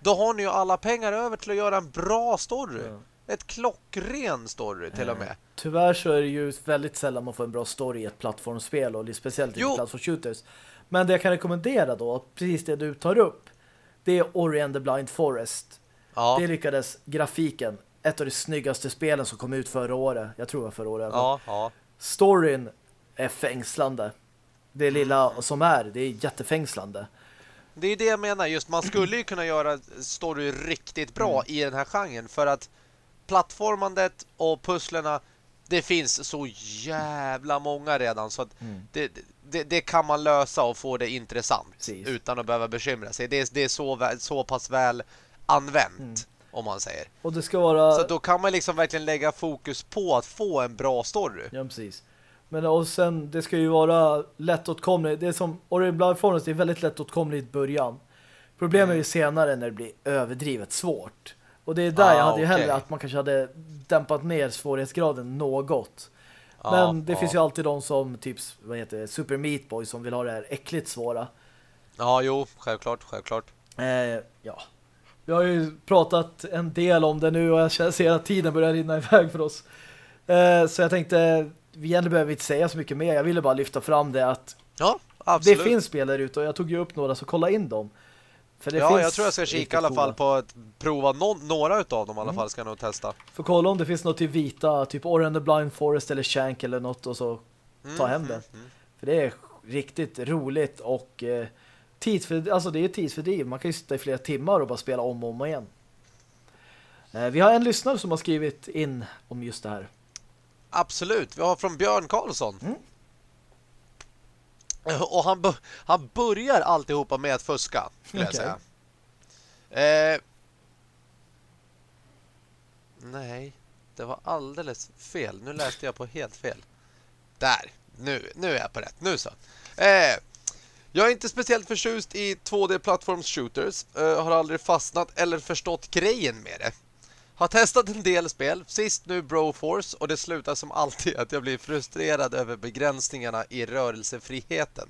Då har ni ju alla pengar över till att göra en bra story. Ja. Ett klockren story till och med. Tyvärr så är det ju väldigt sällan man får en bra story i ett plattformsspel och speciellt i plattformshooters. Men det jag kan rekommendera då, precis det du tar upp, det är Ori and the Blind Forest. Ja. Det lyckades grafiken. Ett av de snyggaste spelen som kom ut förra året. Jag tror det var förra året. Ja, ja. Storyn är fängslande. Det lilla som är, det är jättefängslande. Det är det jag menar. Just man skulle ju kunna göra story riktigt bra mm. i den här genren. För att plattformandet och pusslerna det finns så jävla många redan så att mm. det, det, det, kan man lösa och få det intressant Precis. utan att behöva bekymra sig. Det är, det är så, så pass väl använt mm. om man säger. Och det ska vara... Så då kan man liksom verkligen lägga fokus på att få en bra story. Ja, precis. Men och sen, det ska ju vara lättåtkomligt. Det är som Ori Blood Forest är väldigt lättåtkomligt i början. Problemet mm. är ju senare när det blir överdrivet svårt. Och det är där ah, jag hade ju okay. hellre att man kanske hade dämpat ner svårighetsgraden något. Men ah, det ah. finns ju alltid de som typ, vad heter det, Super Meat Boy som vill ha det här äckligt svåra. Ja, jo, självklart, självklart. Eh, ja. Vi har ju pratat en del om det nu och jag ser att tiden börjar rinna iväg för oss. Eh, så jag tänkte, egentligen behöver inte säga så mycket mer. Jag ville bara lyfta fram det att ja, det finns spel där ute och jag tog ju upp några så kolla in dem. För det ja, finns jag tror jag ska kika i alla fall på att prova no några utav dem i alla mm. fall ska jag nog testa. För kolla om det finns något till vita, typ Orange the Blind Forest eller Shank eller något och så mm, ta hem det. Mm, mm, För det är riktigt roligt och eh, tidsför, alltså det är tidsfördriv. Man kan ju sitta i flera timmar och bara spela om och om igen. Eh, vi har en lyssnare som har skrivit in om just det här. Absolut, vi har från Björn Karlsson. Mm. Och han, han börjar alltihopa med att fuska, skulle okay. jag säga. Eh, nej, det var alldeles fel. Nu läste jag på helt fel. Där, nu, nu är jag på rätt. Nu så. Eh, jag är inte speciellt förtjust i 2D-plattforms shooters. Eh, har aldrig fastnat eller förstått grejen med det. Har testat en del spel, sist nu Broforce och det slutar som alltid att jag blir frustrerad över begränsningarna i rörelsefriheten.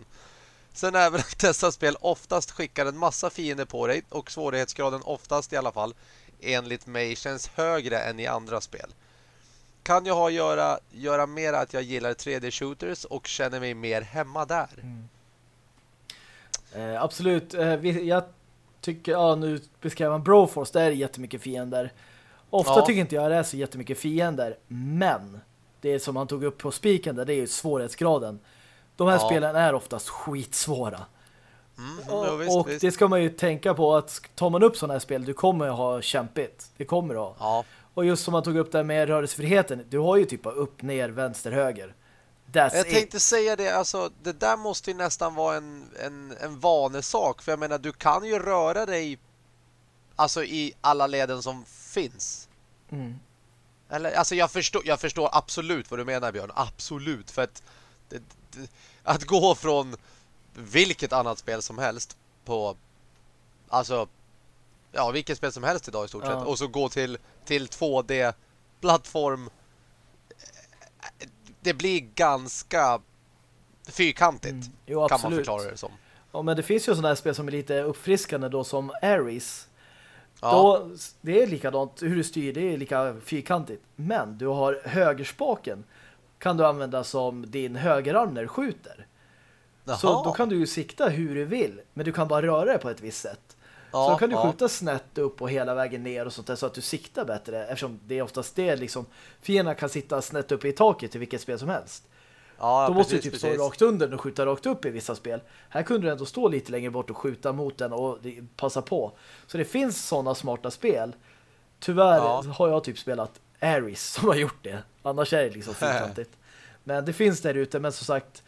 Sen även att dessa spel oftast skickar en massa fiender på dig och svårighetsgraden oftast i alla fall enligt mig känns högre än i andra spel. Kan jag ha göra, göra mer att jag gillar 3D-shooters och känner mig mer hemma där? Mm. Eh, absolut. Eh, vi, jag tycker, ja nu beskrev man Broforce, där är jättemycket fiender. Ofta ja. tycker inte jag det är så jättemycket fiender, men det som han tog upp på spiken där, det är ju svårighetsgraden. De här ja. spelen är oftast skitsvåra. Mm, och, visst, och visst. det ska man ju tänka på att tar man upp sådana här spel, du kommer ha kämpigt. Det kommer ha. Ja. Och just som man tog upp där med rörelsefriheten, du har ju typ upp, ner, vänster, höger. That's jag tänkte it. säga det, alltså det där måste ju nästan vara en, en, en vanesak. För jag menar, du kan ju röra dig alltså i alla leden som finns. Mm. Eller, alltså jag förstår, jag förstår absolut vad du menar Björn, absolut. För att, det, det, att gå från vilket annat spel som helst på, alltså, ja vilket spel som helst idag i stort ja. sett. Och så gå till, till 2D-plattform det blir ganska fyrkantigt mm. jo, kan man förklara det som. Ja, men det finns ju sådana här spel som är lite uppfriskande då som Ares. Ja. Då, det är likadant, hur du styr det är lika fyrkantigt. Men du har högerspaken kan du använda som din högerarm när du skjuter. Jaha. Så då kan du ju sikta hur du vill, men du kan bara röra dig på ett visst sätt. Ja, så då kan du skjuta snett upp och hela vägen ner och sånt där så att du siktar bättre. Eftersom det är oftast det liksom fienderna kan sitta snett upp i taket i vilket spel som helst. Ja, då måste du typ precis. stå rakt under och skjuta rakt upp i vissa spel. Här kunde du ändå stå lite längre bort och skjuta mot den och passa på. Så det finns sådana smarta spel. Tyvärr ja. har jag typ spelat Aris som har gjort det. Annars är det liksom fyrkantigt. men det finns där ute, men som sagt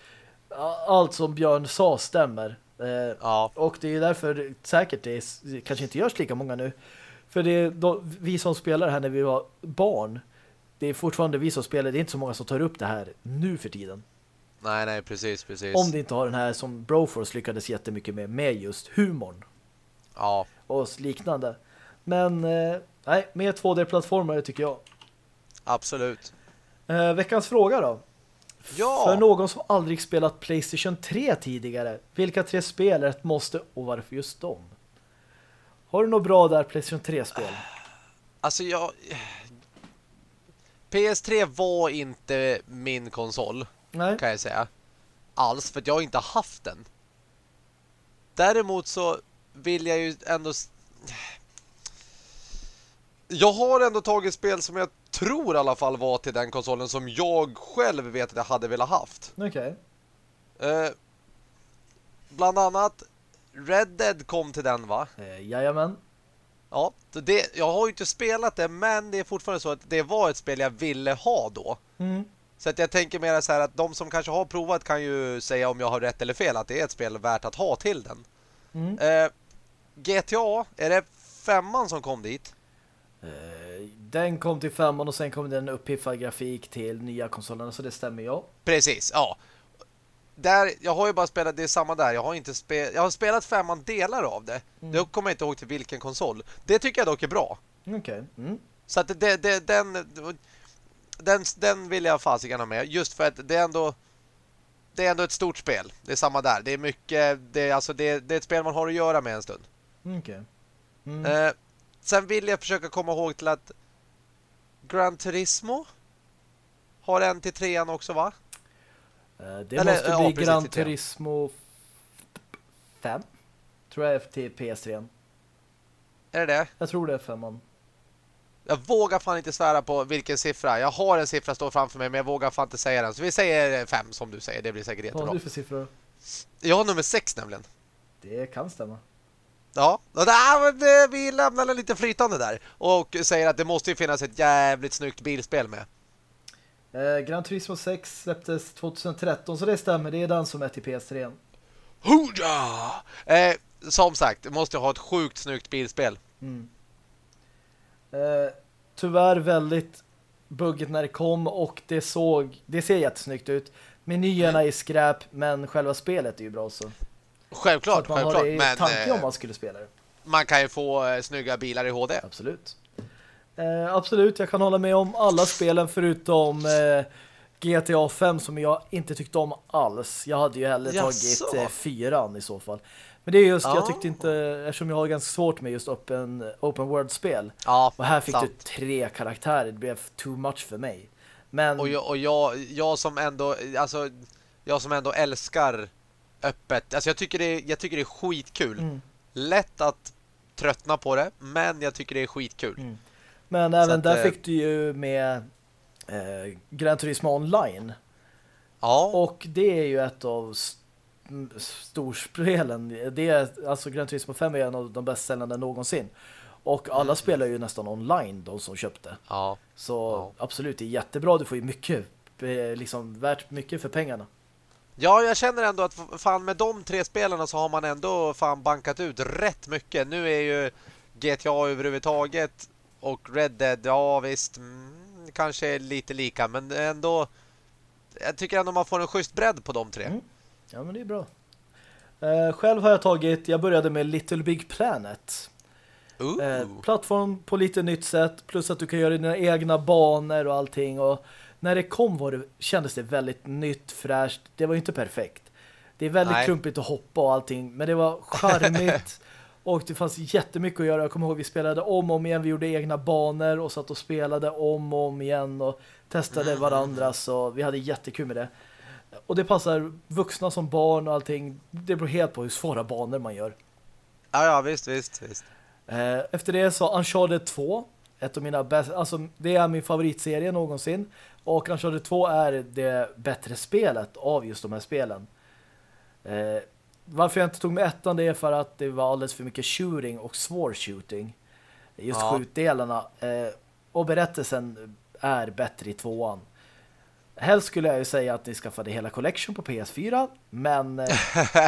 allt som Björn sa stämmer. Eh, ja. Och det är därför säkert det är, kanske inte görs lika många nu. För det då, vi som spelar här när vi var barn det är fortfarande vi som spelar, det är inte så många som tar upp det här nu för tiden. Nej, nej, precis, precis. Om det inte har den här som Broforce lyckades jättemycket med, med just humorn. Ja. Och liknande. Men, eh, nej, mer 2D-plattformar tycker jag. Absolut. Eh, veckans fråga då. Ja. För någon som aldrig spelat Playstation 3 tidigare, vilka tre spel är ett måste och varför just dem? Har du något bra där Playstation 3-spel? Alltså jag... PS3 var inte min konsol, Nej. kan jag säga. Alls, för jag har inte haft den. Däremot så vill jag ju ändå... Jag har ändå tagit spel som jag tror i alla fall var till den konsolen som jag själv vet att jag hade velat haft. Okej. Okay. Eh, bland annat Red Dead kom till den va? Eh, jajamän. Ja, det, jag har ju inte spelat det men det är fortfarande så att det var ett spel jag ville ha då. Mm. Så att jag tänker mer så här att de som kanske har provat kan ju säga om jag har rätt eller fel att det är ett spel värt att ha till den. Mm. Eh, GTA, är det femman som kom dit? Eh, den kom till femman och sen kom den uppiffad grafik till nya konsolerna så det stämmer ja. Precis, ja. Där, jag har ju bara spelat det samma där. Jag har inte spel, jag har spelat femman delar av det. Mm. Det kommer jag inte ihåg till vilken konsol. Det tycker jag dock är bra. Okej. Okay. Mm. Så att det, det, den, den den vill jag fasiken ha med just för att det är ändå det är ändå ett stort spel. Det är samma där. Det är mycket det är alltså det, det är ett spel man har att göra med en stund. Okej. Okay. Mm. Eh, sen vill jag försöka komma ihåg till att Gran Turismo har en till trean också va? Eh, det Eller, måste bli ja, Gran Turismo 5 tror jag till PS3. Är det det? Jag tror det är 5 Jag vågar fan inte svära på vilken siffra. Jag har en siffra står framför mig men jag vågar fan inte säga den. Så vi säger 5 som du säger. Det blir säkert jättebra. Vad har du för siffror? Jag har nummer 6 nämligen. Det kan stämma. Ja, vi lämnar lite flytande där. Och säger att det måste ju finnas ett jävligt snyggt bilspel med. Eh, Gran Turismo 6 släpptes 2013 så det stämmer, det är den som är till PS3. Huja! Eh, som sagt, måste ha ett sjukt snyggt bilspel. Mm. Eh, tyvärr väldigt buggigt när det kom och det såg det ser jättesnyggt ut. Menyerna är skräp men själva spelet är ju bra så. Självklart, så man självklart. har det i men tanke eh, om man skulle spela det. man kan ju få eh, snygga bilar i HD. Absolut. Eh, absolut, jag kan hålla med om alla spelen förutom eh, GTA 5 som jag inte tyckte om alls. Jag hade ju hellre Jaså? tagit eh, fyran i så fall. Men det är just, Ja. jag tyckte inte, eftersom jag har ganska svårt med just open, open world-spel. Ja, Och här fick sant. du tre karaktärer, det blev too much för mig. Men, Och, jag, och jag, jag som ändå alltså jag som ändå älskar öppet. Alltså jag tycker det är, jag tycker det är skitkul. Mm. Lätt att tröttna på det, men jag tycker det är skitkul. Mm. Men även att, där eh, fick du ju med eh, Gran Turismo Online. Ja. Och det är ju ett av st storspelen. Det är, alltså Gran Turismo 5 är en av de bäst säljande någonsin. Och alla Mm. spelar ju nästan online, de som köpte. ja. Så Ja. absolut, det är jättebra. Du får ju mycket, eh, liksom värt mycket för pengarna. Ja, jag känner ändå att fan med de tre spelarna så har man ändå fan bankat ut rätt mycket. Nu är ju GTA överhuvudtaget och Red Dead, ja visst, mm, kanske är lite lika, men ändå jag tycker ändå man får en schysst bredd på de tre. Mm. Ja, men det är bra. Eh, själv har jag tagit, jag började med Little Big Planet. Eh, plattform på lite nytt sätt, plus att du kan göra dina egna banor och allting. Och när det kom var det, kändes det väldigt nytt, fräscht. Det var ju inte perfekt. Det är väldigt Nej. klumpigt att hoppa och allting, men det var charmigt. och det fanns jättemycket att göra. Jag kommer ihåg vi spelade om och om igen. Vi gjorde egna banor och satt och spelade om och om igen och testade Mm. varandra. Så vi hade jättekul med det. Och det passar vuxna som barn och allting. Det beror helt på hur svåra banor man gör. Ja, ja, visst, visst, visst. Eh, Efter det så Uncharted 2 ett av mina bästa, alltså det är min favoritserie någonsin och Uncharted 2 är det bättre spelet av just de här spelen. Eh, varför jag inte tog med ettan det är för att det var alldeles för mycket shooting och svår shooting. Just Ja. skjutdelarna. Eh, och berättelsen är bättre i tvåan. Helst skulle jag ju säga att ni skaffade hela collection på PS4 men eh,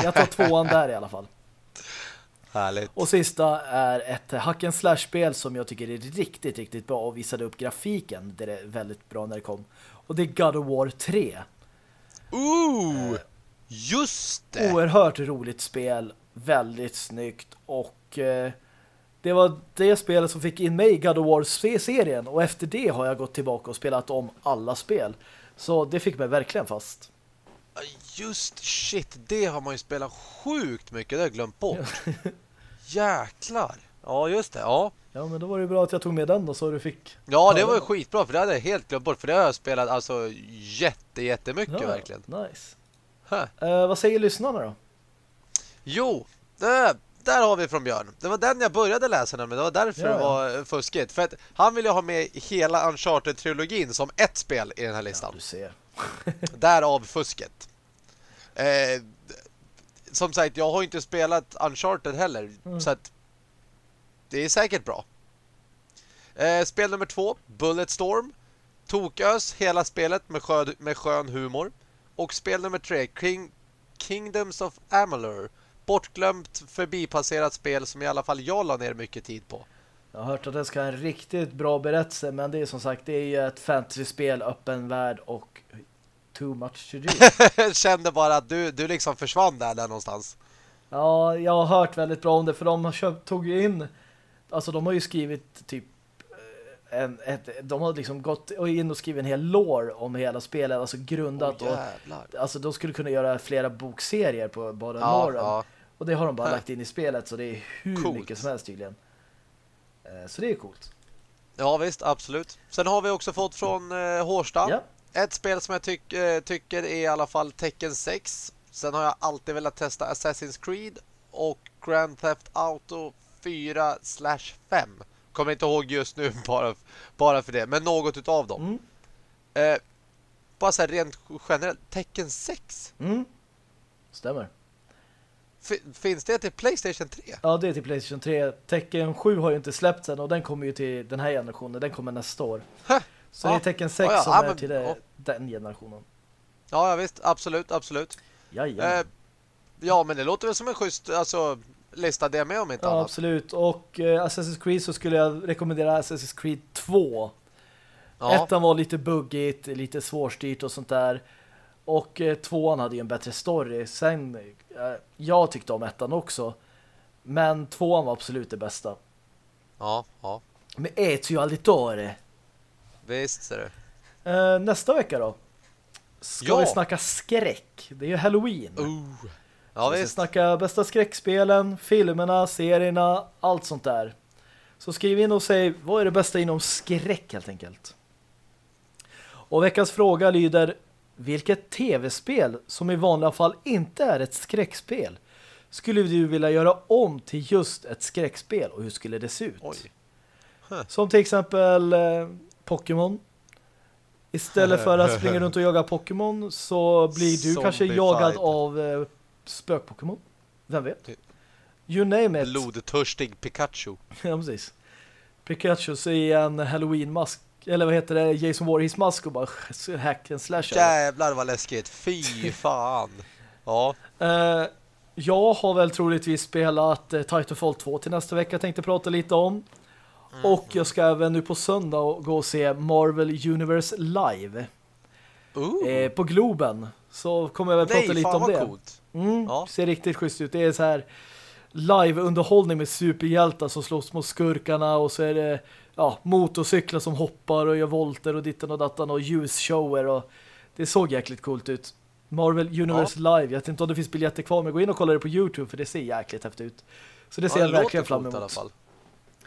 jag tar tvåan där i alla fall. Härligt. Och sista är ett hack and slash-spel som jag tycker är riktigt, riktigt bra och visade upp grafiken. Det är väldigt bra när det kom. Och det är God of War 3. Ooh! Just det! Oerhört roligt spel, väldigt snyggt och eh, det var det spelet som fick in mig i God of War-serien och efter det har jag gått tillbaka och spelat om alla spel. Så det fick mig verkligen fast. Just shit, det har man ju spelat sjukt mycket, det har jag glömt bort. Jäklar. Ja, just det. Ja. Ja, men då var det bra att jag tog med den då så du fick... Ja, det var ju skitbra för det hade jag helt glömt bort för det har jag spelat alltså jätte jättemycket Ja, verkligen. Nice. Eh, vad säger lyssnarna då? Jo, det, där har vi från Björn. Det var den jag började läsa nämligen. Det var därför Ja, det ja. var eh, fuskigt. För att han ville ha med hela Uncharted-trilogin som ett spel i den här Ja, listan. du ser. Därav fusket. Eh, som sagt, jag har inte spelat Uncharted heller. Mm. Så att det är säkert bra. Eh, spel nummer två, Bulletstorm. Tokös hela spelet med, skö med skön humor. Och spel nummer tre, King Kingdoms of Amalur. Bortglömt, förbipasserat spel som i alla fall jag la ner mycket tid på. Jag har hört att det ska ha en riktigt bra berättelse men det är som sagt, det är ju ett fantasyspel, öppen värld och too much to do. Kände bara att du, du liksom försvann där, där någonstans. ja, jag har hört väldigt bra om det för de tog ju in alltså de har ju skrivit typ en, ett, de har liksom gått in och skrivit en hel lore om hela spelet, alltså grundat Åh, och alltså de skulle kunna göra flera bokserier på bara Ja, loren. ja. Och det har de bara lagt in i spelet så det är hur Coolt. mycket som helst tydligen. Eh, Så det är coolt. Ja visst, absolut. Sen har vi också fått från eh, Hårsta Ja. ett spel som jag tyck, eh, tycker är i alla fall Tekken 6. Sen har jag alltid velat testa Assassin's Creed och Grand Theft Auto 4 5. Kommer inte ihåg just nu bara, bara för det, men något utav dem. Mm. Eh, bara så här rent generellt, Tekken 6. Mm. Stämmer. F finns det till Playstation 3? Ja, det är till Playstation 3. Tekken 7 har ju inte släppts än och den kommer ju till den här generationen. Den kommer nästa år. Huh. Så Ja. det är Tekken 6 Ja, ja, som är men- till det, den generationen. Ja, ja visst, absolut, absolut. Eh, ja, men det låter väl som en schysst, alltså lista det med om inte ja, annat. absolut. Och eh, Assassin's Creed så skulle jag rekommendera Assassin's Creed 2. Ja, Ettan var lite buggigt, lite svårstyrt och sånt där. Och eh, tvåan hade ju en bättre story. Sen, eh, jag tyckte om ettan också. Men tvåan var absolut det bästa. ja, ja. Med Ezio Auditore. Visst ser du. Eh, nästa vecka då? Ska Ja. vi snacka skräck? Det är ju Halloween. Uh. Ja, vi ska snacka bästa skräckspelen, filmerna, serierna, allt sånt där. Så skriv in och säg, vad är det bästa inom skräck helt enkelt? Och veckans fråga lyder, vilket tv-spel som i vanliga fall inte är ett skräckspel skulle du vilja göra om till just ett skräckspel och hur skulle det se ut? Oj. Som till exempel eh, Pokémon. Istället för att springa runt och jaga Pokémon så blir du kanske Zombie jagad fight. av eh, spök-Pokémon. Vem vet? You name it. Blodtörstig Pikachu. ja, precis. Pikachu så i en Halloween-mask eller vad heter det? Jason Voorhees-mask och bara hack and slash. Jävlar vad läskigt. Fy fan. Ja, Eh, jag har väl troligtvis spelat eh, Titanfall 2 till nästa vecka. Tänkte prata lite om. Mm. Och jag ska även nu på söndag gå och se Marvel Universe live. uh. eh, på Globen. Så kommer jag väl prata Nej, lite fan om det. coolt. Mm, Ja. Ser riktigt schysst ut. Det är så här live-underhållning med superhjältar som slåss mot skurkarna och så är det ja, motorcyklar som hoppar och gör volter och ditten och dattan och ljusshower och det såg jäkligt coolt ut. Marvel Universe Live. Jag vet inte om det finns biljetter kvar men gå in och kolla det på Youtube för det ser jäkligt häftigt ut. Så det ser Ja, jag låter verkligen fram coolt i alla emot. fall.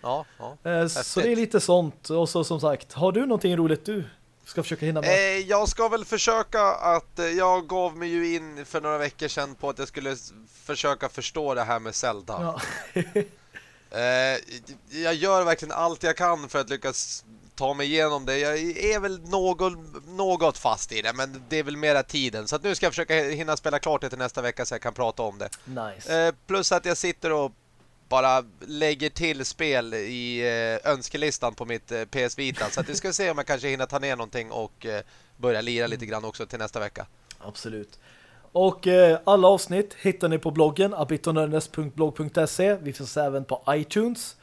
Ja, ja. Eh, så Häftigt. det är lite sånt. Och så som sagt, har du någonting roligt du ska försöka hinna med? Eh, jag ska väl försöka att... eh, Jag gav mig ju in för några veckor sedan på att jag skulle försöka förstå det här med Zelda. Ja. Eh, jag gör verkligen allt jag kan för att lyckas ta mig igenom det. Jag är väl något, något fast i det, men det är väl mera tiden. Så att nu ska jag försöka hinna spela klart det till nästa vecka så jag kan prata om det. nice. Eh, plus att jag sitter och bara lägger till spel i eh, önskelistan på mitt eh, PS Vita. Så att vi ska se om jag kanske hinner ta ner någonting och eh, börja lira lite grann också till nästa vecka. Absolut. Och eh, alla avsnitt hittar ni på bloggen abitonörnes.blog.se. Vi finns även på iTunes.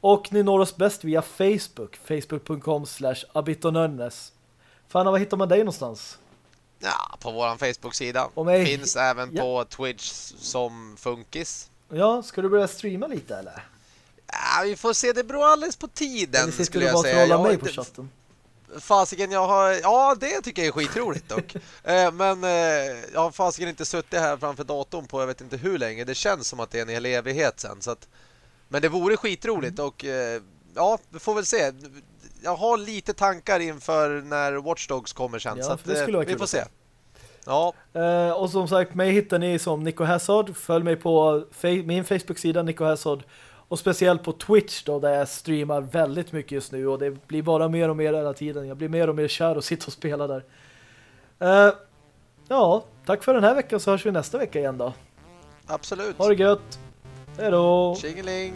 Och ni når oss bäst via Facebook. Facebook.com slash abitonörnes. Fanna, var hittar man dig någonstans? Ja, på våran Facebook-sida. Finns även Ja. på Twitch som Funkis. Ja, ska du börja streama lite eller? Ja, vi får se, det beror alldeles på tiden eller skulle jag bara säga. har mig på chatten? Fasiken, jag har... Ja, det tycker jag är skitroligt dock. eh, men eh, jag har fasiken inte suttit här framför datorn på jag vet inte hur länge. Det känns som att det är en hel evighet sen. Så att, men det vore skitroligt och eh, ja, vi får väl se. Jag har lite tankar inför när Watch Dogs kommer sen. Ja, så att, vi får se. Ja, Eh, och som sagt, mig hittar ni som Nico Hazard. Följ mig på min Facebook-sida Nico Hazard. Och speciellt på Twitch då, där jag streamar väldigt mycket just nu. Och det blir bara mer och mer hela tiden. Jag blir mer och mer kär och sitter och spelar där. Eh, ja, tack för den här veckan så hörs vi nästa vecka igen då. absolut. Ha det gött. Hej då! Tjingeling!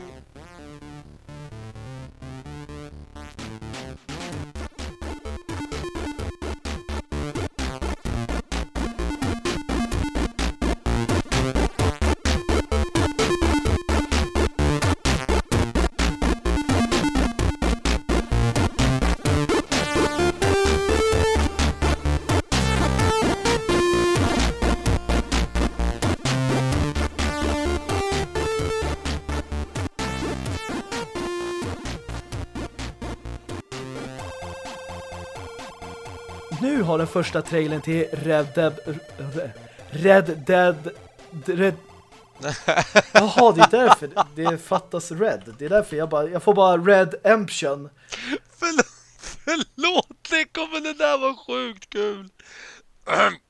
har den första trailern till Red Dead... Red Dead... Red... Jaha, det är därför. Det fattas Red. Det är därför jag bara... Jag får bara Red Emption. Förlåt, förlåt Nico, men det där var sjukt kul.